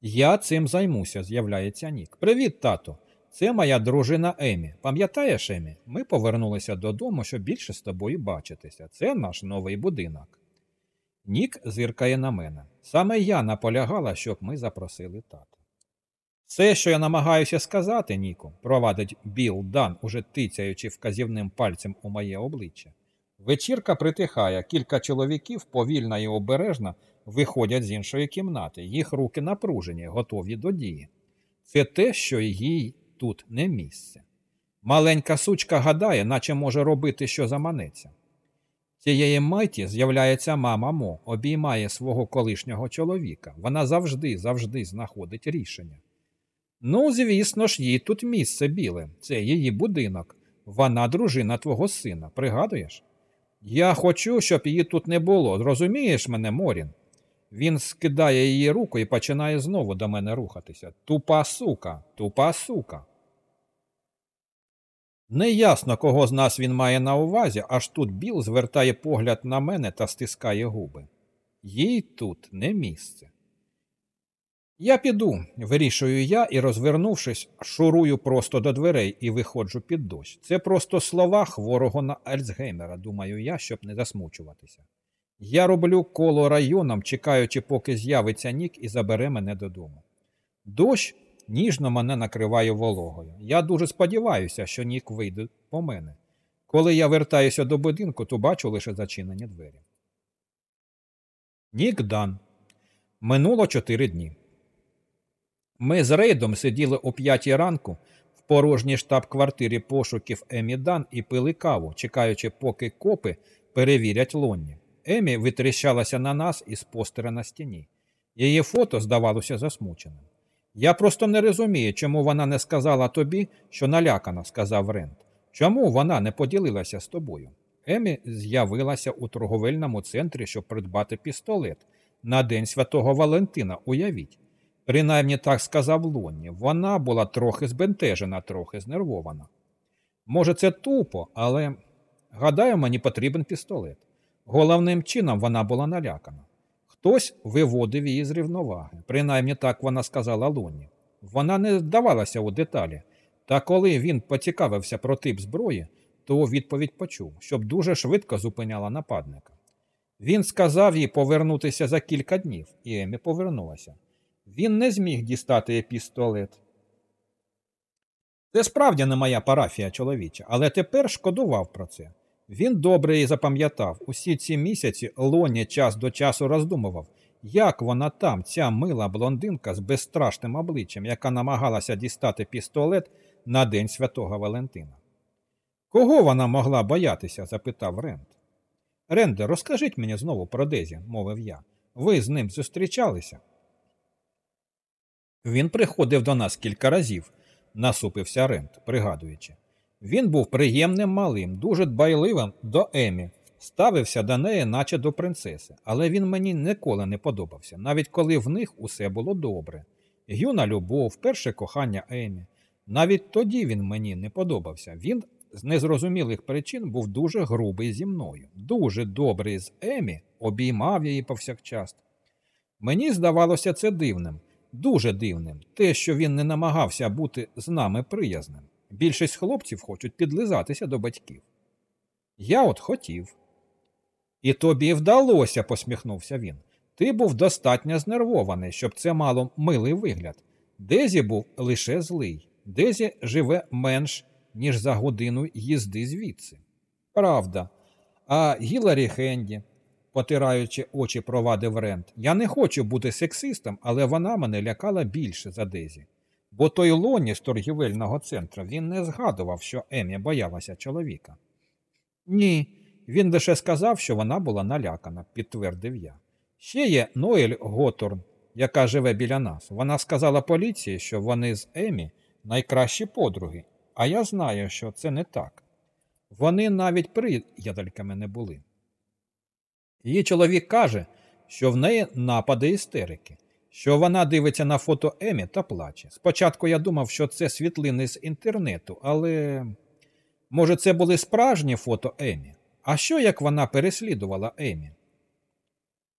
Я цим займуся, з'являється Нік. Привіт, тато. Це моя дружина Емі. Пам'ятаєш, Емі? Ми повернулися додому, щоб більше з тобою бачитися. Це наш новий будинок. Нік зиркає на мене. Саме я наполягала, щоб ми запросили тата. Все, що я намагаюся сказати, Ніку, провадить Біл Дан, уже тицяючи вказівним пальцем у моє обличчя. Вечірка притихає, кілька чоловіків повільно і обережно виходять з іншої кімнати, їх руки напружені, готові до дії. Це те, що їй тут не місце. Маленька сучка гадає, наче може робити, що заманеться. Цієї миті з'являється мама Мо, обіймає свого колишнього чоловіка. Вона завжди, завжди знаходить рішення. Ну, звісно ж, їй тут місце біле, це її будинок. Вона дружина твого сина, пригадуєш? Я хочу, щоб її тут не було. Зрозумієш мене, Морін? Він скидає її руку і починає знову до мене рухатися. Тупа сука, тупа сука. Неясно, кого з нас він має на увазі, аж тут Біл звертає погляд на мене та стискає губи. Їй тут не місце. Я піду, вирішую я і, розвернувшись, шурую просто до дверей і виходжу під дощ. Це просто слова хворого на Альцгеймера, думаю я, щоб не засмучуватися. Я роблю коло районом, чекаючи, поки з'явиться нік і забере мене додому. Дощ ніжно мене накриває вологою. Я дуже сподіваюся, що нік вийде по мене. Коли я вертаюся до будинку, то бачу лише зачинені двері. Нік Дан. Минуло чотири дні. Ми з рейдом сиділи о п'ятій ранку в порожній штаб-квартирі пошуків Емі Дан і пили каву, чекаючи, поки копи перевірять лонні. Емі витріщалася на нас із постера на стіні. Її фото здавалося засмученим. Я просто не розумію, чому вона не сказала тобі, що налякана, сказав Рент. Чому вона не поділилася з тобою? Емі з'явилася у торговельному центрі, щоб придбати пістолет на День Святого Валентина, уявіть. Принаймні так сказав Лонні. Вона була трохи збентежена, трохи знервована. Може, це тупо, але гадаю, мені потрібен пістолет. Головним чином вона була налякана. Хтось виводив її з рівноваги, принаймні так вона сказала Лонні. Вона не здавалася у деталі, та коли він поцікавився про тип зброї, то відповідь почув, щоб дуже швидко зупиняла нападника. Він сказав їй повернутися за кілька днів, і Емі повернулася. Він не зміг дістати пістолет. Це справді не моя парафія чоловіча, але тепер шкодував про це. Він добре її запам'ятав. Усі ці місяці Лоні час до часу роздумував, як вона там, ця мила блондинка з безстрашним обличчям, яка намагалася дістати пістолет на День Святого Валентина. Кого вона могла боятися? запитав Ренд. Ренде, розкажіть мені знову про Дезі, мовив я. Ви з ним зустрічалися? Він приходив до нас кілька разів, насупився Ренд, пригадуючи. Він був приємним малим, дуже дбайливим до Емі, ставився до неї, наче до принцеси, але він мені ніколи не подобався, навіть коли в них усе було добре. Юна любов, перше кохання Емі. Навіть тоді він мені не подобався. Він з незрозумілих причин був дуже грубий зі мною, дуже добрий з Емі, обіймав її повсякчас. Мені здавалося це дивним, дуже дивним, те, що він не намагався бути з нами приязним. Більшість хлопців хочуть підлизатися до батьків. Я от хотів. І тобі вдалося, посміхнувся він. Ти був достатньо знервований, щоб це мало милий вигляд. Дезі був лише злий. Дезі живе менш, ніж за годину їзди звідси. Правда. А Гіларі Хенді, потираючи очі, провадив Рент. Я не хочу бути сексистом, але вона мене лякала більше за Дезі. Бо той лоні з торгівельного центру він не згадував, що Емі боялася чоловіка. Ні, він лише сказав, що вона була налякана, підтвердив я. Ще є Ноель Готорн, яка живе біля нас. Вона сказала поліції, що вони з Емі найкращі подруги, а я знаю, що це не так. Вони навіть приятельками не були. Її чоловік каже, що в неї напади істерики, що вона дивиться на фото Емі та плаче. Спочатку я думав, що це світлини з інтернету, але може, це були справжні фото Емі? А що як вона переслідувала Емі?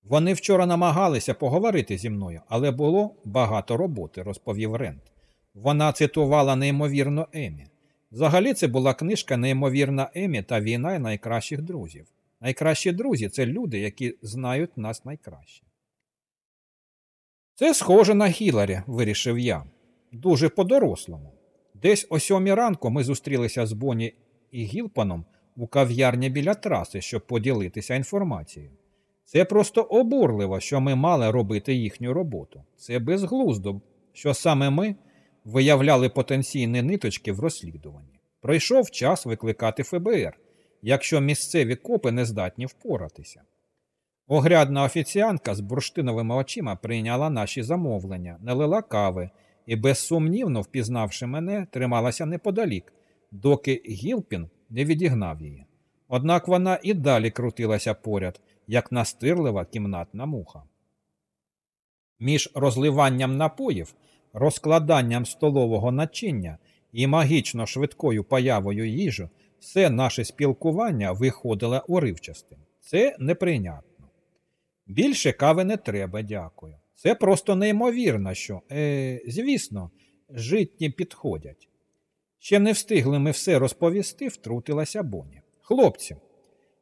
Вони вчора намагалися поговорити зі мною, але було багато роботи, розповів Рент. Вона цитувала неймовірно Емі. Взагалі це була книжка Неймовірна Емі та війна найкращих друзів. Найкращі друзі це люди, які знають нас найкраще. Це схоже на Гіларі, вирішив я. Дуже по-дорослому. Десь о сьомій ранку ми зустрілися з Бонні і Гілпаном у кав'ярні біля траси, щоб поділитися інформацією. Це просто обурливо, що ми мали робити їхню роботу. Це безглуздо, що саме ми виявляли потенційні ниточки в розслідуванні. Пройшов час викликати ФБР, якщо місцеві копи не здатні впоратися. Огрядна офіціанка з бурштиновими очима прийняла наші замовлення, налила кави і, безсумнівно впізнавши мене, трималася неподалік, доки Гілпін не відігнав її. Однак вона і далі крутилася поряд, як настирлива кімнатна муха. Між розливанням напоїв, розкладанням столового начиння і магічно швидкою появою їжу все наше спілкування виходило уривчастим. Це неприйнятно. Більше кави не треба, дякую. Це просто неймовірно, що, е, звісно, житні підходять. Ще не встигли ми все розповісти, втрутилася Боні. Хлопці,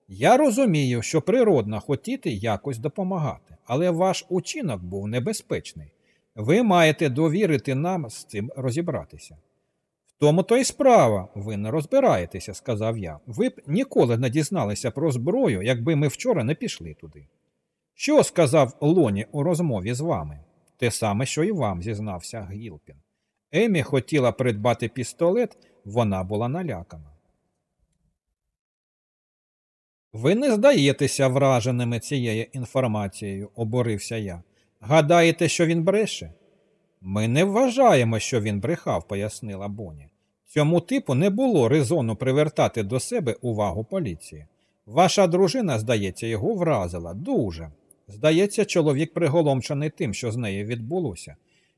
я розумію, що природно хотіти якось допомагати, але ваш учинок був небезпечний. Ви маєте довірити нам з цим розібратися. В тому то й справа, ви не розбираєтеся, сказав я. Ви б ніколи не дізналися про зброю, якби ми вчора не пішли туди. Що сказав Лоні у розмові з вами? Те саме, що і вам, зізнався Гілпін. Емі хотіла придбати пістолет, вона була налякана. Ви не здаєтеся враженими цією інформацією, оборився я. Гадаєте, що він бреше? Ми не вважаємо, що він брехав, пояснила Боні. Цьому типу не було резону привертати до себе увагу поліції. Ваша дружина, здається, його вразила дуже. Здається, чоловік приголомшений тим, що з нею відбулося.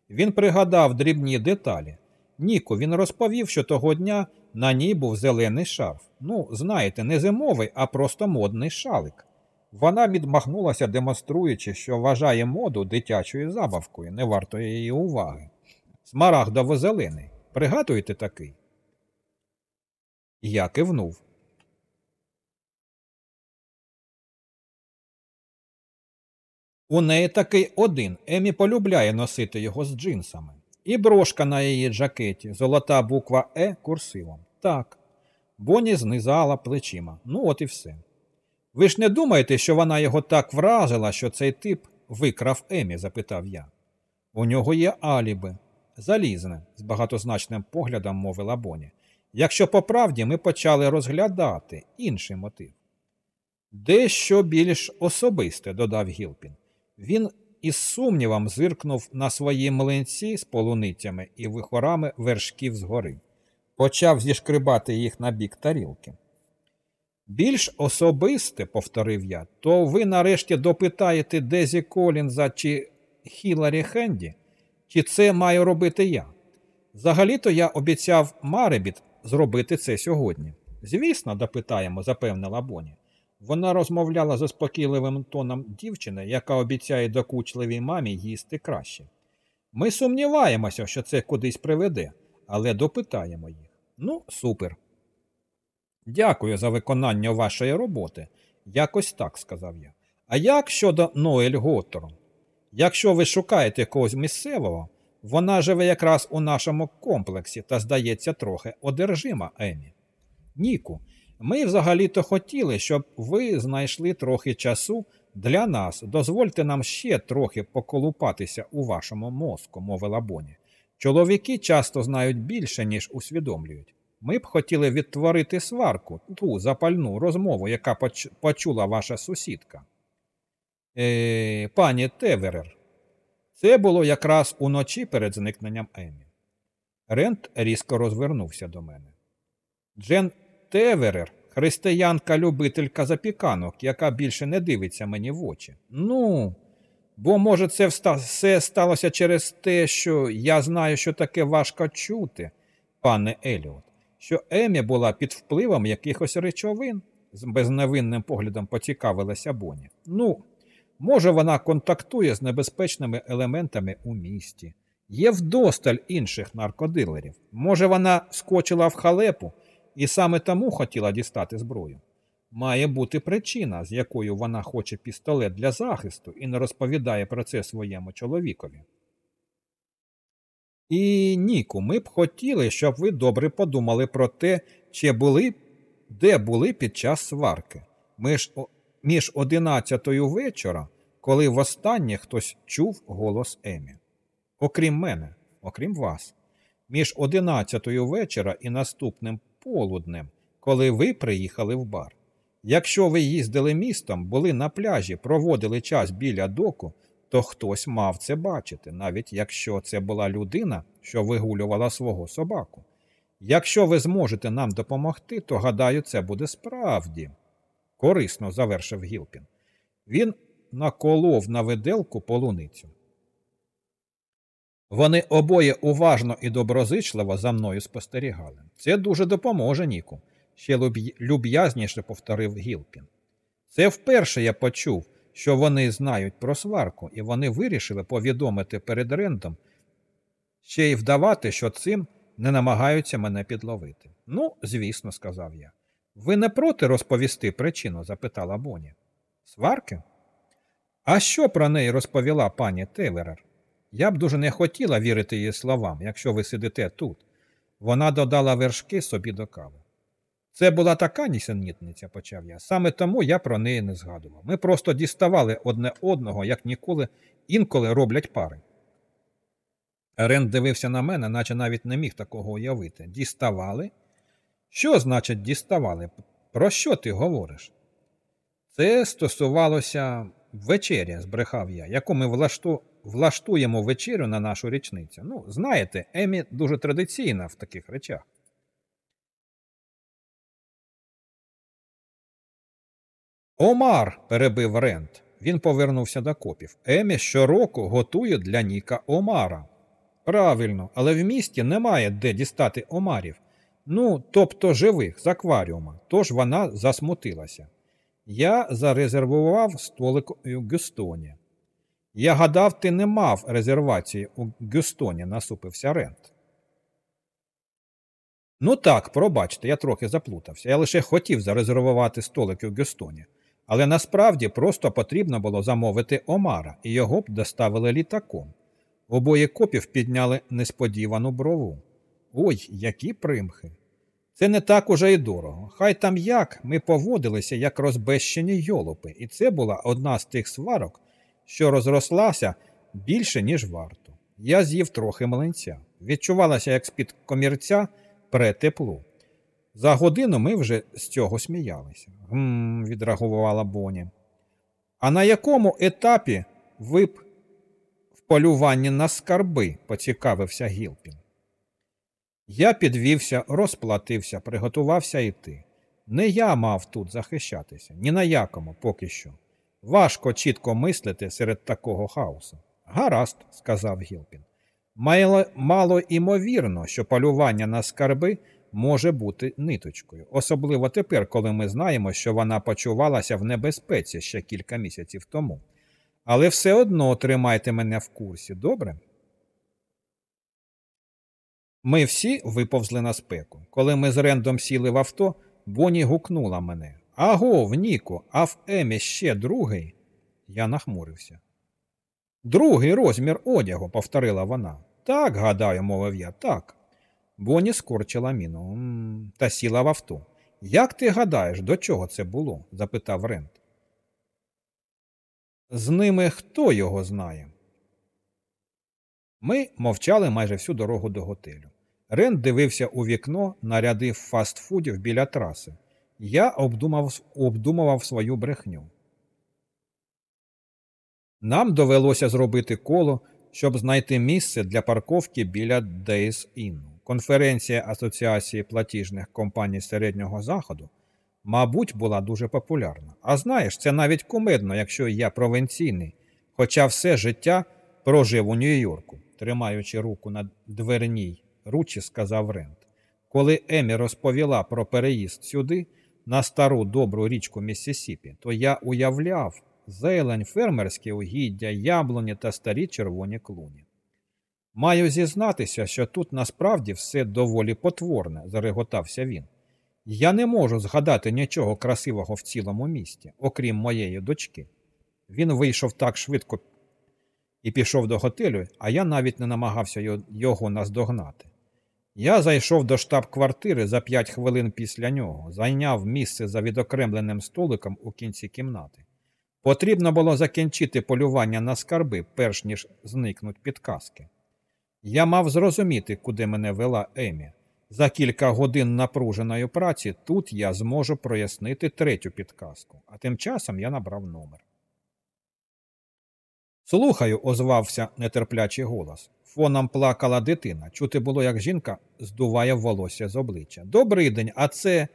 Він пригадав дрібні деталі. Ніку, він розповів, що того дня на ній був зелений шарф. Ну, знаєте, не зимовий, а просто модний шалик. Вона відмахнулася, демонструючи, що вважає моду дитячою забавкою, не вартої її уваги. Смарагдово зелений. Пригадуєте такий? Я кивнув. У неї такий один. Емі полюбляє носити його з джинсами. І брошка на її джакеті, золота буква Е курсивом. Так. Боні знизала плечима. Ну, от і все. Ви ж не думаєте, що вона його так вразила, що цей тип викрав Емі? запитав я. У нього є аліби. Залізне, з багатозначним поглядом мовила Боні. Якщо по правді ми почали розглядати інший мотив. Дещо більш особисте, додав Гілпін. Він із сумнівом зиркнув на свої млинці з полуницями і вихорами вершків згори, почав зішкрибати їх на бік тарілки. Більш особисте, повторив я, то ви нарешті допитаєте Дезі Колінза чи Хіларі Хенді, чи це маю робити я? Взагалі-то я обіцяв Мерібет зробити це сьогодні. Звісно, допитаємо, запевнила Боні. Вона розмовляла заспокійливим тоном дівчини, яка обіцяє докучливій мамі їсти краще. Ми сумніваємося, що це кудись приведе, але допитаємо їх. Ну, супер. Дякую за виконання вашої роботи. Якось так, сказав я. А як щодо Ноель Готтерон? Якщо ви шукаєте когось місцевого, вона живе якраз у нашому комплексі та, здається, трохи одержима Емі. Ніку, ми взагалі-то хотіли, щоб ви знайшли трохи часу для нас. Дозвольте нам ще трохи поколупатися у вашому мозку, мовила Боні. Чоловіки часто знають більше, ніж усвідомлюють. Ми б хотіли відтворити сварку, ту запальну розмову, яка почула ваша сусідка. Е, Пані Теверер. Це було якраз уночі перед зникненням Емі. Рент різко розвернувся до мене. Джен Теверер, християнка-любителька запіканок, яка більше не дивиться мені в очі. Ну, бо, може, це все сталося через те, що я знаю, що таке важко чути, пане Еліот, що Емі була під впливом якихось речовин, з безневинним поглядом поцікавилася Боні. Ну, може, вона контактує з небезпечними елементами у місті. Є вдосталь інших наркодилерів. Може, вона скочила в халепу і саме тому хотіла дістати зброю. Має бути причина, з якою вона хоче пістолет для захисту і не розповідає про це своєму чоловікові. І Ніку, ми б хотіли, щоб ви добре подумали про те, чи були, де були під час сварки. Ми ж між одинадцятою вечора, коли востаннє хтось чув голос Емі. Окрім мене, окрім вас, між одинадцятою вечора і наступним полуднем, коли ви приїхали в бар. Якщо ви їздили містом, були на пляжі, проводили час біля доку, то хтось мав це бачити, навіть якщо це була людина, що вигулювала свого собаку. Якщо ви зможете нам допомогти, то гадаю, це буде справді. Корисно завершив Гілпін. Він наколов на виделку полуницю. Вони обоє уважно і доброзичливо за мною спостерігали. Це дуже допоможе, Ніку, ще люб'язніше повторив Гілпін. Це вперше я почув, що вони знають про сварку, і вони вирішили повідомити перед рендом, ще й вдавати, що цим не намагаються мене підловити. Ну, звісно, сказав я. Ви не проти розповісти причину? запитала Боні. Сварки? А що про неї розповіла пані Тейлерер? Я б дуже не хотіла вірити її словам, якщо ви сидите тут. Вона додала вершки собі до кави. Це була така нісенітниця, почав я. Саме тому я про неї не згадував. Ми просто діставали одне одного, як ніколи інколи роблять пари. Рен дивився на мене, наче навіть не міг такого уявити. Діставали? Що значить діставали? Про що ти говориш? Це стосувалося вечеря, збрехав я, яку ми влашту... влаштуємо вечерю на нашу річницю. Ну, знаєте, Емі дуже традиційна в таких речах. Омар, перебив Рент. Він повернувся до копів. Емі щороку готує для Ніка Омара. Правильно, але в місті немає де дістати омарів. Ну, тобто живих з акваріума, тож вона засмутилася. Я зарезервував столик у Гюстоні. Я гадав, ти не мав резервації у Гюстоні, насупився Рент. Ну так, пробачте, я трохи заплутався. Я лише хотів зарезервувати столик у Гюстоні, але насправді просто потрібно було замовити Омара, і його б доставили літаком. Обоє копів підняли несподівану брову. Ой, які примхи! Це не так уже й дорого. Хай там як ми поводилися, як розбещені йолопи, і це була одна з тих сварок, що розрослася більше, ніж варто. Я з'їв трохи млинця. Відчувалося, як з-під комірця пре тепло. За годину ми вже з цього сміялися. Гм, відреагувала Боні. А на якому етапі ви б в полюванні на скарби? поцікавився Гілпін. Я підвівся, розплатився, приготувався йти. Не я мав тут захищатися, ні на якому поки що. Важко чітко мислити серед такого хаосу. Гаразд, сказав Гілпін. Мало, мало імовірно, що полювання на скарби може бути ниточкою, особливо тепер, коли ми знаємо, що вона почувалася в небезпеці ще кілька місяців тому. Але все одно тримайте мене в курсі, добре? Ми всі виповзли на спеку. Коли ми з Рендом сіли в авто, Боні гукнула мене. Аго, в Ніку, а в Емі ще другий. Я нахмурився. Другий розмір одягу, повторила вона. Так, гадаю, мовив я, так. Боні скорчила міну та сіла в авто. Як ти гадаєш, до чого це було? запитав Ренд. З ними хто його знає? Ми мовчали майже всю дорогу до готелю. Ренд дивився у вікно на ряди фастфудів біля траси. Я обдумав, обдумував свою брехню. Нам довелося зробити коло, щоб знайти місце для парковки біля Days Inn. Конференція Асоціації платіжних компаній середнього заходу, мабуть, була дуже популярна. А знаєш, це навіть кумедно, якщо я провінційний, хоча все життя прожив у Нью-Йорку, тримаючи руку на дверній ручі, сказав Рент. Коли Емі розповіла про переїзд сюди, на стару добру річку Міссісіпі, то я уявляв зелень, фермерські угіддя, яблуні та старі червоні клуні. Маю зізнатися, що тут насправді все доволі потворне, зареготався він. Я не можу згадати нічого красивого в цілому місті, окрім моєї дочки. Він вийшов так швидко і пішов до готелю, а я навіть не намагався його наздогнати. Я зайшов до штаб-квартири за п'ять хвилин після нього, зайняв місце за відокремленим столиком у кінці кімнати. Потрібно було закінчити полювання на скарби, перш ніж зникнуть підказки. Я мав зрозуміти, куди мене вела Емі. За кілька годин напруженої праці тут я зможу прояснити третю підказку, а тим часом я набрав номер. Слухаю, озвався нетерплячий голос. Фоном плакала дитина. Чути було, як жінка здуває волосся з обличчя. Добрий день, а це.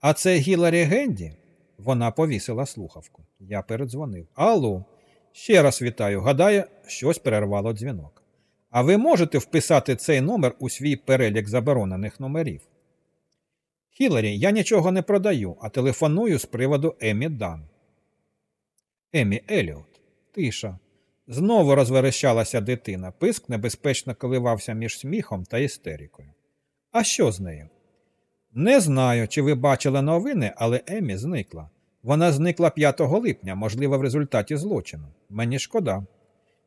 А це Гіларі Генді? Вона повісила слухавку. Я передзвонив. Алло, ще раз вітаю. Гадаю, щось перервало дзвінок. А ви можете вписати цей номер у свій перелік заборонених номерів? Хіларі, я нічого не продаю, а телефоную з приводу Емі Дан. Емі Еліот. Тиша. Знову розверещалася дитина. Писк небезпечно коливався між сміхом та істерикою. А що з нею? Не знаю, чи ви бачили новини, але Емі зникла. Вона зникла 5 липня, можливо, в результаті злочину. Мені шкода.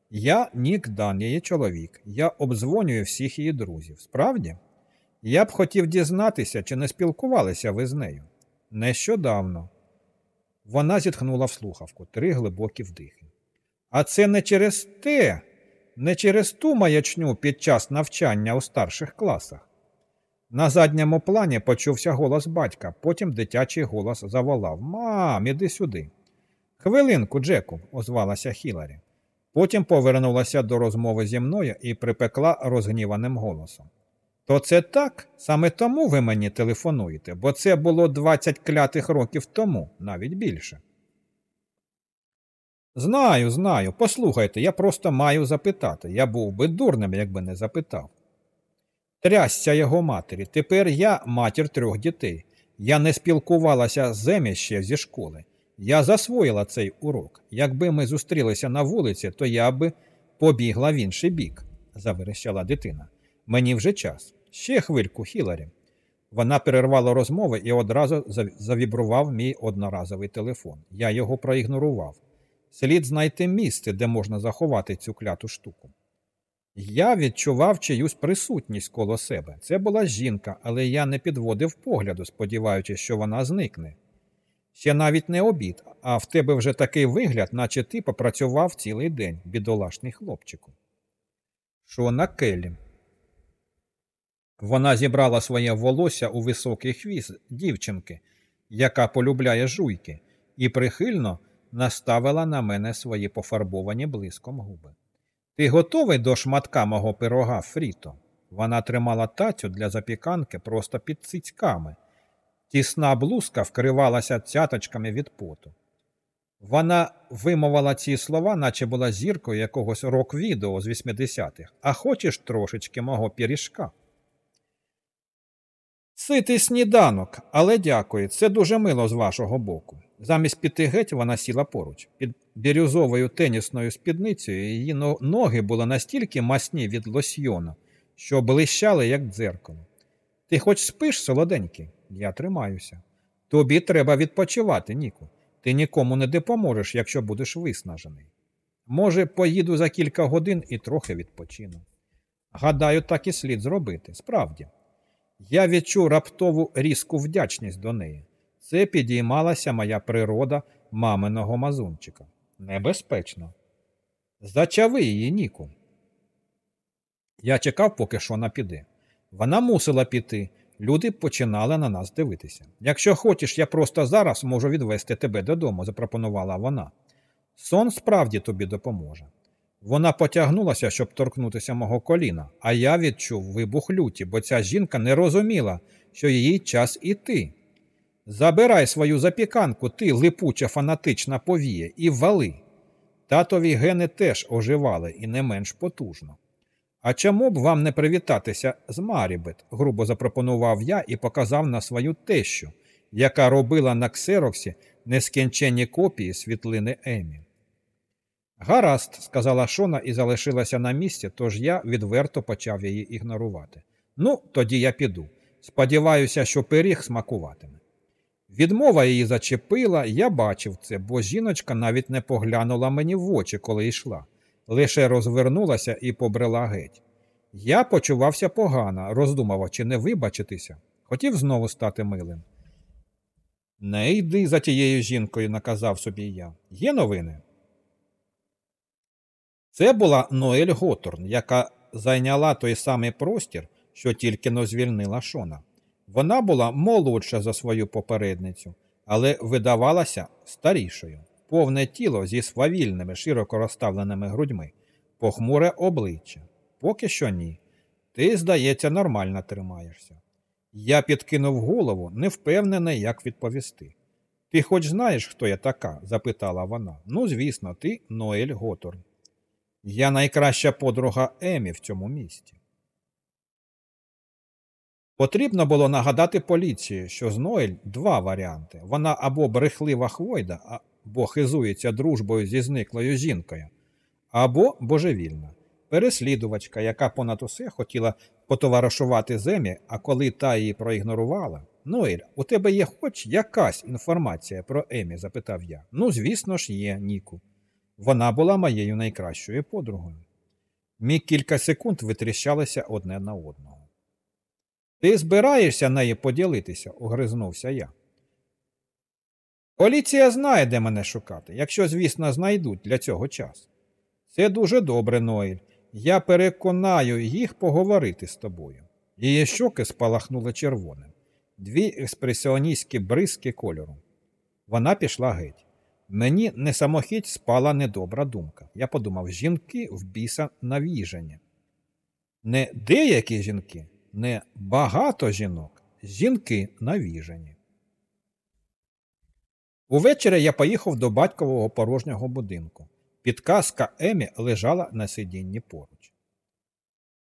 Я Нік Дан, її чоловік. Я обдзвонюю всіх її друзів. Справді? Я б хотів дізнатися, чи не спілкувалися ви з нею. Нещодавно. Вона зітхнула в слухавку три глибокі вдихи. А це не через те, не через ту маячню під час навчання у старших класах. На задньому плані почувся голос батька, потім дитячий голос заволав Мам, іди сюди. Хвилинку, Джеку, озвалася Хіларі. Потім повернулася до розмови зі мною і припекла розгніваним голосом. То це так, саме тому ви мені телефонуєте, бо це було 20 клятих років тому, навіть більше. Знаю, знаю. Послухайте, я просто маю запитати. Я був би дурним, якби не запитав. Трясся його матері. Тепер я матір трьох дітей. Я не спілкувалася з Емі ще зі школи. Я засвоїла цей урок. Якби ми зустрілися на вулиці, то я би побігла в інший бік, заверещала дитина. Мені вже час. Ще хвильку, Хіларі. Вона перервала розмови і одразу завібрував мій одноразовий телефон. Я його проігнорував. Слід знайти місце, де можна заховати цю кляту штуку. Я відчував чиюсь присутність коло себе. Це була жінка, але я не підводив погляду, сподіваючись, що вона зникне. Ще навіть не обід, а в тебе вже такий вигляд, наче ти попрацював цілий день, бідолашний хлопчику. Шона Келлі. Вона зібрала своє волосся у високий хвіст дівчинки, яка полюбляє жуйки, і прихильно наставила на мене свої пофарбовані блиском губи. Ти готовий до шматка мого пирога Фріто? Вона тримала тацю для запіканки просто під цицьками. Тісна блузка вкривалася цяточками від поту. Вона вимовила ці слова, наче була зіркою якогось рок-відео з 80-х. А хочеш трошечки мого піріжка? Ситий сніданок, але дякую, це дуже мило з вашого боку. Замість піти геть вона сіла поруч. Під бірюзовою тенісною спідницею її ноги були настільки масні від лосьйону, що блищали, як дзеркало. Ти хоч спиш, солоденький? Я тримаюся. Тобі треба відпочивати, Ніку. Ти нікому не допоможеш, якщо будеш виснажений. Може, поїду за кілька годин і трохи відпочину. Гадаю, так і слід зробити, справді. Я відчув раптову різку вдячність до неї. Це підіймалася моя природа маминого мазунчика. Небезпечно. Зачави її, Ніку. Я чекав, поки що вона піде. Вона мусила піти. Люди починали на нас дивитися. Якщо хочеш, я просто зараз можу відвести тебе додому, запропонувала вона. Сон справді тобі допоможе. Вона потягнулася, щоб торкнутися мого коліна, а я відчув вибух люті, бо ця жінка не розуміла, що її час іти. Забирай свою запіканку, ти липуча фанатична повія, і вали. Татові гени теж оживали і не менш потужно. А чому б вам не привітатися з Марібет? грубо запропонував я і показав на свою тещу, яка робила на ксероксі нескінченні копії світлини Емі. Гаразд, сказала Шона і залишилася на місці, тож я відверто почав її ігнорувати. Ну, тоді я піду. Сподіваюся, що пиріг смакуватиме. Відмова її зачепила, я бачив це, бо жіночка навіть не поглянула мені в очі, коли йшла, лише розвернулася і побрела геть. Я почувався погано, роздумав, чи не вибачитися, хотів знову стати милим. Не йди за тією жінкою, наказав собі я. Є новини. Це була Ноель Готорн, яка зайняла той самий простір, що тільки но звільнила Шона. Вона була молодша за свою попередницю, але видавалася старішою, повне тіло зі свавільними, широко розставленими грудьми, похмуре обличчя. Поки що ні. Ти, здається, нормально тримаєшся. Я підкинув голову, не впевнений, як відповісти. Ти хоч знаєш, хто я така? запитала вона. Ну, звісно, ти Ноель Готорн. Я найкраща подруга Емі в цьому місті. Потрібно було нагадати поліції, що з Ноель два варіанти. Вона або брехлива хвойда, або хизується дружбою зі зниклою жінкою, або божевільна, переслідувачка, яка понад усе хотіла потоваришувати з Емі, а коли та її проігнорувала. Ноель, у тебе є хоч якась інформація про Емі? запитав я. Ну, звісно ж, є, Ніку. Вона була моєю найкращою подругою. Ми кілька секунд витріщалися одне на одного. Ти збираєшся нею поділитися, огризнувся я. Поліція знає, де мене шукати, якщо, звісно, знайдуть для цього час. Це дуже добре, Ноїль. Я переконаю їх поговорити з тобою. Її щоки спалахнули червоним, дві експресіоністські бризки кольору. Вона пішла геть. Мені не самохідь спала недобра думка. Я подумав, жінки в біса навіжені. Не деякі жінки, не багато жінок, жінки навіжені. Увечері я поїхав до батькового порожнього будинку. Підказка Емі лежала на сидінні поруч.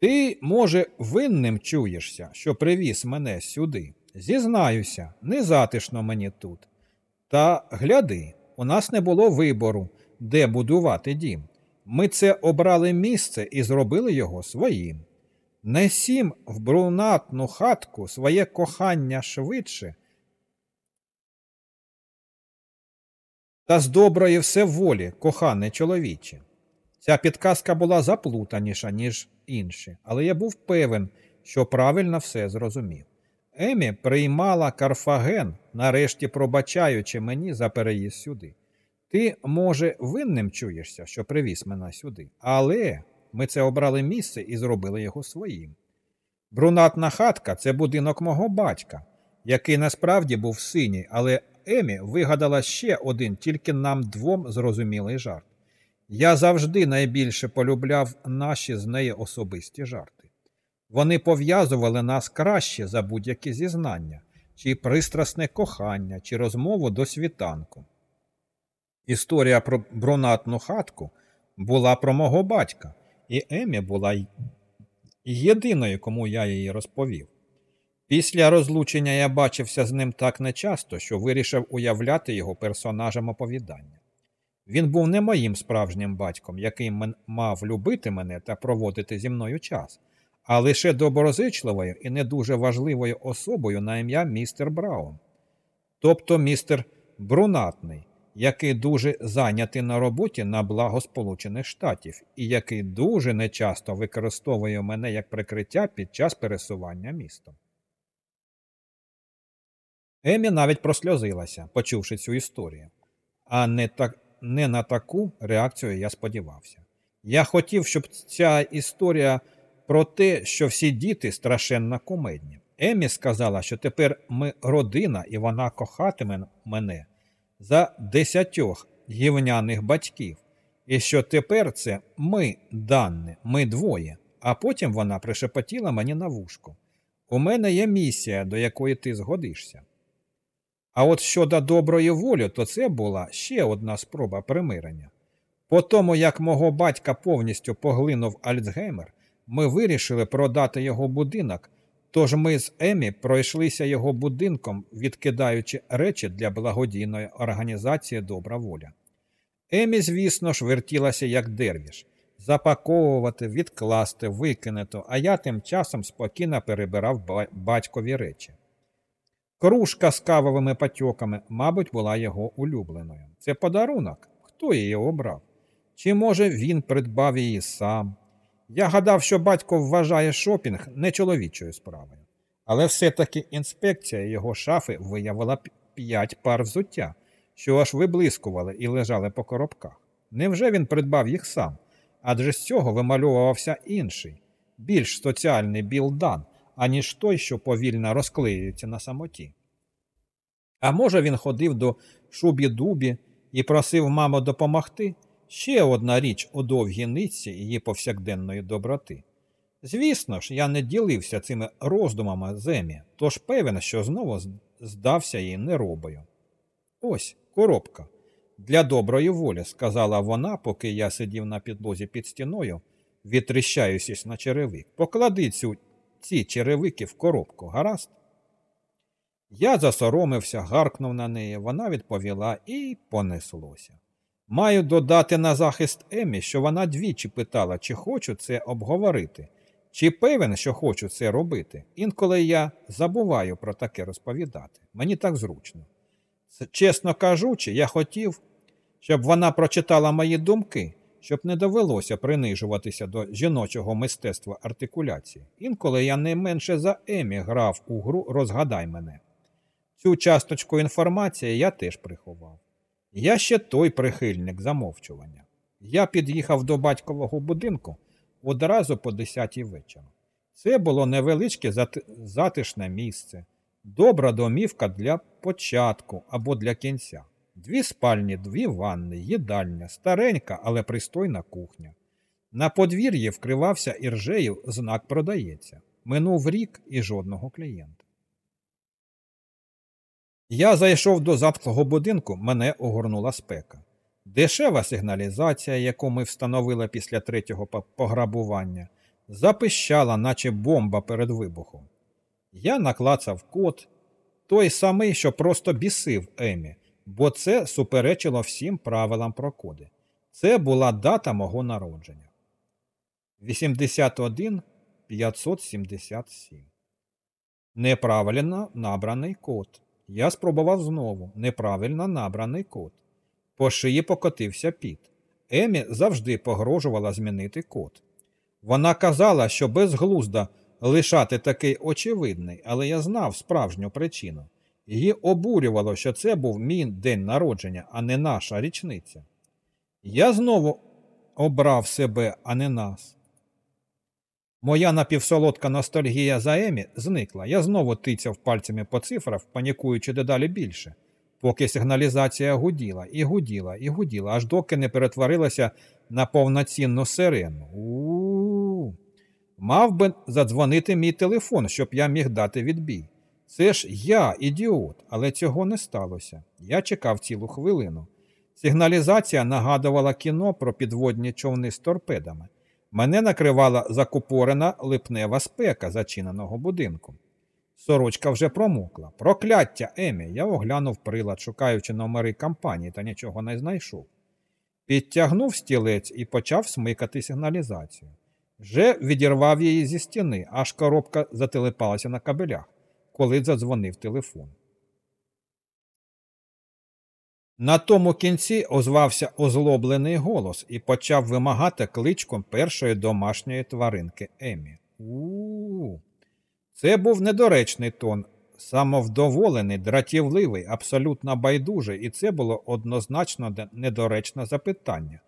Ти, може, винним чуєшся, що привіз мене сюди. Зізнаюся, не затишно мені тут. Та гляди, у нас не було вибору, де будувати дім. Ми це обрали місце і зробили його своїм. Несім в брунатну хатку своє кохання швидше. Та з доброї всеволі, кохане чоловіче. Ця підказка була заплутаніша, ніж інші, але я був певен, що правильно все зрозумів. Емі приймала Карфаген, нарешті пробачаючи мені за переїзд сюди. Ти, може, винним чуєшся, що привіз мене сюди, але ми це обрали місце і зробили його своїм. Брунатна хатка це будинок мого батька, який насправді був синій, але Емі вигадала ще один, тільки нам двом зрозумілий жарт. Я завжди найбільше полюбляв наші з нею особисті жарти. Вони пов'язували нас краще за будь-які зізнання, чи пристрасне кохання, чи розмову до світанку. Історія про брунатну хатку була про мого батька, і Емі була єдиною, кому я її розповів. Після розлучення я бачився з ним так нечасто, що вирішив уявляти його персонажем оповідання. Він був не моїм справжнім батьком, який мав любити мене та проводити зі мною час, а лише доброзичливою і не дуже важливою особою на ім'я містер Браун, тобто містер Брунатний, який дуже зайнятий на роботі на благо Сполучених Штатів і який дуже нечасто використовує мене як прикриття під час пересування містом. Емі навіть просльозилася, почувши цю історію, а не, так, не на таку реакцію я сподівався. Я хотів, щоб ця історія про те, що всі діти страшенно кумедні. Емі сказала, що тепер ми родина, і вона кохатиме мене за десятьох гівняних батьків, і що тепер це ми, Данне, ми двоє. А потім вона пришепотіла мені на вушко. У мене є місія, до якої ти згодишся. А от щодо доброї волі, то це була ще одна спроба примирення. По тому, як мого батька повністю поглинув Альцгеймер, ми вирішили продати його будинок, тож ми з Емі пройшлися його будинком, відкидаючи речі для благодійної організації Добра воля. Емі, звісно ж, вертілася як дервіш запаковувати, відкласти, викинути, а я тим часом спокійно перебирав батькові речі. Кружка з кавовими патьоками, мабуть, була його улюбленою. Це подарунок. Хто її обрав? Чи може він придбав її сам? Я гадав, що батько вважає шопінг не чоловічою справою. Але все-таки інспекція його шафи виявила п'ять пар взуття, що аж виблискували і лежали по коробках. Невже він придбав їх сам? Адже з цього вимальовувався інший, більш соціальний білдан, аніж той, що повільно розклеюється на самоті. А може, він ходив до шубі-дубі і просив маму допомогти? Ще одна річ у довгій нитці її повсякденної доброти. Звісно ж, я не ділився цими роздумами Земі, тож певен, що знову здався їй неробою. Ось коробка. Для доброї волі, сказала вона, поки я сидів на підлозі під стіною, відтріщаючись на черевик. Поклади цю, ці черевики в коробку, гаразд? Я засоромився, гаркнув на неї, вона відповіла і понеслося. Маю додати на захист Емі, що вона двічі питала, чи хочу це обговорити, чи певен, що хочу це робити. Інколи я забуваю про таке розповідати. Мені так зручно. Чесно кажучи, я хотів, щоб вона прочитала мої думки, щоб не довелося принижуватися до жіночого мистецтва артикуляції. Інколи я не менше за Емі грав у гру Розгадай мене. Цю часточку інформації я теж приховав. Я ще той прихильник замовчування. Я під'їхав до батькового будинку одразу по 10 вечора. Це було невеличке затишне місце, добра домівка для початку або для кінця. Дві спальні, дві ванни, їдальня, старенька, але пристойна кухня. На подвір'ї вкривався іржею знак продається. Минув рік і жодного клієнта. Я зайшов до затклого будинку, мене огорнула спека. Дешева сигналізація, яку ми встановили після третього пограбування, запищала, наче бомба перед вибухом. Я наклацав код, той самий, що просто бісив Емі, бо це суперечило всім правилам про коди. Це була дата мого народження. 81 577. Неправильно набраний код. Я спробував знову. Неправильно набраний код. По шиї покотився піт. Емі завжди погрожувала змінити код. Вона казала, що безглуздо лишати такий очевидний, але я знав справжню причину. Її обурювало, що це був мій день народження, а не наша річниця. Я знову обрав себе, а не нас. Моя напівсолодка ностальгія за Емі зникла. Я знову тицяв пальцями по цифрах, панікуючи дедалі більше, поки сигналізація гуділа і гуділа і гуділа, аж доки не перетворилася на повноцінну сирену. У-у-у. Мав би задзвонити мій телефон, щоб я міг дати відбій. Це ж я, ідіот, але цього не сталося. Я чекав цілу хвилину. Сигналізація нагадувала кіно про підводні човни з торпедами. Мене накривала закупорена липнева спека зачиненого будинку. Сорочка вже промокла. Прокляття Емі. Я оглянув прилад, шукаючи номери компанії, та нічого не знайшов. Підтягнув стілець і почав смикати сигналізацію. Вже відірвав її зі стіни, аж коробка зателепалася на кабелях, коли задзвонив телефон. На тому кінці озвався озлоблений голос і почав вимагати кличком першої домашньої тваринки Емі. У-у-у. Це був недоречний тон, самовдоволений, дратівливий, абсолютно байдужий, і це було однозначно недоречне запитання,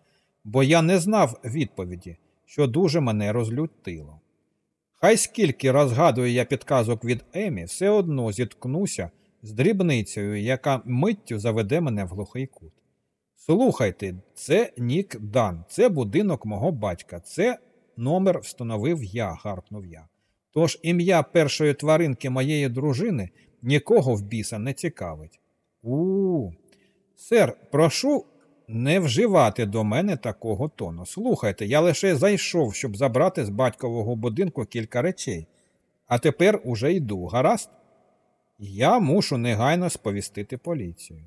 бо я не знав відповіді, що дуже мене розлютило. Хай скільки розгадую я підказок від Емі, все одно зіткнуся з дрібницею, яка миттю заведе мене в глухий кут. Слухайте, це Нік Дан, це будинок мого батька, це номер встановив я, гаркнув я. Тож ім'я першої тваринки моєї дружини нікого в біса не цікавить. У, сер, прошу не вживати до мене такого тону. Слухайте, я лише зайшов, щоб забрати з батькового будинку кілька речей, а тепер уже йду, гаразд? Я мушу негайно сповістити поліцію.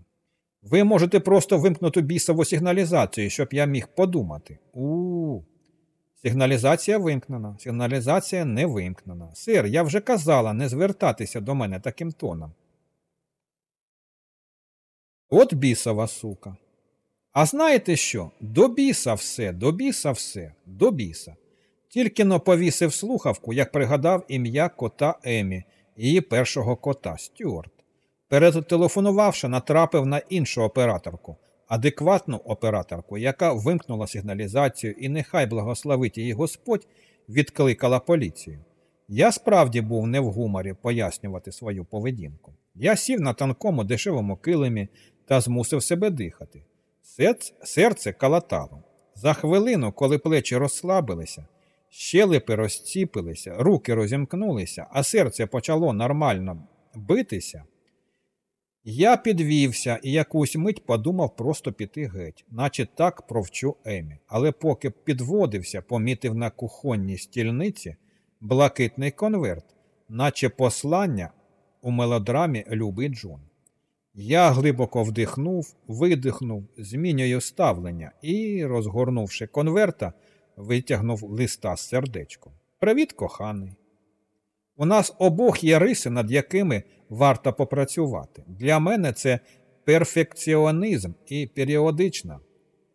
Ви можете просто вимкнути бісову сигналізацію, щоб я міг подумати. У. Сигналізація вимкнена, сигналізація не вимкнена. Сир, я вже казала не звертатися до мене таким тоном. От бісова сука. А знаєте що? До біса все, до біса все, до біса. Тільки но повісив слухавку, як пригадав ім'я кота Емі, її першого кота Стюарт. Перетелефонувавши, натрапив на іншу операторку, адекватну операторку, яка вимкнула сигналізацію і нехай благословить її Господь, відкликала поліцію. Я справді був не в гуморі пояснювати свою поведінку. Я сів на тонкому дешевому килимі та змусив себе дихати. Серце калатало. За хвилину, коли плечі розслабилися, щелепи розціпилися, руки розімкнулися, а серце почало нормально битися. Я підвівся і якусь мить подумав просто піти геть, наче так провчу Емі. Але поки підводився, помітив на кухонній стільниці блакитний конверт, наче послання у мелодрамі Любий Джон. Я глибоко вдихнув, видихнув, змінюю ставлення і, розгорнувши конверта, витягнув листа з сердечком. Привіт, коханий. У нас обох є риси, над якими варто попрацювати. Для мене це перфекціонізм і періодична,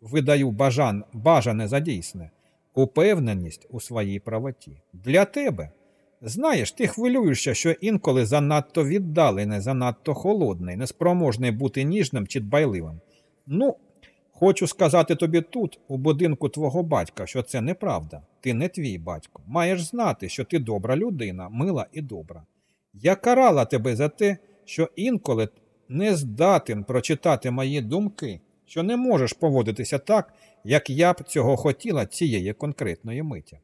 видаю бажан, бажане за дійсне, упевненість у своїй правоті. Для тебе. Знаєш, ти хвилюєшся, що інколи занадто віддалений, занадто холодний, неспроможний бути ніжним чи дбайливим. Ну, хочу сказати тобі тут, у будинку твого батька, що це неправда. Ти не твій батько. Маєш знати, що ти добра людина, мила і добра. Я карала тебе за те, що інколи не здатен прочитати мої думки, що не можеш поводитися так, як я б цього хотіла цієї конкретної миті.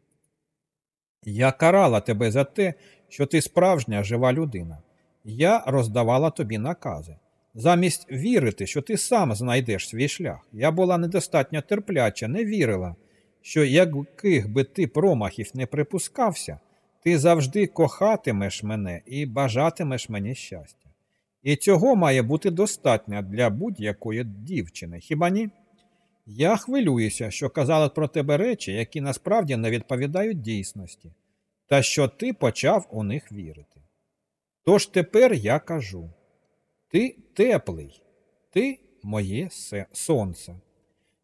Я карала тебе за те, що ти справжня жива людина. Я роздавала тобі накази. Замість вірити, що ти сам знайдеш свій шлях. Я була недостатньо терпляча, не вірила, що яких би ти промахів не припускався, ти завжди кохатимеш мене і бажатимеш мені щастя. І цього має бути достатньо для будь-якої дівчини, хіба ні? Я хвилююся, що казали про тебе речі, які насправді не відповідають дійсності, та що ти почав у них вірити. Тож тепер я кажу ти теплий, ти моє сонце.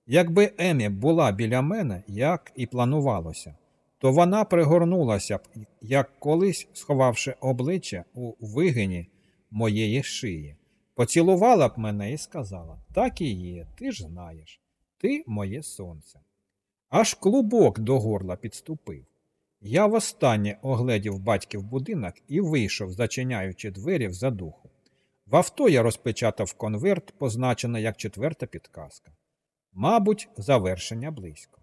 Якби Емі була біля мене, як і планувалося, то вона пригорнулася б, як колись сховавши обличчя у вигині моєї шиї, поцілувала б мене і сказала: Так і є, ти ж знаєш, ти моє сонце. Аж клубок до горла підступив. Я востаннє огледів батьків будинок і вийшов, зачиняючи двері в задуху. В авто я розпечатав конверт, позначений як четверта підказка. Мабуть, завершення близько.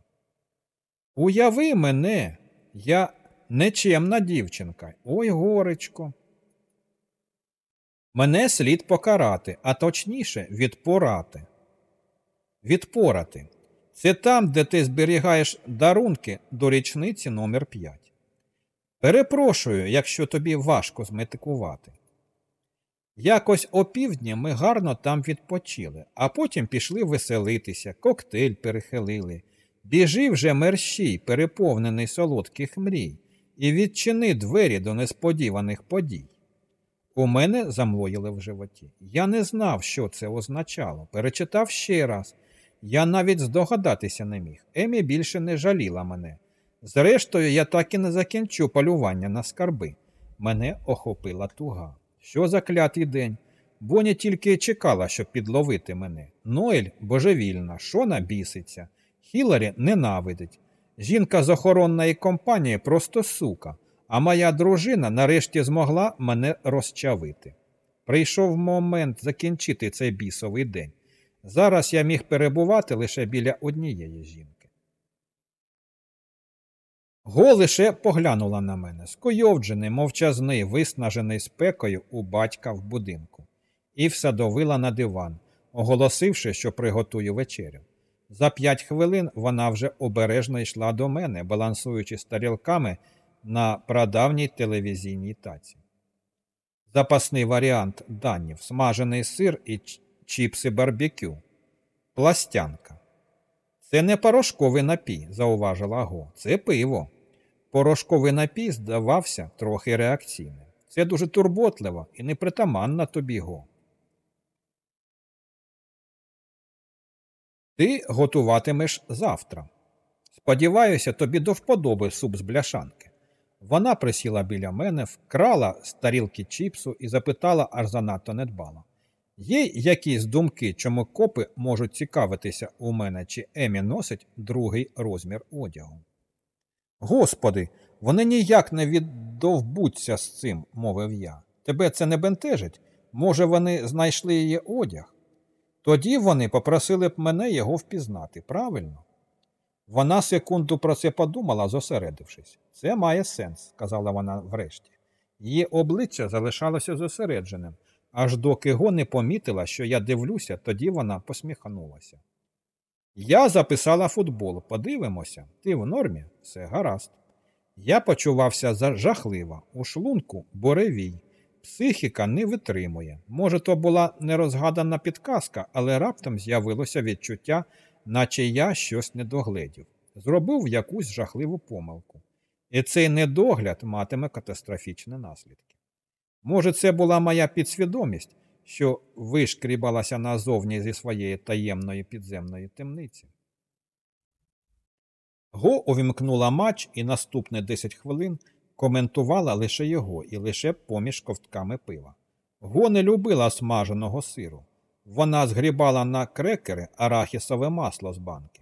Уяви мене, я нечемна дівчинка. Ой, горечко. Мене слід покарати, а точніше, відпорати. Відпорати. Це там, де ти зберігаєш дарунки до річниці номер 5 Перепрошую, якщо тобі важко зметикувати. Якось опівдні ми гарно там відпочили, а потім пішли веселитися, коктейль перехилили. Біжи вже мерщій, переповнений солодких мрій, і відчини двері до несподіваних подій. У мене замлоїли в животі. Я не знав, що це означало. Перечитав ще раз. Я навіть здогадатися не міг. Емі більше не жаліла мене. Зрештою, я так і не закінчу полювання на скарби. Мене охопила туга. Що за клятий день? Боня тільки чекала, щоб підловити мене. Ноель божевільна, Шона біситься, Хіларі ненавидить. Жінка з охоронної компанії просто сука, а моя дружина нарешті змогла мене розчавити. Прийшов момент закінчити цей бісовий день. Зараз я міг перебувати лише біля однієї жінки. Го лише поглянула на мене, скойовджений, мовчазний, виснажений спекою у батька в будинку, і всадовила на диван, оголосивши, що приготую вечерю. За п'ять хвилин вона вже обережно йшла до мене, балансуючи старілками на прадавній телевізійній таці. Запасний варіант данів, смажений сир і чіпси барбекю. Пластянка. Це не порошковий напій, зауважила Го. Це пиво. Порошковий напій здавався трохи реакційним. Це дуже турботливо і непритаманно тобі Го. Ти готуватимеш завтра. Сподіваюся, тобі до вподоби суп з бляшанки. Вона присіла біля мене, вкрала з тарілки чіпсу і запитала аж занадто недбало. Є якісь думки, чому копи можуть цікавитися у мене, чи Емі носить другий розмір одягу? Господи, вони ніяк не віддовбуться з цим, мовив я. Тебе це не бентежить? Може, вони знайшли її одяг? Тоді вони попросили б мене його впізнати, правильно? Вона секунду про це подумала, зосередившись. Це має сенс, сказала вона врешті. Її обличчя залишалося зосередженим, аж доки го не помітила, що я дивлюся, тоді вона посміхнулася. Я записала футбол, подивимося, ти в нормі, все гаразд. Я почувався жахливо, у шлунку боревій. Психіка не витримує. Може, то була нерозгадана підказка, але раптом з'явилося відчуття, наче я щось не догледів. Зробив якусь жахливу помилку. І цей недогляд матиме катастрофічні наслідки. Може, це була моя підсвідомість, що вишкрібалася назовні зі своєї таємної підземної темниці. Го увімкнула матч і наступні 10 хвилин коментувала лише його і лише поміж ковтками пива. Го не любила смаженого сиру. Вона згрібала на крекери арахісове масло з банки.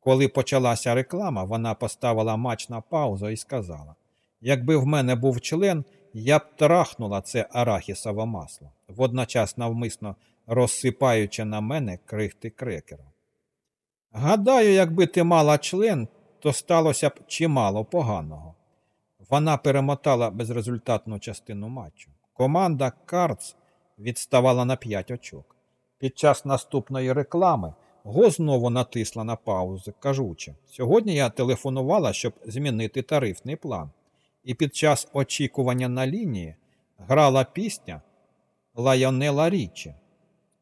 Коли почалася реклама, вона поставила матч на паузу і сказала: Якби в мене був член, я б трахнула це арахісове масло, водночас навмисно розсипаючи на мене крихти крекера. Гадаю, якби ти мала член, то сталося б чимало поганого. Вона перемотала безрезультатну частину матчу. Команда Картс відставала на п'ять очок. Під час наступної реклами Го знову натисла на паузу, кажучи, сьогодні я телефонувала, щоб змінити тарифний план і під час очікування на лінії грала пісня Лайонела Річі.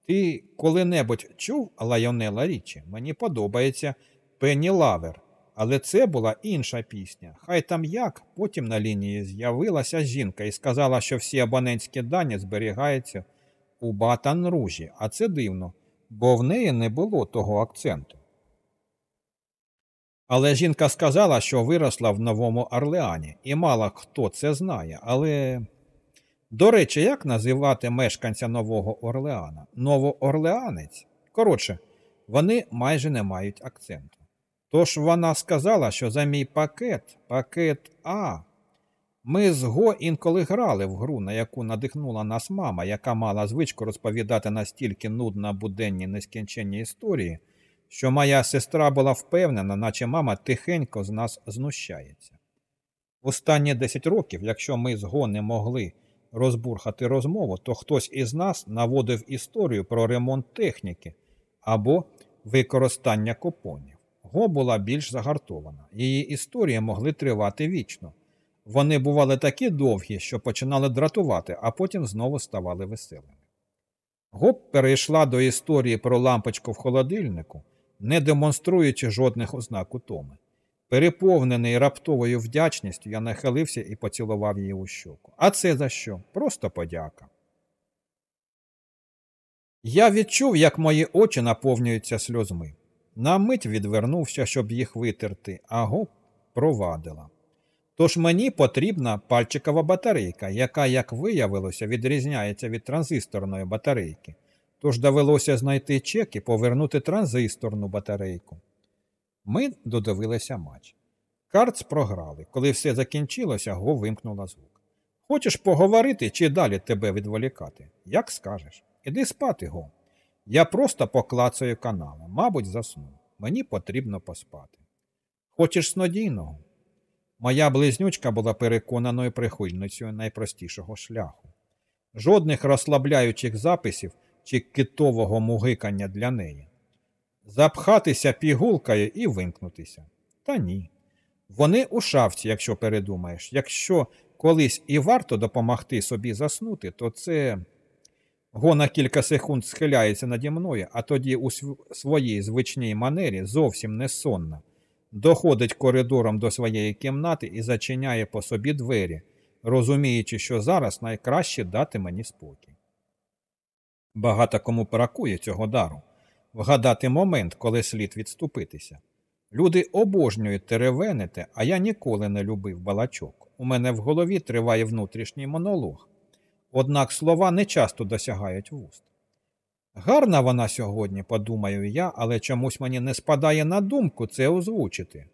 Ти коли-небудь чув Лайонела Річі? Мені подобається Penny Lover. Але це була інша пісня. Хай там як, потім на лінії з'явилася жінка і сказала, що всі абонентські дані зберігаються у Батан Ружі, а це дивно, бо в неї не було того акценту. Але жінка сказала, що виросла в Новому Орлеані, і мало хто це знає. Але. До речі, як називати мешканця Нового Орлеана? Новоорлеанець? Коротше, вони майже не мають акценту. Тож вона сказала, що за мій пакет, пакет А. Ми з Го інколи грали в гру, на яку надихнула нас мама, яка мала звичку розповідати настільки нудно буденні нескінченні історії, що моя сестра була впевнена, наче мама тихенько з нас знущається. Останні 10 років, якщо ми з Го не могли розбурхати розмову, то хтось із нас наводив історію про ремонт техніки або використання купонів. Го була більш загартована. Її історії могли тривати вічно. Вони бували такі довгі, що починали дратувати, а потім знову ставали веселими. Гоп перейшла до історії про лампочку в холодильнику, не демонструючи жодних ознак утоми. Переповнений раптовою вдячністю, я нахилився і поцілував її у щоку. А це за що? Просто подяка. Я відчув, як мої очі наповнюються сльозми. На мить відвернувся, щоб їх витерти, а гоп провадила. Тож мені потрібна пальчикова батарейка, яка, як виявилося, відрізняється від транзисторної батарейки. Тож довелося знайти чек і повернути транзисторну батарейку. Ми додивилися матч. Картс програли. Коли все закінчилося, Го вимкнула звук. Хочеш поговорити чи далі тебе відволікати? Як скажеш. Іди спати, Го. Я просто поклацаю канали, мабуть, засну. Мені потрібно поспати. Хочеш снодійного? Моя близнючка була переконаною прихильницею найпростішого шляху. Жодних розслабляючих записів чи китового мугикання для неї. Запхатися пігулкою і вимкнутися. Та ні. Вони у шафці, якщо передумаєш. Якщо колись і варто допомогти собі заснути, то це го на кілька секунд схиляється наді мною, а тоді у своїй звичній манері зовсім не сонна доходить коридором до своєї кімнати і зачиняє по собі двері, розуміючи, що зараз найкраще дати мені спокій. Багато кому бракує цього дару вгадати момент, коли слід відступитися. Люди обожнюють теревенити, а я ніколи не любив балачок. У мене в голові триває внутрішній монолог. Однак слова не часто досягають вуст. Гарна вона сьогодні, подумаю я, але чомусь мені не спадає на думку це озвучити.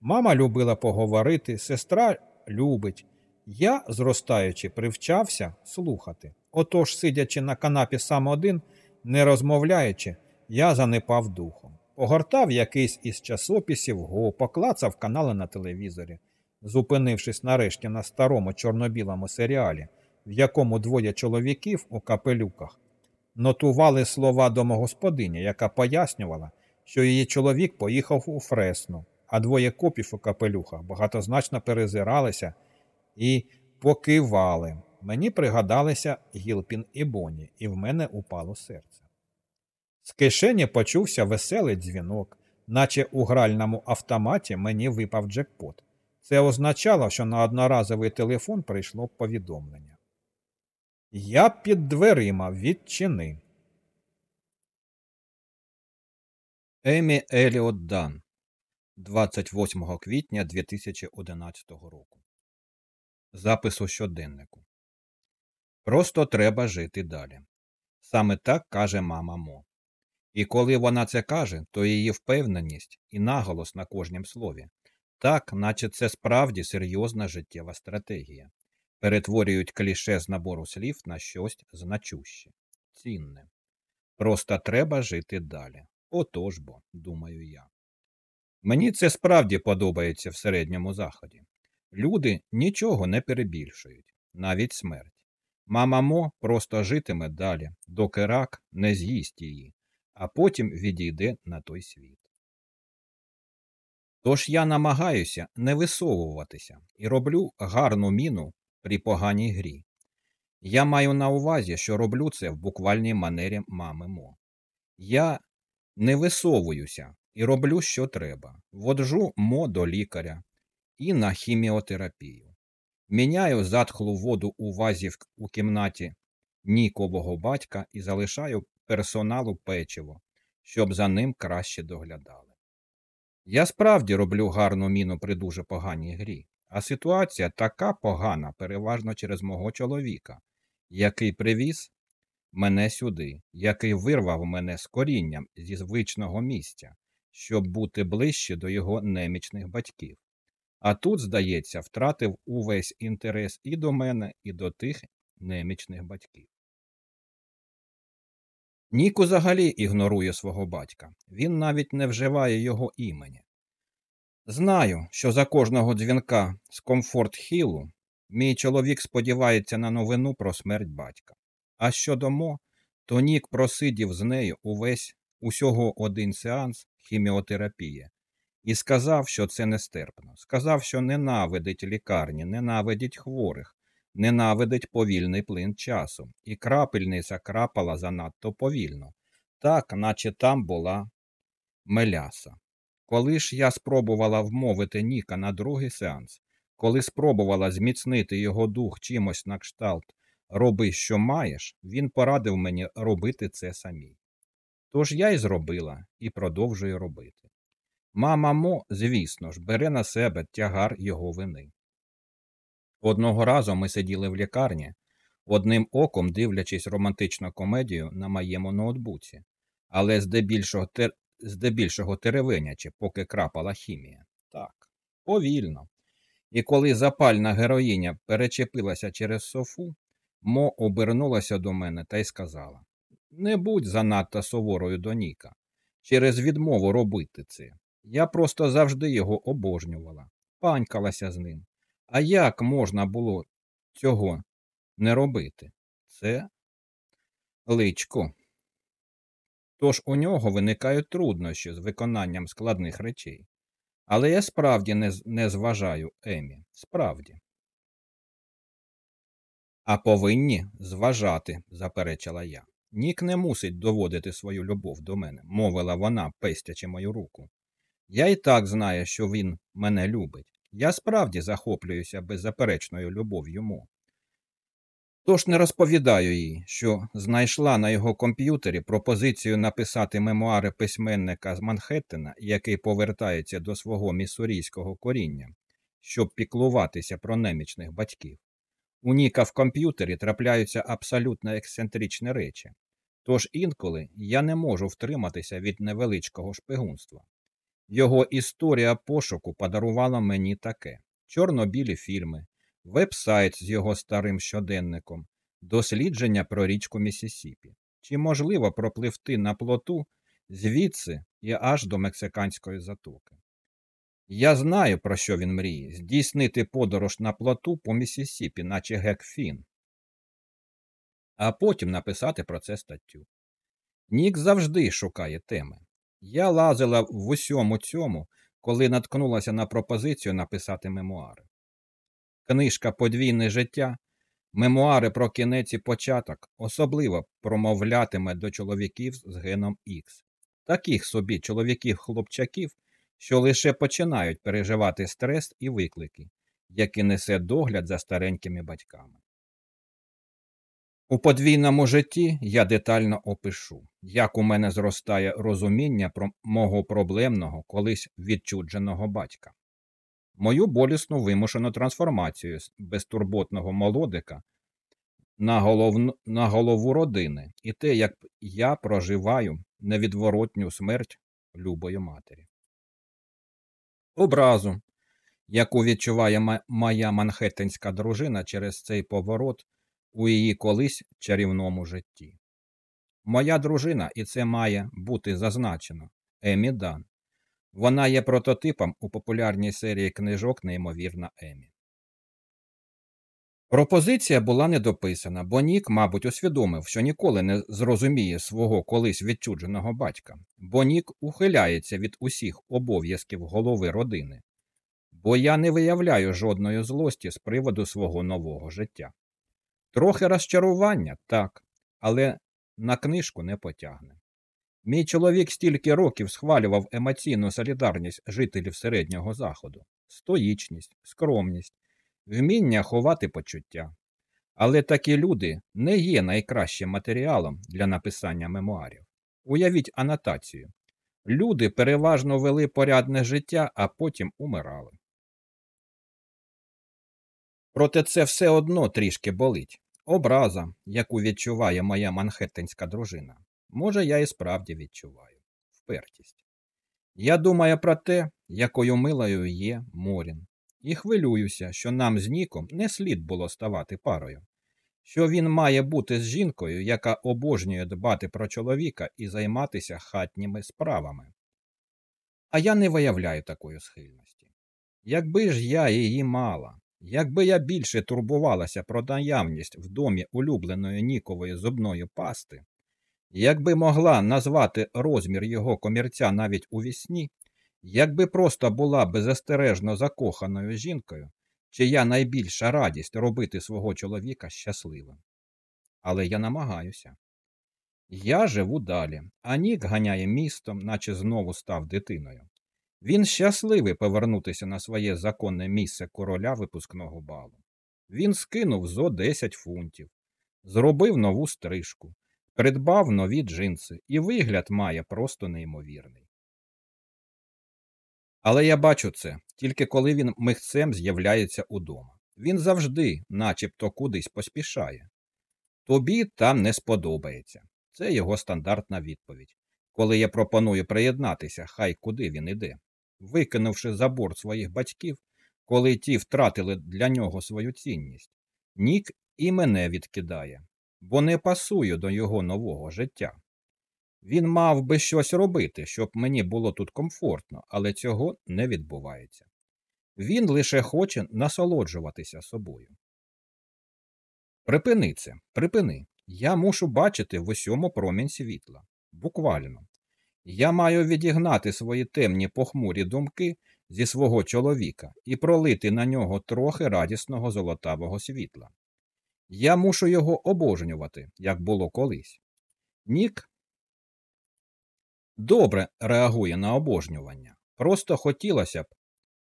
Мама любила поговорити, сестра любить. Я, зростаючи, привчався слухати. Отож, сидячи на канапі сам один, не розмовляючи, я занепав духом. Погортав якийсь із часописів, го, поклацав канали на телевізорі, зупинившись нарешті на старому чорно-білому серіалі, в якому двоє чоловіків у капелюках нотували слова домогосподині, яка пояснювала, що її чоловік поїхав у Фресну, а двоє копів у капелюхах багатозначно перезиралися і покивали. Мені пригадалися Гілпін і Бонні, і в мене упало серце. З кишені почувся веселий дзвінок, наче у гральному автоматі мені випав джекпот. Це означало, що на одноразовий телефон прийшло повідомлення. Я під дверима відчини. Емі Еліот Дан 28 квітня 2011 року. Запис у щоденнику. Просто треба жити далі. Саме так каже мама Мо. І коли вона це каже, то її впевненість і наголос на кожнім слові так, наче це справді серйозна життєва стратегія перетворюють кліше з набору слів на щось значуще, цінне. Просто треба жити далі. Отож бо, думаю я. Мені це справді подобається в середньому заході. Люди нічого не перебільшують, навіть смерть. Мама Мо просто житиме далі, доки рак не з'їсть її, а потім відійде на той світ. Тож я намагаюся не висовуватися і роблю гарну міну при поганій грі. Я маю на увазі, що роблю це в буквальній манері мами Мо. Я не висовуюся і роблю, що треба. Воджу мо до лікаря і на хіміотерапію. Міняю затхлу воду у вазі у кімнаті нікового батька і залишаю персоналу печиво, щоб за ним краще доглядали. Я справді роблю гарну міну при дуже поганій грі, а ситуація така погана, переважно через мого чоловіка, який привіз мене сюди, який вирвав мене з корінням зі звичного місця, щоб бути ближче до його немічних батьків. А тут, здається, втратив увесь інтерес і до мене, і до тих немічних батьків. Нік взагалі ігнорує свого батька, він навіть не вживає його імені. Знаю, що за кожного дзвінка з комфорт хілу мій чоловік сподівається на новину про смерть батька. А щодо Мо, то Нік просидів з нею увесь усього один сеанс хіміотерапії і сказав, що це нестерпно. Сказав, що ненавидить лікарні, ненавидить хворих, ненавидить повільний плин часу, і крапельниця крапала занадто повільно, так, наче там була меляса. Коли ж я спробувала вмовити Ніка на другий сеанс, коли спробувала зміцнити його дух чимось на кшталт роби, що маєш, він порадив мені робити це самій. Тож я й зробила і продовжую робити. Мама Мо, звісно ж, бере на себе тягар його вини. Одного разу ми сиділи в лікарні, одним оком дивлячись романтичну комедію на моєму ноутбуці, але здебільшого тер... здебільшого теревенячи, поки крапала хімія. Так, повільно. І коли запальна героїня перечепилася через софу, Мо обернулася до мене та й сказала Не будь занадто суворою до Ніка. Через відмову робити це. Я просто завжди його обожнювала, панькалася з ним. А як можна було цього не робити? Це личко. Тож у нього виникають труднощі з виконанням складних речей. Але я справді не, не зважаю Емі. Справді. А повинні зважати, заперечила я. Нік не мусить доводити свою любов до мене, мовила вона, пестячи мою руку. Я і так знаю, що він мене любить. Я справді захоплююся беззаперечною любов'ю йому. Тож не розповідаю їй, що знайшла на його комп'ютері пропозицію написати мемуари письменника з Манхеттена, який повертається до свого міссурійського коріння, щоб піклуватися про немічних батьків. У Ніка в комп'ютері трапляються абсолютно ексцентричні речі, тож інколи я не можу втриматися від невеличкого шпигунства. Його історія пошуку подарувала мені таке: чорно-білі фільми, веб-сайт з його старим щоденником, дослідження про річку Місісіпі. Чи можливо пропливти на плоту звідси і аж до мексиканської затоки? Я знаю, про що він мріє здійснити подорож на плоту по Місісіпі, наче Гек Фін, а потім написати про це статтю. Нік завжди шукає теми. Я лазила в усьому цьому, коли наткнулася на пропозицію написати мемуари. Книжка Подвійне життя, мемуари про кінець і початок особливо промовлятиме до чоловіків з геном Х, таких собі чоловіків-хлопчаків, що лише починають переживати стрес і виклики, які несе догляд за старенькими батьками. У подвійному житті я детально опишу, як у мене зростає розуміння про мого проблемного, колись відчудженого батька, мою болісну вимушену трансформацію з безтурботного молодика на, голов... на голову родини і те, як я проживаю невідворотню смерть любої матері. Образу, яку відчуває моя манхеттенська дружина через цей поворот у її колись чарівному житті. Моя дружина, і це має бути зазначено, Емі Дан. Вона є прототипом у популярній серії книжок Неймовірна Емі. Пропозиція була недописана, бо Нік, мабуть, усвідомив, що ніколи не зрозуміє свого колись відчудженого батька, бо Нік ухиляється від усіх обов'язків голови родини, бо я не виявляю жодної злості з приводу свого нового життя. Трохи розчарування, так, але на книжку не потягне. Мій чоловік стільки років схвалював емоційну солідарність жителів середнього заходу, стоїчність, скромність, вміння ховати почуття. Але такі люди не є найкращим матеріалом для написання мемуарів. Уявіть анотацію. Люди переважно вели порядне життя, а потім умирали. Проте це все одно трішки болить. Образа, яку відчуває моя манхеттенська дружина. Може, я і справді відчуваю впертість. Я думаю про те, якою милою є Морін, і хвилююся, що нам з Ніком не слід було ставати парою, що він має бути з жінкою, яка обожнює дбати про чоловіка і займатися хатніми справами. А я не виявляю такої схильності. Якби ж я її мала, якби я більше турбувалася про наявність в домі улюбленої Нікової зубної пасти, якби могла назвати розмір його комірця навіть у вісні, якби просто була беззастережно закоханою жінкою, чия найбільша радість робити свого чоловіка щасливим. Але я намагаюся. Я живу далі, а Нік ганяє містом, наче знову став дитиною. Він щасливий повернутися на своє законне місце короля випускного балу. Він скинув зо 10 фунтів, зробив нову стрижку, придбав нові джинси, і вигляд має просто неймовірний. Але я бачу це тільки коли він михцем з'являється удома. Він завжди, начебто, кудись поспішає. Тобі там не сподобається. Це його стандартна відповідь. Коли я пропоную приєднатися, хай куди він іде. Викинувши за борт своїх батьків, коли ті втратили для нього свою цінність, Нік і мене відкидає, бо не пасую до його нового життя. Він мав би щось робити, щоб мені було тут комфортно, але цього не відбувається. Він лише хоче насолоджуватися собою. Припини це, припини. Я мушу бачити в усьому промінь світла. Буквально. Я маю відігнати свої темні похмурі думки зі свого чоловіка і пролити на нього трохи радісного золотавого світла. Я мушу його обожнювати, як було колись. Нік добре реагує на обожнювання. Просто хотілося б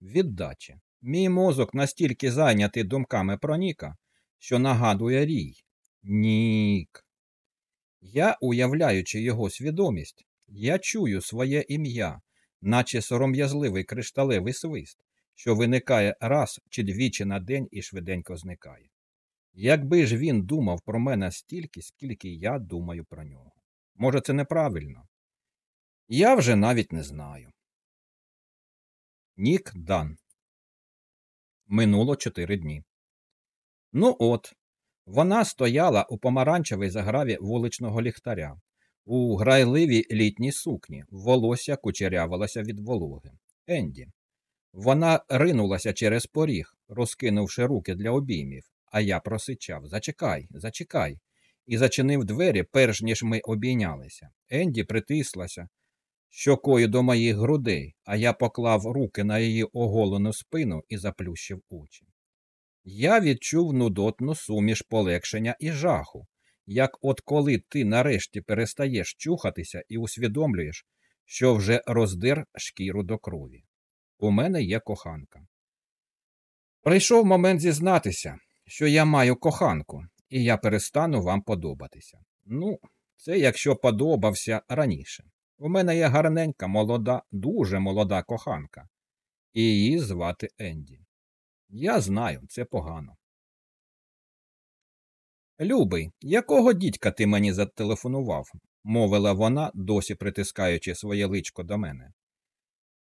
віддачі. Мій мозок настільки зайнятий думками про Ніка, що нагадує рій. Нік. Я, уявляючи його свідомість, я чую своє ім'я, наче сором'язливий кришталевий свист, що виникає раз чи двічі на день і швиденько зникає. Якби ж він думав про мене стільки, скільки я думаю про нього. Може, це неправильно? Я вже навіть не знаю. Нік Дан. Минуло чотири дні. Ну от, вона стояла у помаранчевій заграві вуличного ліхтаря, у грайливій літній сукні, волосся кучерявилося від вологи. Енді. Вона ринулася через поріг, розкинувши руки для обіймів, а я просичав Зачекай, зачекай, і зачинив двері, перш ніж ми обійнялися. Енді притислася щокою до моїх грудей, а я поклав руки на її оголену спину і заплющив очі. Я відчув нудотну суміш полегшення і жаху, як от коли ти нарешті перестаєш чухатися і усвідомлюєш, що вже роздер шкіру до крові. У мене є коханка. Прийшов момент зізнатися, що я маю коханку, і я перестану вам подобатися. Ну, це якщо подобався раніше. У мене є гарненька, молода, дуже молода коханка, і її звати Енді. Я знаю, це погано. Любий, якого дідька ти мені зателефонував? мовила вона, досі притискаючи своє личко до мене.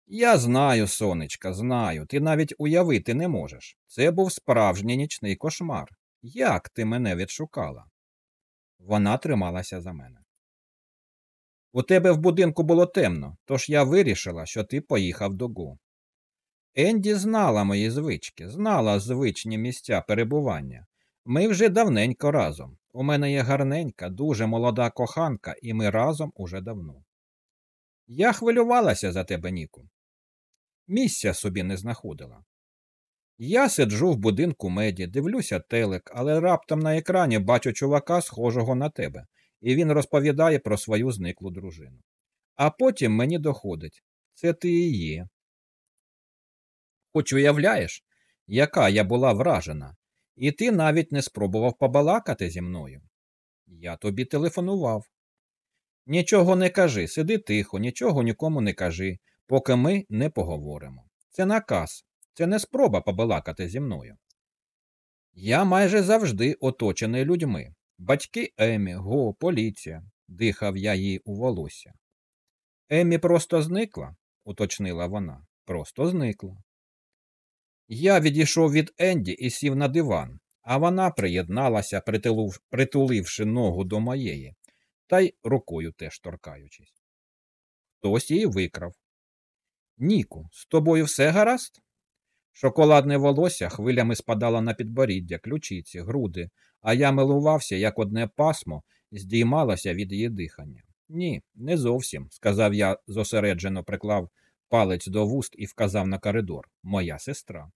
Я знаю, сонечка, знаю, ти навіть уявити не можеш. Це був справжній нічний кошмар. Як ти мене відшукала? Вона трималася за мене. У тебе в будинку було темно, тож я вирішила, що ти поїхав до Гу. Енді знала мої звички, знала звичні місця перебування. Ми вже давненько разом. У мене є гарненька, дуже молода коханка, і ми разом уже давно. Я хвилювалася за тебе, Ніку. Місця собі не знаходила. Я сиджу в будинку меді, дивлюся телек, але раптом на екрані бачу чувака, схожого на тебе, і він розповідає про свою зниклу дружину. А потім мені доходить це ти і є. Хоч уявляєш, яка я була вражена, і ти навіть не спробував побалакати зі мною. Я тобі телефонував. Нічого не кажи, сиди тихо, нічого нікому не кажи, поки ми не поговоримо. Це наказ, це не спроба побалакати зі мною. Я майже завжди оточений людьми. Батьки Емі, го, поліція, дихав я їй у волосся. Емі просто зникла, уточнила вона. Просто зникла. Я відійшов від Енді і сів на диван, а вона приєдналася, притулив, притуливши ногу до моєї, та й рукою теж торкаючись. Хтось її викрав. Ніку, з тобою все гаразд? Шоколадне волосся хвилями спадало на підборіддя, ключиці, груди, а я милувався, як одне пасмо здіймалося від її дихання. Ні, не зовсім, сказав я, зосереджено приклав палець до вуст і вказав на коридор. Моя сестра.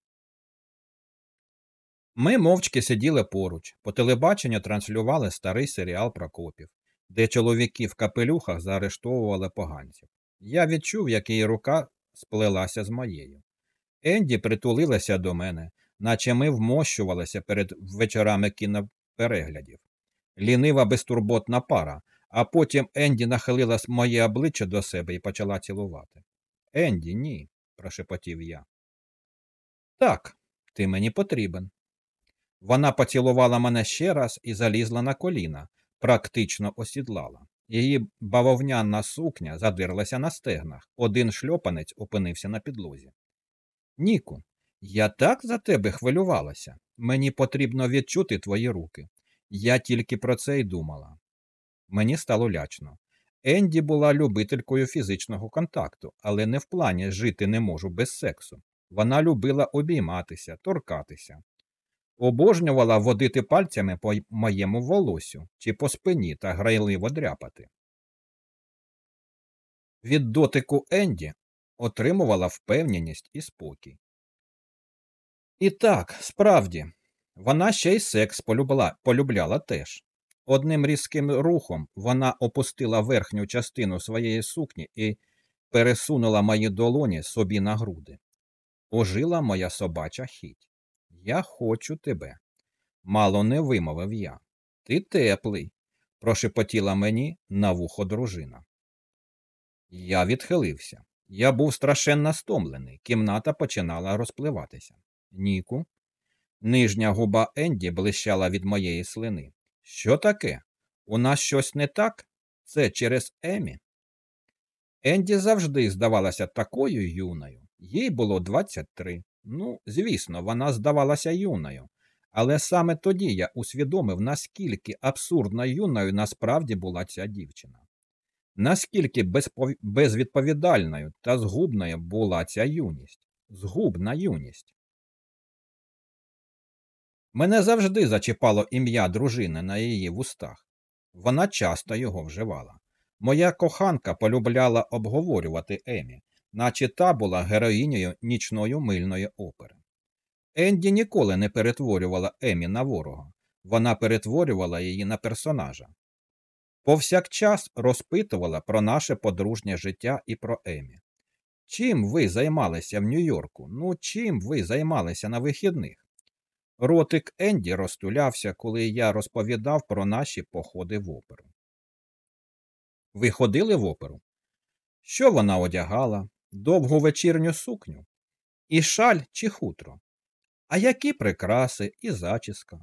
Ми мовчки сиділи поруч. По телебаченню транслювали старий серіал Прокопів, де чоловіки в капелюхах заарештовували поганців. Я відчув, як її рука сплелася з моєю. Енді притулилася до мене, наче ми вмощувалися перед вечорами кінопереглядів. Лінива безтурботна пара, а потім Енді нахилила моє обличчя до себе і почала цілувати. Енді, ні, прошепотів я. Так, ти мені потрібен. Вона поцілувала мене ще раз і залізла на коліна, практично осідлала. Її бавовняна сукня задирлася на стегнах, один шльопанець опинився на підлозі. Ніку, я так за тебе хвилювалася. Мені потрібно відчути твої руки. Я тільки про це й думала. Мені стало лячно. Енді була любителькою фізичного контакту, але не в плані жити не можу без сексу. Вона любила обійматися, торкатися. Обожнювала водити пальцями по моєму волосю чи по спині та грайливо дряпати. Від дотику Енді отримувала впевненість і спокій. І так, справді, вона ще й секс полюбла, полюбляла теж. Одним різким рухом вона опустила верхню частину своєї сукні і пересунула мої долоні собі на груди. Ожила моя собача хіть. Я хочу тебе. Мало не вимовив я. Ти теплий, прошепотіла мені на вухо дружина. Я відхилився. Я був страшенно стомлений. Кімната починала розпливатися. Ніку. Нижня губа Енді блищала від моєї слини. Що таке? У нас щось не так? Це через Емі? Енді завжди здавалася такою юною. Їй було 23. Ну, звісно, вона здавалася юною. Але саме тоді я усвідомив, наскільки абсурдно юною насправді була ця дівчина. Наскільки безпов... безвідповідальною та згубною була ця юність, згубна юність. Мене завжди зачіпало ім'я дружини на її вустах. Вона часто його вживала. Моя коханка полюбляла обговорювати Емі, наче та була героїнею нічної мильної опери. Енді ніколи не перетворювала Емі на ворога, вона перетворювала її на персонажа. Повсякчас розпитувала про наше подружнє життя і про Емі. Чим ви займалися в Нью-Йорку? Ну, чим ви займалися на вихідних? Ротик Енді розтулявся, коли я розповідав про наші походи в оперу. Ви ходили в оперу? Що вона одягала? Довгу вечірню сукню? І шаль чи хутро? А які прикраси і зачіска?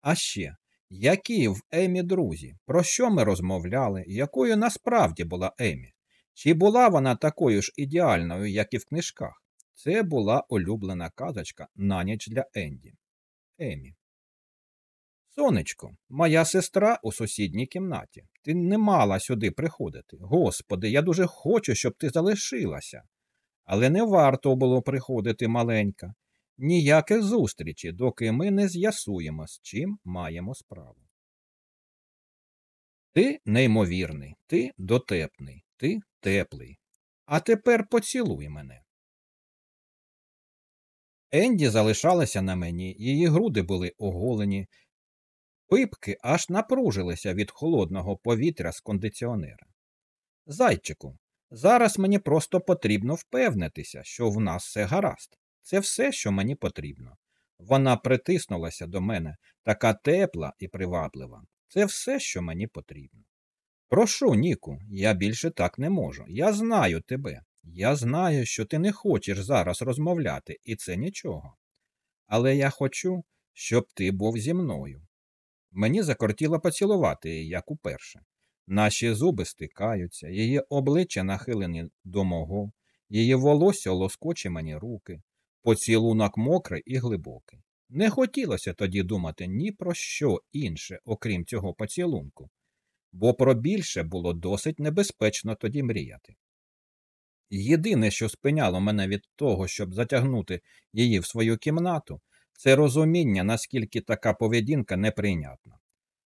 А ще, які в Емі друзі? Про що ми розмовляли? Якою насправді була Емі? Чи була вона такою ж ідеальною, як і в книжках? Це була улюблена казочка на ніч для Енді. Емі. Сонечко, моя сестра у сусідній кімнаті. Ти не мала сюди приходити. Господи, я дуже хочу, щоб ти залишилася. Але не варто було приходити маленька. Ніяких зустрічі, доки ми не з'ясуємо, з чим маємо справу. Ти неймовірний, ти дотепний, ти теплий. А тепер поцілуй мене. Енді залишалася на мені, її груди були оголені, пипки аж напружилися від холодного повітря з кондиціонера. Зайчику, зараз мені просто потрібно впевнитися, що в нас все гаразд. Це все, що мені потрібно. Вона притиснулася до мене, така тепла і приваблива. Це все, що мені потрібно. Прошу, Ніку, я більше так не можу. Я знаю тебе. Я знаю, що ти не хочеш зараз розмовляти, і це нічого. Але я хочу, щоб ти був зі мною. Мені закортіло поцілувати її, як уперше. Наші зуби стикаються, її обличчя нахилені до мого, її волосся лоскоче мені руки, поцілунок мокрий і глибокий. Не хотілося тоді думати ні про що інше, окрім цього поцілунку, бо про більше було досить небезпечно тоді мріяти. Єдине, що спиняло мене від того, щоб затягнути її в свою кімнату, це розуміння, наскільки така поведінка неприйнятна.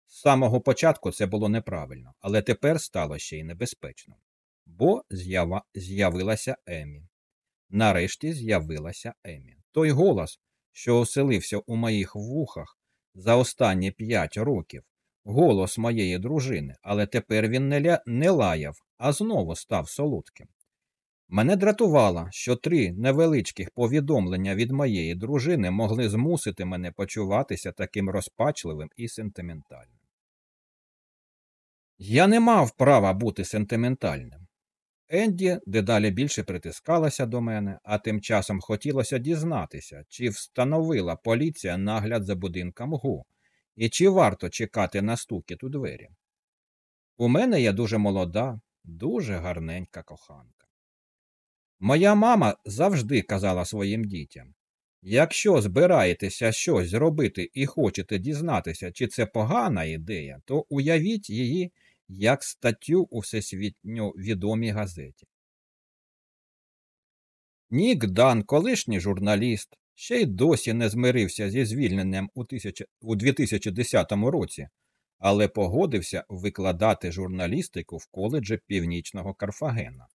З самого початку це було неправильно, але тепер стало ще й небезпечно. Бо з'явилася Емі. Нарешті з'явилася Емі. Той голос, що оселився у моїх вухах за останні п'ять років, голос моєї дружини, але тепер він не, ля... не лаяв, а знову став солодким. Мене дратувало, що три невеличких повідомлення від моєї дружини могли змусити мене почуватися таким розпачливим і сентиментальним. Я не мав права бути сентиментальним. Енді дедалі більше притискалася до мене, а тим часом хотілося дізнатися, чи встановила поліція нагляд за будинком Гу, і чи варто чекати на стукіт у двері. У мене є дуже молода, дуже гарненька коханка. Моя мама завжди казала своїм дітям якщо збираєтеся щось зробити і хочете дізнатися, чи це погана ідея, то уявіть її як статтю у всесвітньо відомій газеті. Нік Дан, колишній журналіст, ще й досі не змирився зі звільненням у, тисяч... у 2010 році, але погодився викладати журналістику в коледжі Північного Карфагена.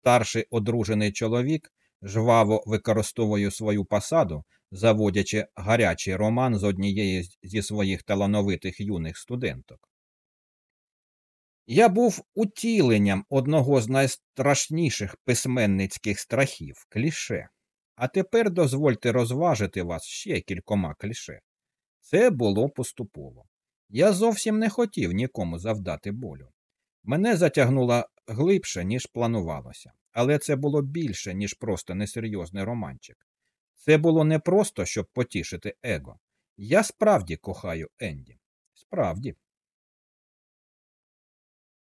Старший одружений чоловік жваво використовує свою посаду, заводячи гарячий роман з однією зі своїх талановитих юних студенток. Я був утіленням одного з найстрашніших письменницьких страхів кліше. А тепер дозвольте розважити вас ще кількома кліше. Це було поступово. Я зовсім не хотів нікому завдати болю. Мене затягнуло глибше, ніж планувалося, але це було більше, ніж просто несерйозний романчик. Це було не просто, щоб потішити его. Я справді кохаю Енді. Справді.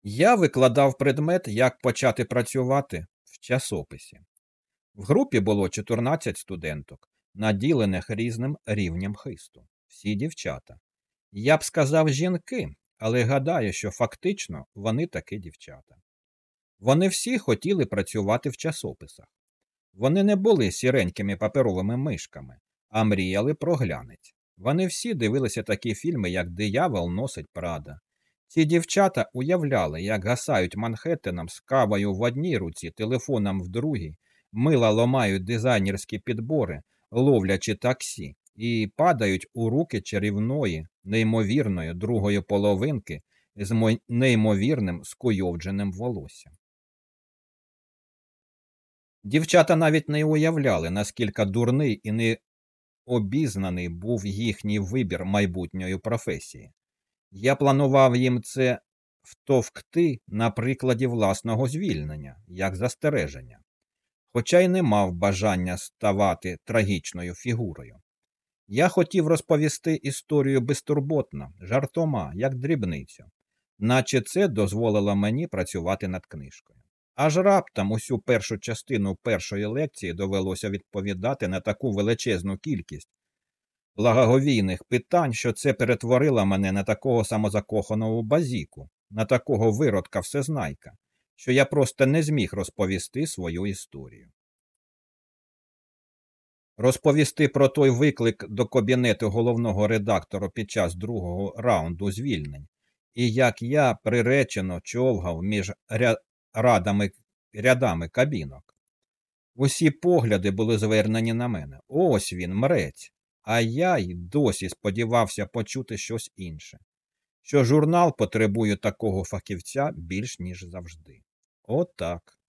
Я викладав предмет, як почати працювати в часописі. В групі було 14 студенток, наділених різним рівнем хисту, всі дівчата. Я б сказав жінки, але гадаю, що фактично вони таки дівчата. Вони всі хотіли працювати в часописах. Вони не були сіренькими паперовими мишками, а мріяли про глянець. Вони всі дивилися такі фільми, як Диявол носить Прада, ці дівчата уявляли, як гасають Манхеттеном з кавою в одній руці, телефоном в другій, мила ломають дизайнерські підбори, ловлячи таксі, і падають у руки чарівної, неймовірної другої половинки з неймовірним скуйовдженим волоссям. Дівчата навіть не уявляли, наскільки дурний і необізнаний був їхній вибір майбутньої професії. Я планував їм це втовкти на прикладі власного звільнення, як застереження, хоча й не мав бажання ставати трагічною фігурою. Я хотів розповісти історію безтурботно, жартома, як дрібницю, наче це дозволило мені працювати над книжкою. Аж раптом усю першу частину першої лекції довелося відповідати на таку величезну кількість благоговійних питань, що це перетворило мене на такого самозакоханого базіку, на такого виродка всезнайка, що я просто не зміг розповісти свою історію. Розповісти про той виклик до кабінету головного редактора під час другого раунду звільнень, і як я приречено човгав між радами, рядами кабінок. Усі погляди були звернені на мене. Ось він, мрець, а я й досі сподівався почути щось інше, що журнал потребує такого фахівця більш ніж завжди. Отак.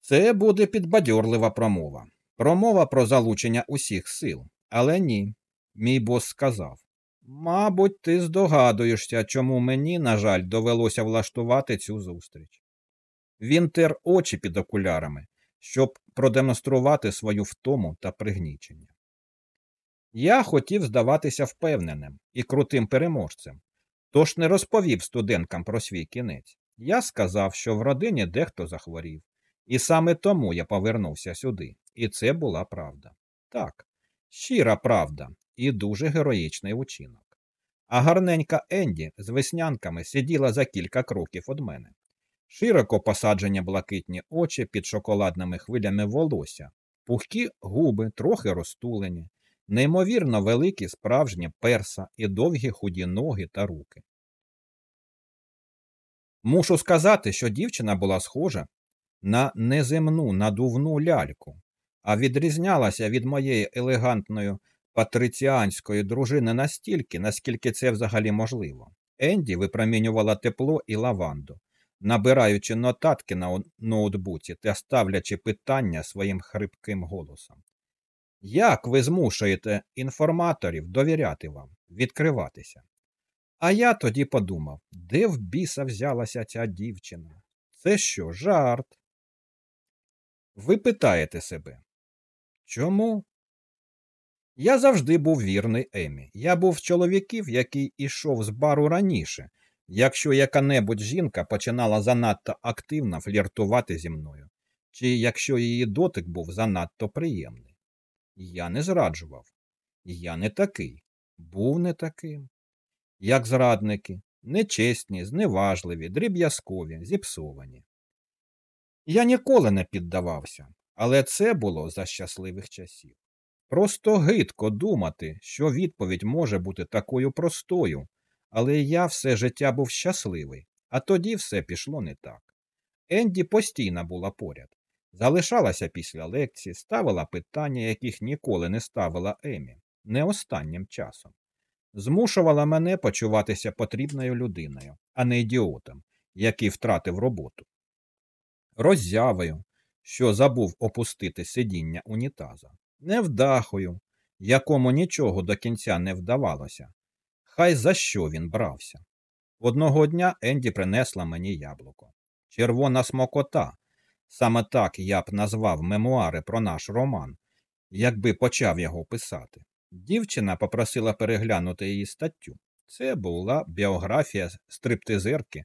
Це буде підбадьорлива промова. Промова про залучення усіх сил. Але ні, мій бос сказав Мабуть, ти здогадуєшся, чому мені, на жаль, довелося влаштувати цю зустріч. Він тер очі під окулярами, щоб продемонструвати свою втому та пригнічення. Я хотів здаватися впевненим і крутим переможцем, тож не розповів студенткам про свій кінець. Я сказав, що в родині дехто захворів, і саме тому я повернувся сюди, і це була правда. Так, щира правда і дуже героїчний учинок. А гарненька Енді з веснянками сиділа за кілька кроків від мене. Широко посаджені блакитні очі під шоколадними хвилями волосся, пухкі губи, трохи розтулені, неймовірно великі справжні перса і довгі худі ноги та руки. Мушу сказати, що дівчина була схожа на неземну надувну ляльку, а відрізнялася від моєї елегантної патриціанської дружини настільки, наскільки це взагалі можливо. Енді випромінювала тепло і лаванду, набираючи нотатки на ноутбуці та ставлячи питання своїм хрипким голосом. Як ви змушуєте інформаторів довіряти вам, відкриватися? А я тоді подумав, де в біса взялася ця дівчина? Це що, жарт? Ви питаєте себе. Чому? Я завжди був вірний Емі. Я був з чоловіків, який ішов з бару раніше, якщо яка-небудь жінка починала занадто активно фліртувати зі мною, чи якщо її дотик був занадто приємний. Я не зраджував. Я не такий, був не таким. Як зрадники, нечесні, зневажливі, дріб'язкові, зіпсовані. Я ніколи не піддавався, але це було за щасливих часів. Просто гидко думати, що відповідь може бути такою простою, але я все життя був щасливий, а тоді все пішло не так. Енді постійно була поряд, залишалася після лекції, ставила питання, яких ніколи не ставила Емі, не останнім часом, змушувала мене почуватися потрібною людиною, а не ідіотом, який втратив роботу. Роззявою, що забув опустити сидіння унітаза невдахою, якому нічого до кінця не вдавалося. Хай за що він брався. Одного дня Енді принесла мені яблуко. Червона смокота. Саме так я б назвав мемуари про наш роман, якби почав його писати. Дівчина попросила переглянути її статтю. Це була біографія стриптизерки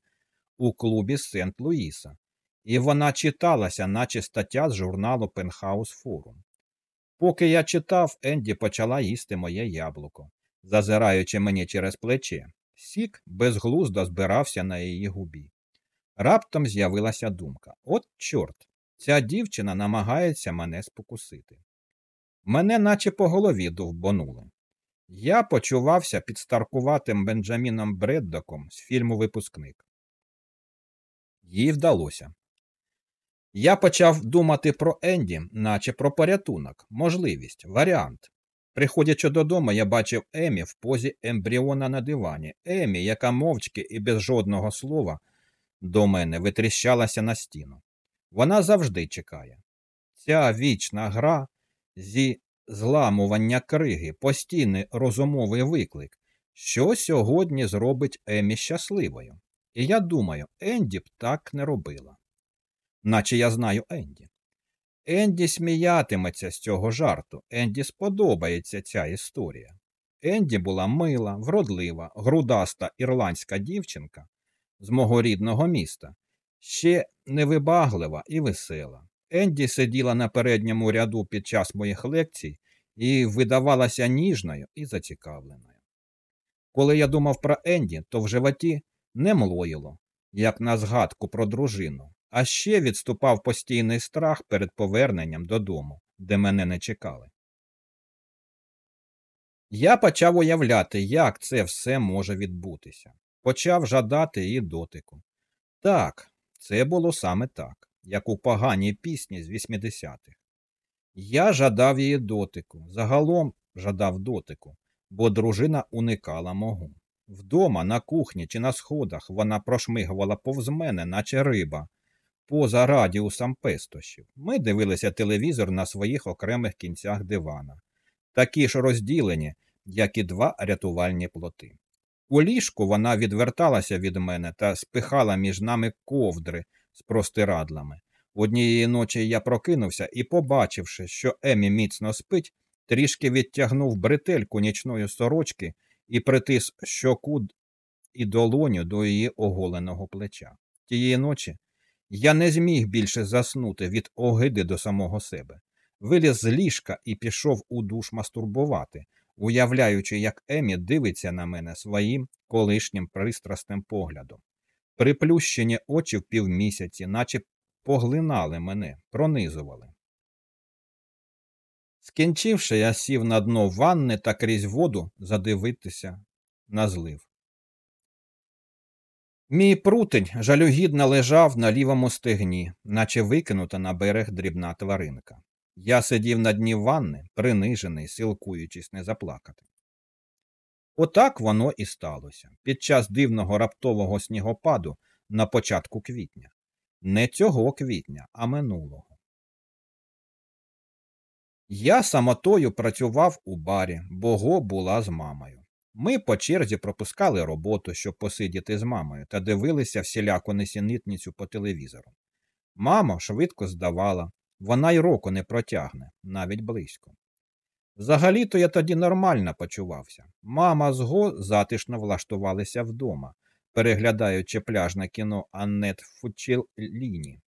у клубі Сент-Луїса, і вона читалася, наче стаття з журналу Пенхаус Форум. Поки я читав, Енді почала їсти моє яблуко, зазираючи мені через плече. Сік безглуздо збирався на її губі. Раптом з'явилася думка от, чорт, ця дівчина намагається мене спокусити. Мене наче по голові довбонули. Я почувався підстаркуватим Бенджаміном Бреддоком з фільму Випускник. Їй вдалося. Я почав думати про Енді, наче про порятунок, можливість, варіант. Приходячи додому, я бачив Емі в позі ембріона на дивані, Емі, яка мовчки і без жодного слова до мене витріщалася на стіну. Вона завжди чекає. Ця вічна гра зі зламування криги, постійний розумовий виклик, що сьогодні зробить Емі щасливою. І я думаю, Енді б так не робила наче я знаю Енді. Енді сміятиметься з цього жарту. Енді сподобається ця історія. Енді була мила, вродлива, грудаста ірландська дівчинка з мого рідного міста, ще невибаглива і весела. Енді сиділа на передньому ряду під час моїх лекцій і видавалася ніжною і зацікавленою. Коли я думав про Енді, то в животі не млоїло, як на згадку про дружину, а ще відступав постійний страх перед поверненням додому, де мене не чекали. Я почав уявляти, як це все може відбутися. Почав жадати її дотику. Так, це було саме так, як у поганій пісні з 80-х. Я жадав її дотику, загалом жадав дотику, бо дружина уникала мого. Вдома, на кухні чи на сходах вона прошмигувала повз мене, наче риба, поза радіусом пестощів. Ми дивилися телевізор на своїх окремих кінцях дивана, такі ж розділені як і два рятувальні плоти. У ліжку вона відверталася від мене та спихала між нами ковдри з простирадлами. Однієї ночі я прокинувся і, побачивши, що Емі міцно спить, трішки відтягнув бретельку нічної сорочки і притис щоку і долоню до її оголеного плеча. Тієї ночі я не зміг більше заснути від огиди до самого себе. Виліз з ліжка і пішов у душ мастурбувати, уявляючи, як Емі дивиться на мене своїм колишнім пристрасним поглядом. Приплющені очі в півмісяці, наче поглинали мене, пронизували. Скінчивши, я сів на дно ванни та крізь воду задивитися на злив. Мій прутень жалюгідно лежав на лівому стегні, наче викинута на берег дрібна тваринка. Я сидів на дні ванни, принижений, силкуючись не заплакати. Отак воно і сталося під час дивного раптового снігопаду на початку квітня. Не цього квітня, а минулого. Я самотою працював у барі, бо го була з мамою. Ми по черзі пропускали роботу, щоб посидіти з мамою, та дивилися всіляку несенітницю по телевізору. Мама швидко здавала, вона й року не протягне, навіть близько. Взагалі-то я тоді нормально почувався. Мама з Го затишно влаштувалися вдома, переглядаючи пляжне кіно Аннет Фучеліні.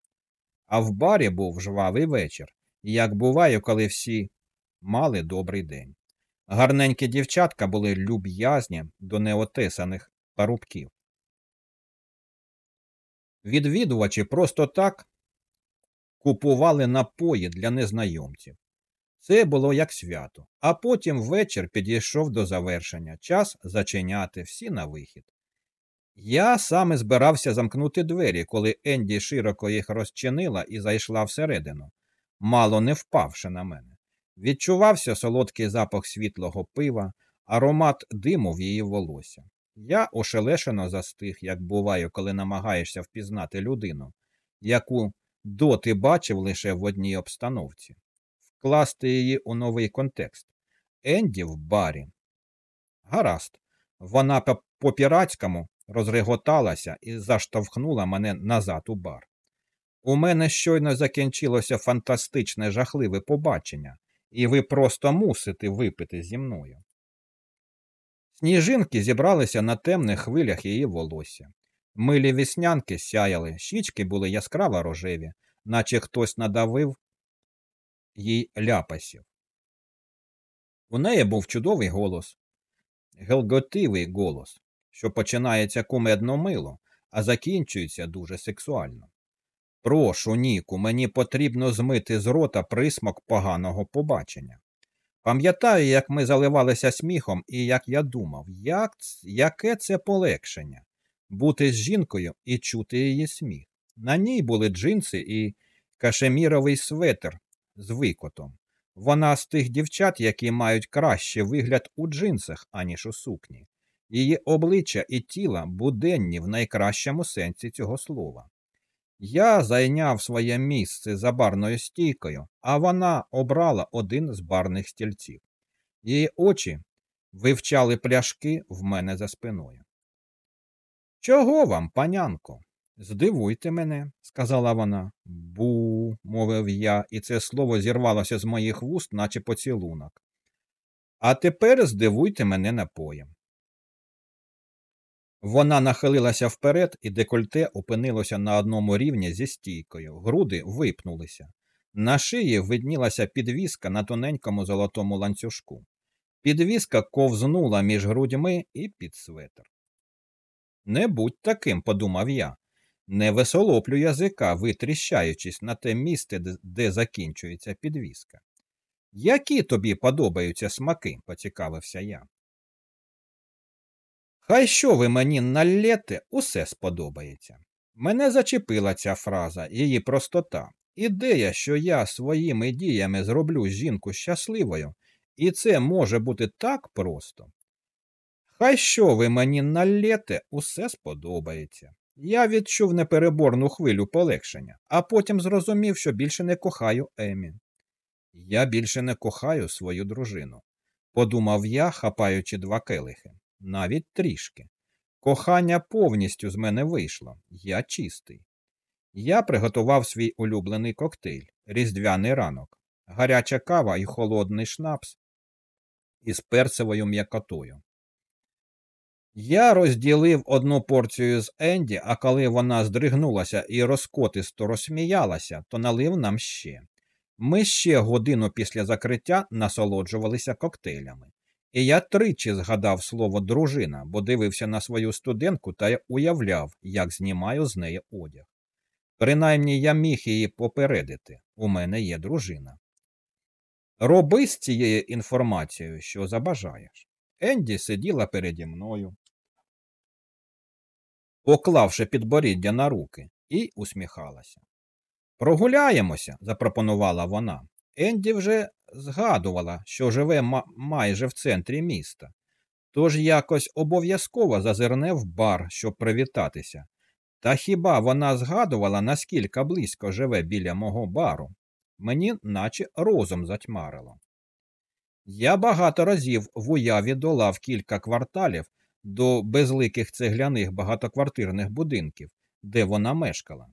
А в барі був жвавий вечір, як буває, коли всі мали добрий день. Гарненькі дівчатка були люб'язні до неотесаних парубків. Відвідувачі просто так купували напої для незнайомців. Це було як свято, а потім вечір підійшов до завершення, час зачиняти всі на вихід. Я саме збирався замкнути двері, коли Енді широко їх розчинила і зайшла всередину, мало не впавши на мене. Відчувався солодкий запах світлого пива, аромат диму в її волосся. Я ошелешено застиг, як буває, коли намагаєшся впізнати людину, яку доти бачив лише в одній обстановці, вкласти її у новий контекст. Енді в барі. Гаразд, вона по піратському розреготалася і заштовхнула мене назад у бар. У мене щойно закінчилося фантастичне жахливе побачення, і ви просто мусите випити зі мною. Сніжинки зібралися на темних хвилях її волосся. Милі віснянки сяяли, щічки були яскраво рожеві, наче хтось надавив їй ляпасів. У неї був чудовий голос, гелготивий голос, що починається кумедно мило, а закінчується дуже сексуально. Прошу, Ніку, мені потрібно змити з рота присмак поганого побачення. Пам'ятаю, як ми заливалися сміхом, і як я думав, як, яке це полегшення бути з жінкою і чути її сміх. На ній були джинси і кашеміровий светр з викотом. Вона з тих дівчат, які мають краще вигляд у джинсах, аніж у сукні. Її обличчя і тіла буденні в найкращому сенсі цього слова. Я зайняв своє місце за барною стійкою, а вона обрала один з барних стільців. Її очі вивчали пляшки в мене за спиною. Чого вам, панянко? Здивуйте мене, сказала вона. Бу, мовив я, і це слово зірвалося з моїх вуст, наче поцілунок. А тепер здивуйте мене напоєм. Вона нахилилася вперед, і декольте опинилося на одному рівні зі стійкою, груди випнулися. На шиї виднілася підвіска на тоненькому золотому ланцюжку. Підвіска ковзнула між грудьми і під светр. Не будь таким, подумав я. Не висолоплю язика, витріщаючись на те місце, де закінчується підвіска. Які тобі подобаються смаки? поцікавився я. Хай що ви мені наллєте, усе сподобається. Мене зачепила ця фраза, її простота. Ідея, що я своїми діями зроблю жінку щасливою, і це може бути так просто. Хай що ви мені наллєте, усе сподобається. Я відчув непереборну хвилю полегшення, а потім зрозумів, що більше не кохаю Емі. Я більше не кохаю свою дружину. подумав я, хапаючи два келихи. Навіть трішки. Кохання повністю з мене вийшло. Я чистий. Я приготував свій улюблений коктейль, різдвяний ранок, гаряча кава і холодний шнапс із перцевою м'якотою. Я розділив одну порцію з Енді, а коли вона здригнулася і розкотисто розсміялася, то налив нам ще. Ми ще годину після закриття насолоджувалися коктейлями. І я тричі згадав слово дружина, бо дивився на свою студентку та уявляв, як знімаю з неї одяг. Принаймні я міг її попередити у мене є дружина. Роби з цією інформацією, що забажаєш. Енді сиділа переді мною, поклавши підборіддя на руки, і усміхалася. Прогуляємося, запропонувала вона. Енді вже згадувала, що живе майже в центрі міста, тож якось обов'язково зазирне в бар, щоб привітатися. Та хіба вона згадувала, наскільки близько живе біля мого бару? Мені наче розум затьмарило. Я багато разів в уяві долав кілька кварталів до безликих цегляних багатоквартирних будинків, де вона мешкала.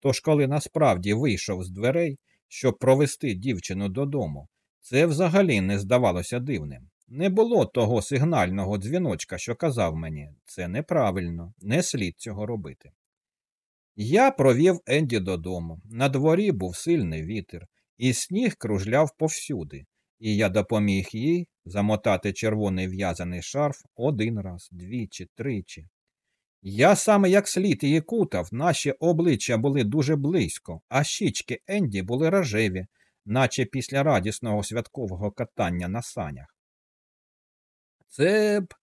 Тож, коли насправді вийшов з дверей, щоб провести дівчину додому, це взагалі не здавалося дивним. Не було того сигнального дзвіночка, що казав мені, це неправильно, не слід цього робити. Я провів Енді додому. На дворі був сильний вітер, і сніг кружляв повсюди, і я допоміг їй замотати червоний в'язаний шарф один раз, двічі, тричі. Я саме як слід її кутав, наші обличчя були дуже близько, а щічки Енді були рожеві, наче після радісного святкового катання на санях. Це б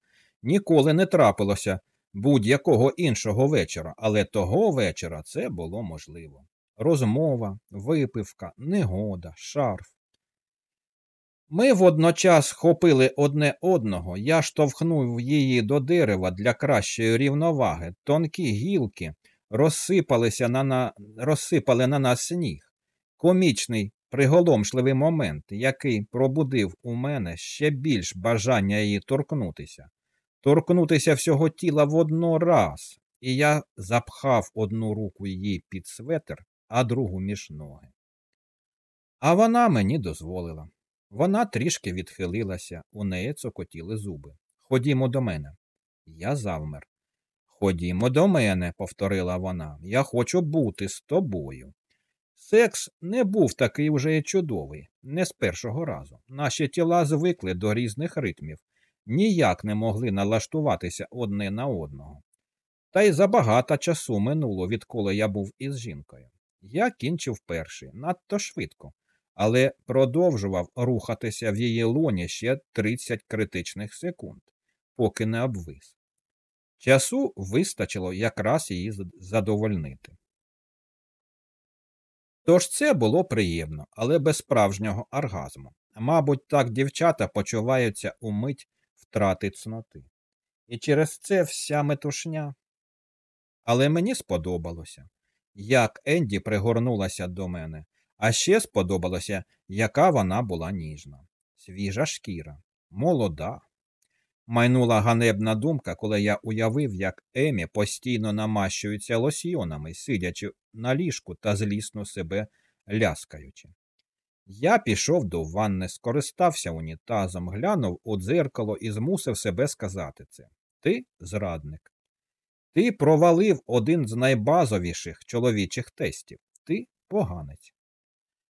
ніколи не трапилося будь-якого іншого вечора, але того вечора це було можливо. Розмова, випивка, негода, шарф. Ми водночас хопили одне одного, я штовхнув її до дерева для кращої рівноваги, тонкі гілки розсипалися на на... розсипали на нас сніг. Комічний, приголомшливий момент, який пробудив у мене ще більш бажання її торкнутися, торкнутися всього тіла водно раз, і я запхав одну руку її під светр, а другу між ноги. А вона мені дозволила. Вона трішки відхилилася, у неї цокотіли зуби. Ходімо до мене. Я завмер. Ходімо до мене, повторила вона. Я хочу бути з тобою. Секс не був такий уже і чудовий, не з першого разу. Наші тіла звикли до різних ритмів, ніяк не могли налаштуватися одне на одного. Та й забагато часу минуло, відколи я був із жінкою. Я кінчив перший, надто швидко, але продовжував рухатися в її лоні ще 30 критичних секунд, поки не обвис. Часу вистачило якраз її задовольнити. Тож це було приємно, але без справжнього оргазму. Мабуть, так дівчата почуваються у мить втрати цноти. І через це вся метушня. Але мені сподобалося, як Енді пригорнулася до мене, а ще сподобалося, яка вона була ніжна, свіжа шкіра, молода. Майнула ганебна думка, коли я уявив, як Емі постійно намащується лосьйонами, сидячи на ліжку та злісно себе ляскаючи. Я пішов до ванни, скористався унітазом, глянув у дзеркало і змусив себе сказати це. Ти зрадник. Ти провалив один з найбазовіших чоловічих тестів. Ти поганець.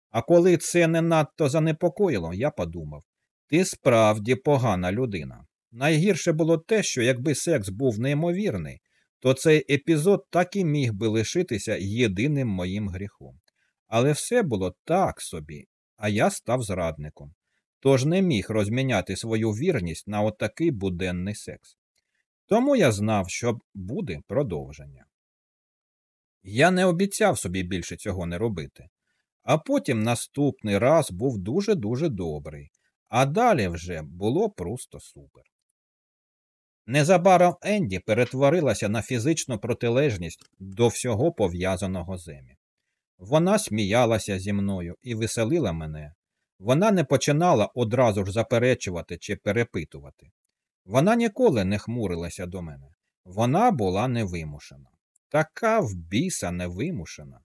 А коли це не надто занепокоїло, я подумав ти справді погана людина. Найгірше було те, що якби секс був неймовірний, то цей епізод так і міг би лишитися єдиним моїм гріхом. Але все було так собі, а я став зрадником, тож не міг розміняти свою вірність на отакий буденний секс. Тому я знав, що буде продовження. Я не обіцяв собі більше цього не робити, а потім наступний раз був дуже-дуже добрий, а далі вже було просто супер. Незабаром Енді перетворилася на фізичну протилежність до всього пов'язаного земі. Вона сміялася зі мною і веселила мене. Вона не починала одразу ж заперечувати чи перепитувати. Вона ніколи не хмурилася до мене. Вона була невимушена. Така в біса невимушена.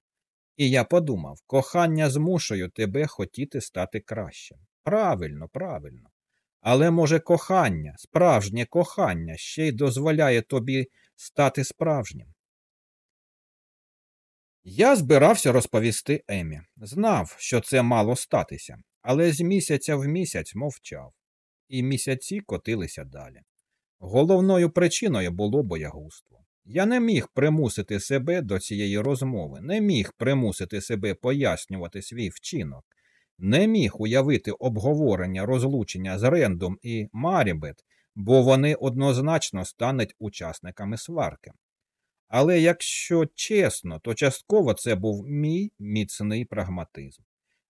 І я подумав кохання змушує тебе хотіти стати кращим. Правильно, правильно. Але, може, кохання, справжнє кохання ще й дозволяє тобі стати справжнім. Я збирався розповісти Емі. Знав, що це мало статися, але з місяця в місяць мовчав, і місяці котилися далі. Головною причиною було боягузтво. Я не міг примусити себе до цієї розмови, не міг примусити себе пояснювати свій вчинок, не міг уявити обговорення розлучення з Рендом і Марібет, бо вони однозначно стануть учасниками сварки. Але якщо чесно, то частково це був мій міцний прагматизм.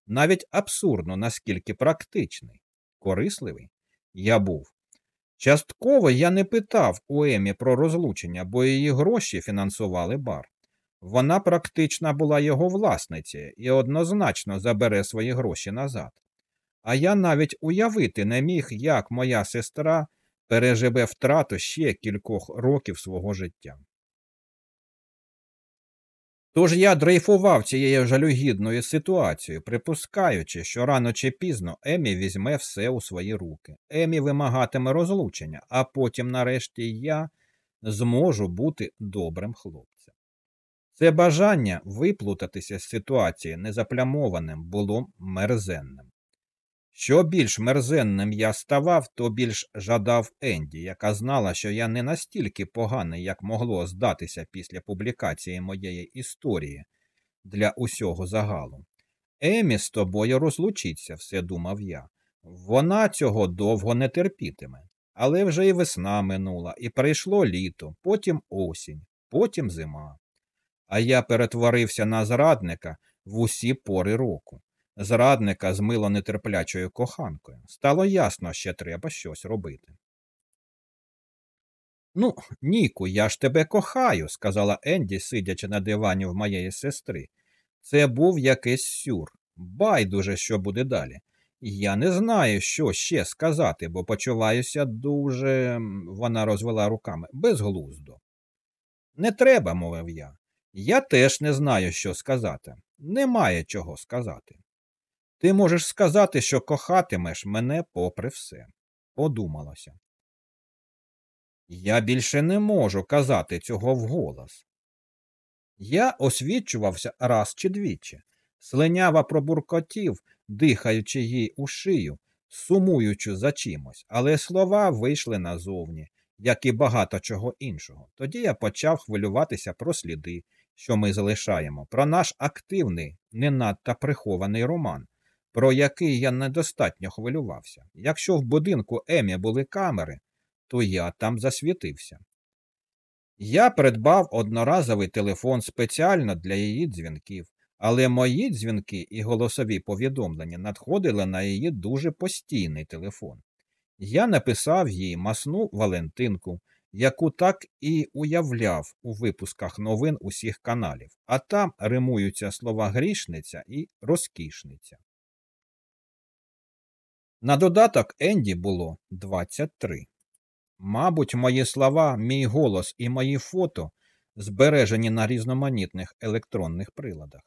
Навіть абсурдно, наскільки практичний, корисливий я був. Частково я не питав у Емі про розлучення, бо її гроші фінансували бар. Вона практично була його власницею і однозначно забере свої гроші назад. А я навіть уявити не міг, як моя сестра переживе втрату ще кількох років свого життя. Тож я дрейфував цією жалюгідною ситуацією, припускаючи, що рано чи пізно Емі візьме все у свої руки. Емі вимагатиме розлучення, а потім, нарешті, я зможу бути добрим хлопцем. Це бажання виплутатися з ситуації незаплямованим було мерзенним. Що більш мерзенним я ставав, то більш жадав Енді, яка знала, що я не настільки поганий, як могло здатися після публікації моєї історії для усього загалу. Емі з тобою розлучиться, все думав я. Вона цього довго не терпітиме. Але вже і весна минула, і прийшло літо, потім осінь, потім зима. А я перетворився на зрадника в усі пори року зрадника з мило нетерплячою коханкою. Стало ясно, що треба щось робити. Ну, Ніку, я ж тебе кохаю, сказала Енді, сидячи на дивані в моєї сестри. Це був якийсь сюр. Байдуже, що буде далі. Я не знаю, що ще сказати, бо почуваюся дуже, вона розвела руками, безглуздо. Не треба, мовив я. Я теж не знаю, що сказати. Немає чого сказати. Ти можеш сказати, що кохатимеш мене попри все. Подумалося. Я більше не можу казати цього вголос. Я освічувався раз чи двічі, слинява пробуркотів, дихаючи їй у шию, сумуючи за чимось, але слова вийшли назовні, як і багато чого іншого. Тоді я почав хвилюватися про сліди, що ми залишаємо, про наш активний, не надто прихований роман про який я недостатньо хвилювався. Якщо в будинку Емі були камери, то я там засвітився. Я придбав одноразовий телефон спеціально для її дзвінків, але мої дзвінки і голосові повідомлення надходили на її дуже постійний телефон. Я написав їй масну Валентинку, яку так і уявляв у випусках новин усіх каналів, а там римуються слова грішниця і розкішниця. На додаток Енді було 23. Мабуть, мої слова, мій голос і мої фото збережені на різноманітних електронних приладах.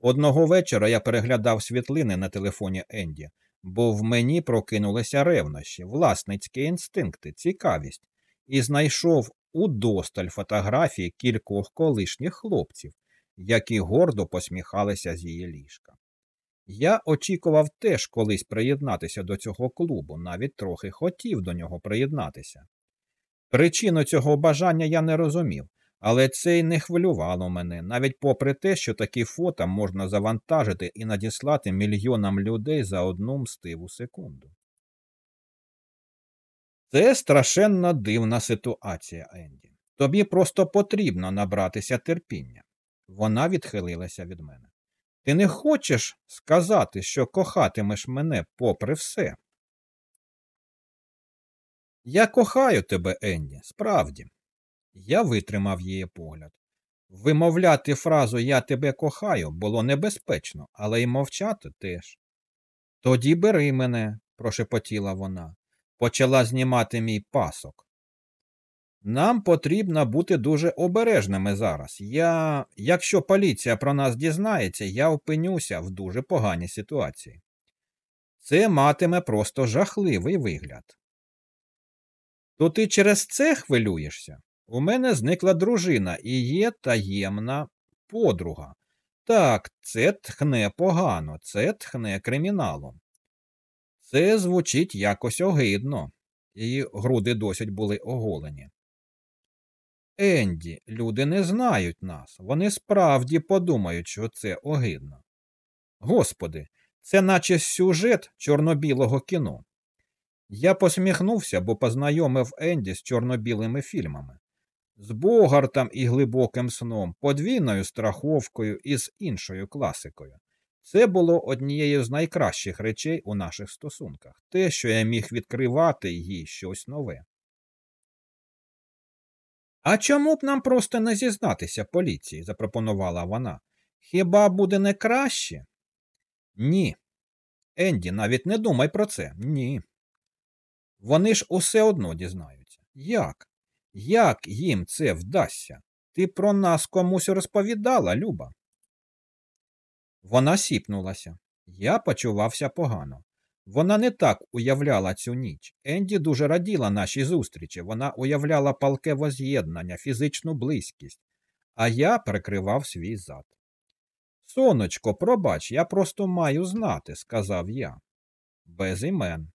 Одного вечора я переглядав світлини на телефоні Енді, бо в мені прокинулися ревнощі, власницькі інстинкти, цікавість, і знайшов удосталь фотографії кількох колишніх хлопців, які гордо посміхалися з її ліжка. Я очікував теж колись приєднатися до цього клубу, навіть трохи хотів до нього приєднатися. Причину цього бажання я не розумів, але це й не хвилювало мене, навіть попри те, що такі фото можна завантажити і надіслати мільйонам людей за одну мстиву секунду. Це страшенно дивна ситуація, Енді. Тобі просто потрібно набратися терпіння. Вона відхилилася від мене. Ти не хочеш сказати, що кохатимеш мене попри все? Я кохаю тебе, Енді, справді. Я витримав її погляд. Вимовляти фразу Я тебе кохаю було небезпечно, але й мовчати теж. Тоді бери мене, прошепотіла вона, почала знімати мій пасок. Нам потрібно бути дуже обережними зараз. Я, Якщо поліція про нас дізнається, я опинюся в дуже поганій ситуації. Це матиме просто жахливий вигляд. То ти через це хвилюєшся? У мене зникла дружина і є таємна подруга. Так, це тхне погано, це тхне криміналом. Це звучить якось огидно, її груди досить були оголені. Енді, люди не знають нас, вони справді подумають, що це огидно. Господи, це наче сюжет чорно-білого кіно. Я посміхнувся, бо познайомив Енді з чорно-білими фільмами, з Богартом і глибоким сном, подвійною страховкою і з іншою класикою. Це було однією з найкращих речей у наших стосунках, те, що я міг відкривати їй щось нове. А чому б нам просто не зізнатися поліції? запропонувала вона. Хіба буде не краще? Ні. Енді, навіть не думай про це. Ні. Вони ж усе одно дізнаються. Як? Як їм це вдасться? Ти про нас комусь розповідала, Люба? Вона сіпнулася. Я почувався погано. Вона не так уявляла цю ніч. Енді дуже раділа нашій зустрічі. Вона уявляла палке воз'єднання, фізичну близькість, а я прикривав свій зад. Сонечко, пробач, я просто маю знати, сказав я. Без імен.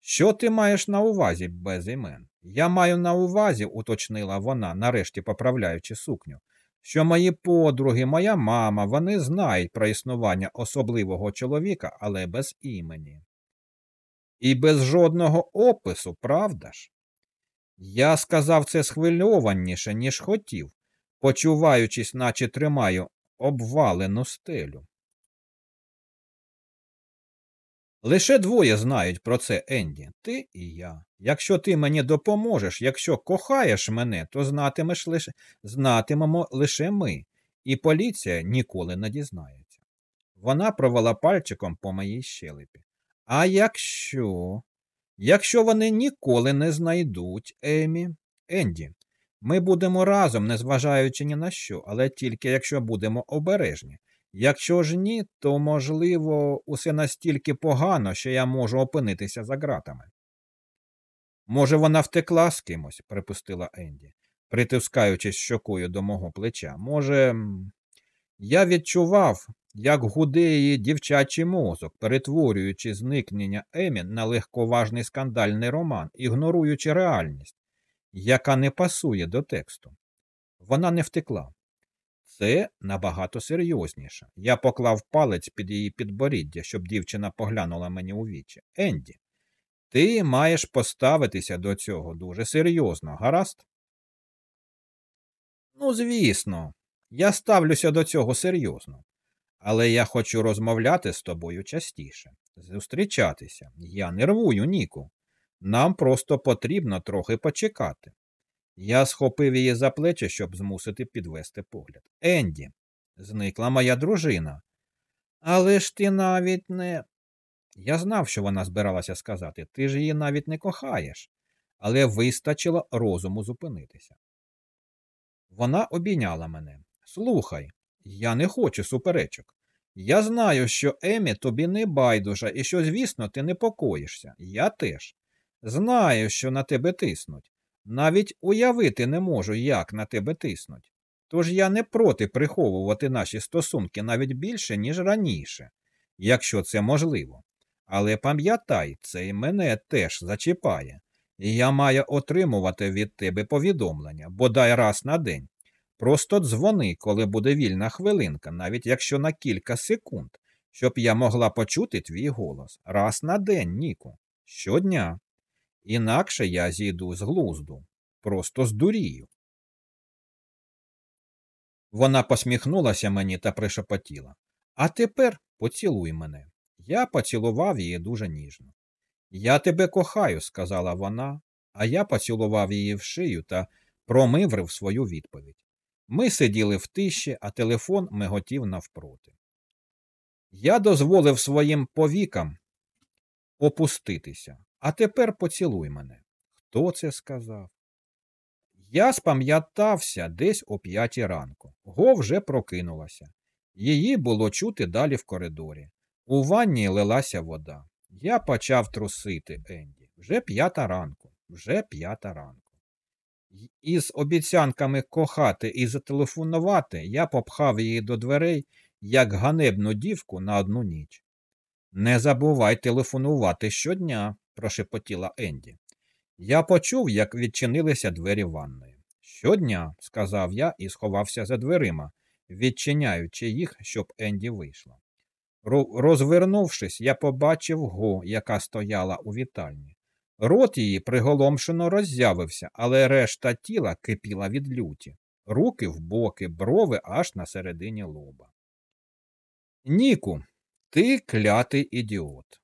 Що ти маєш на увазі без імен? Я маю на увазі, уточнила вона, нарешті поправляючи сукню, що мої подруги, моя мама, вони знають про існування особливого чоловіка, але без імені. І без жодного опису, правда ж? Я сказав це схвильованіше, ніж хотів, почуваючись, наче тримаю обвалену стелю. Лише двоє знають про це, Енді, ти і я. Якщо ти мені допоможеш, якщо кохаєш мене, то знатимеш лише, знатимемо лише ми, і поліція ніколи не дізнається. Вона провела пальчиком по моїй щелепі. А якщо. Якщо вони ніколи не знайдуть Емі, Енді, ми будемо разом, незважаючи ні на що, але тільки якщо будемо обережні. Якщо ж ні, то, можливо, усе настільки погано, що я можу опинитися за ґратами. Може, вона втекла з кимось, припустила Енді, притискаючись щокою до мого плеча. Може, я відчував, як гуде її дівчачий мозок, перетворюючи зникнення Емі на легковажний скандальний роман, ігноруючи реальність, яка не пасує до тексту. Вона не втекла. Це набагато серйозніше. Я поклав палець під її підборіддя, щоб дівчина поглянула мені у вічі. Енді, ти маєш поставитися до цього дуже серйозно, гаразд? Ну, звісно, я ставлюся до цього серйозно. Але я хочу розмовляти з тобою частіше, зустрічатися. Я нервую, Ніку. Нам просто потрібно трохи почекати. Я схопив її за плечі, щоб змусити підвести погляд. Енді, зникла моя дружина. Але ж ти навіть не. Я знав, що вона збиралася сказати. Ти ж її навіть не кохаєш, але вистачило розуму зупинитися. Вона обійняла мене. Слухай, я не хочу суперечок. Я знаю, що Емі тобі не байдужа і що, звісно, ти непокоїшся. Я теж. Знаю, що на тебе тиснуть. Навіть уявити не можу, як на тебе тиснуть. Тож я не проти приховувати наші стосунки навіть більше, ніж раніше, якщо це можливо. Але пам'ятай, це і мене теж зачіпає, я маю отримувати від тебе повідомлення, бодай раз на день. Просто дзвони, коли буде вільна хвилинка, навіть якщо на кілька секунд, щоб я могла почути твій голос. Раз на день, Ніку, щодня. Інакше я зійду з глузду, просто здурію. Вона посміхнулася мені та пришепотіла. А тепер поцілуй мене. Я поцілував її дуже ніжно. Я тебе кохаю, сказала вона, а я поцілував її в шию та промиврив свою відповідь. Ми сиділи в тиші, а телефон миготів навпроти. Я дозволив своїм повікам опуститися. А тепер поцілуй мене. Хто це сказав? Я спам'ятався десь о п'ятій ранку. Го вже прокинулася. Її було чути далі в коридорі. У ванні лилася вода. Я почав трусити Енді. Вже п'ята ранку, вже п'ята ранку. Із обіцянками кохати і зателефонувати я попхав її до дверей, як ганебну дівку на одну ніч. Не забувай телефонувати щодня, прошепотіла Енді. Я почув, як відчинилися двері ванної. Щодня, сказав я і сховався за дверима, відчиняючи їх, щоб Енді вийшла. Ро- Розвернувшись, я побачив Го, яка стояла у вітальні. Рот її приголомшено роззявився, але решта тіла кипіла від люті, руки в боки, брови аж на середині лоба. Ніку, ти клятий ідіот.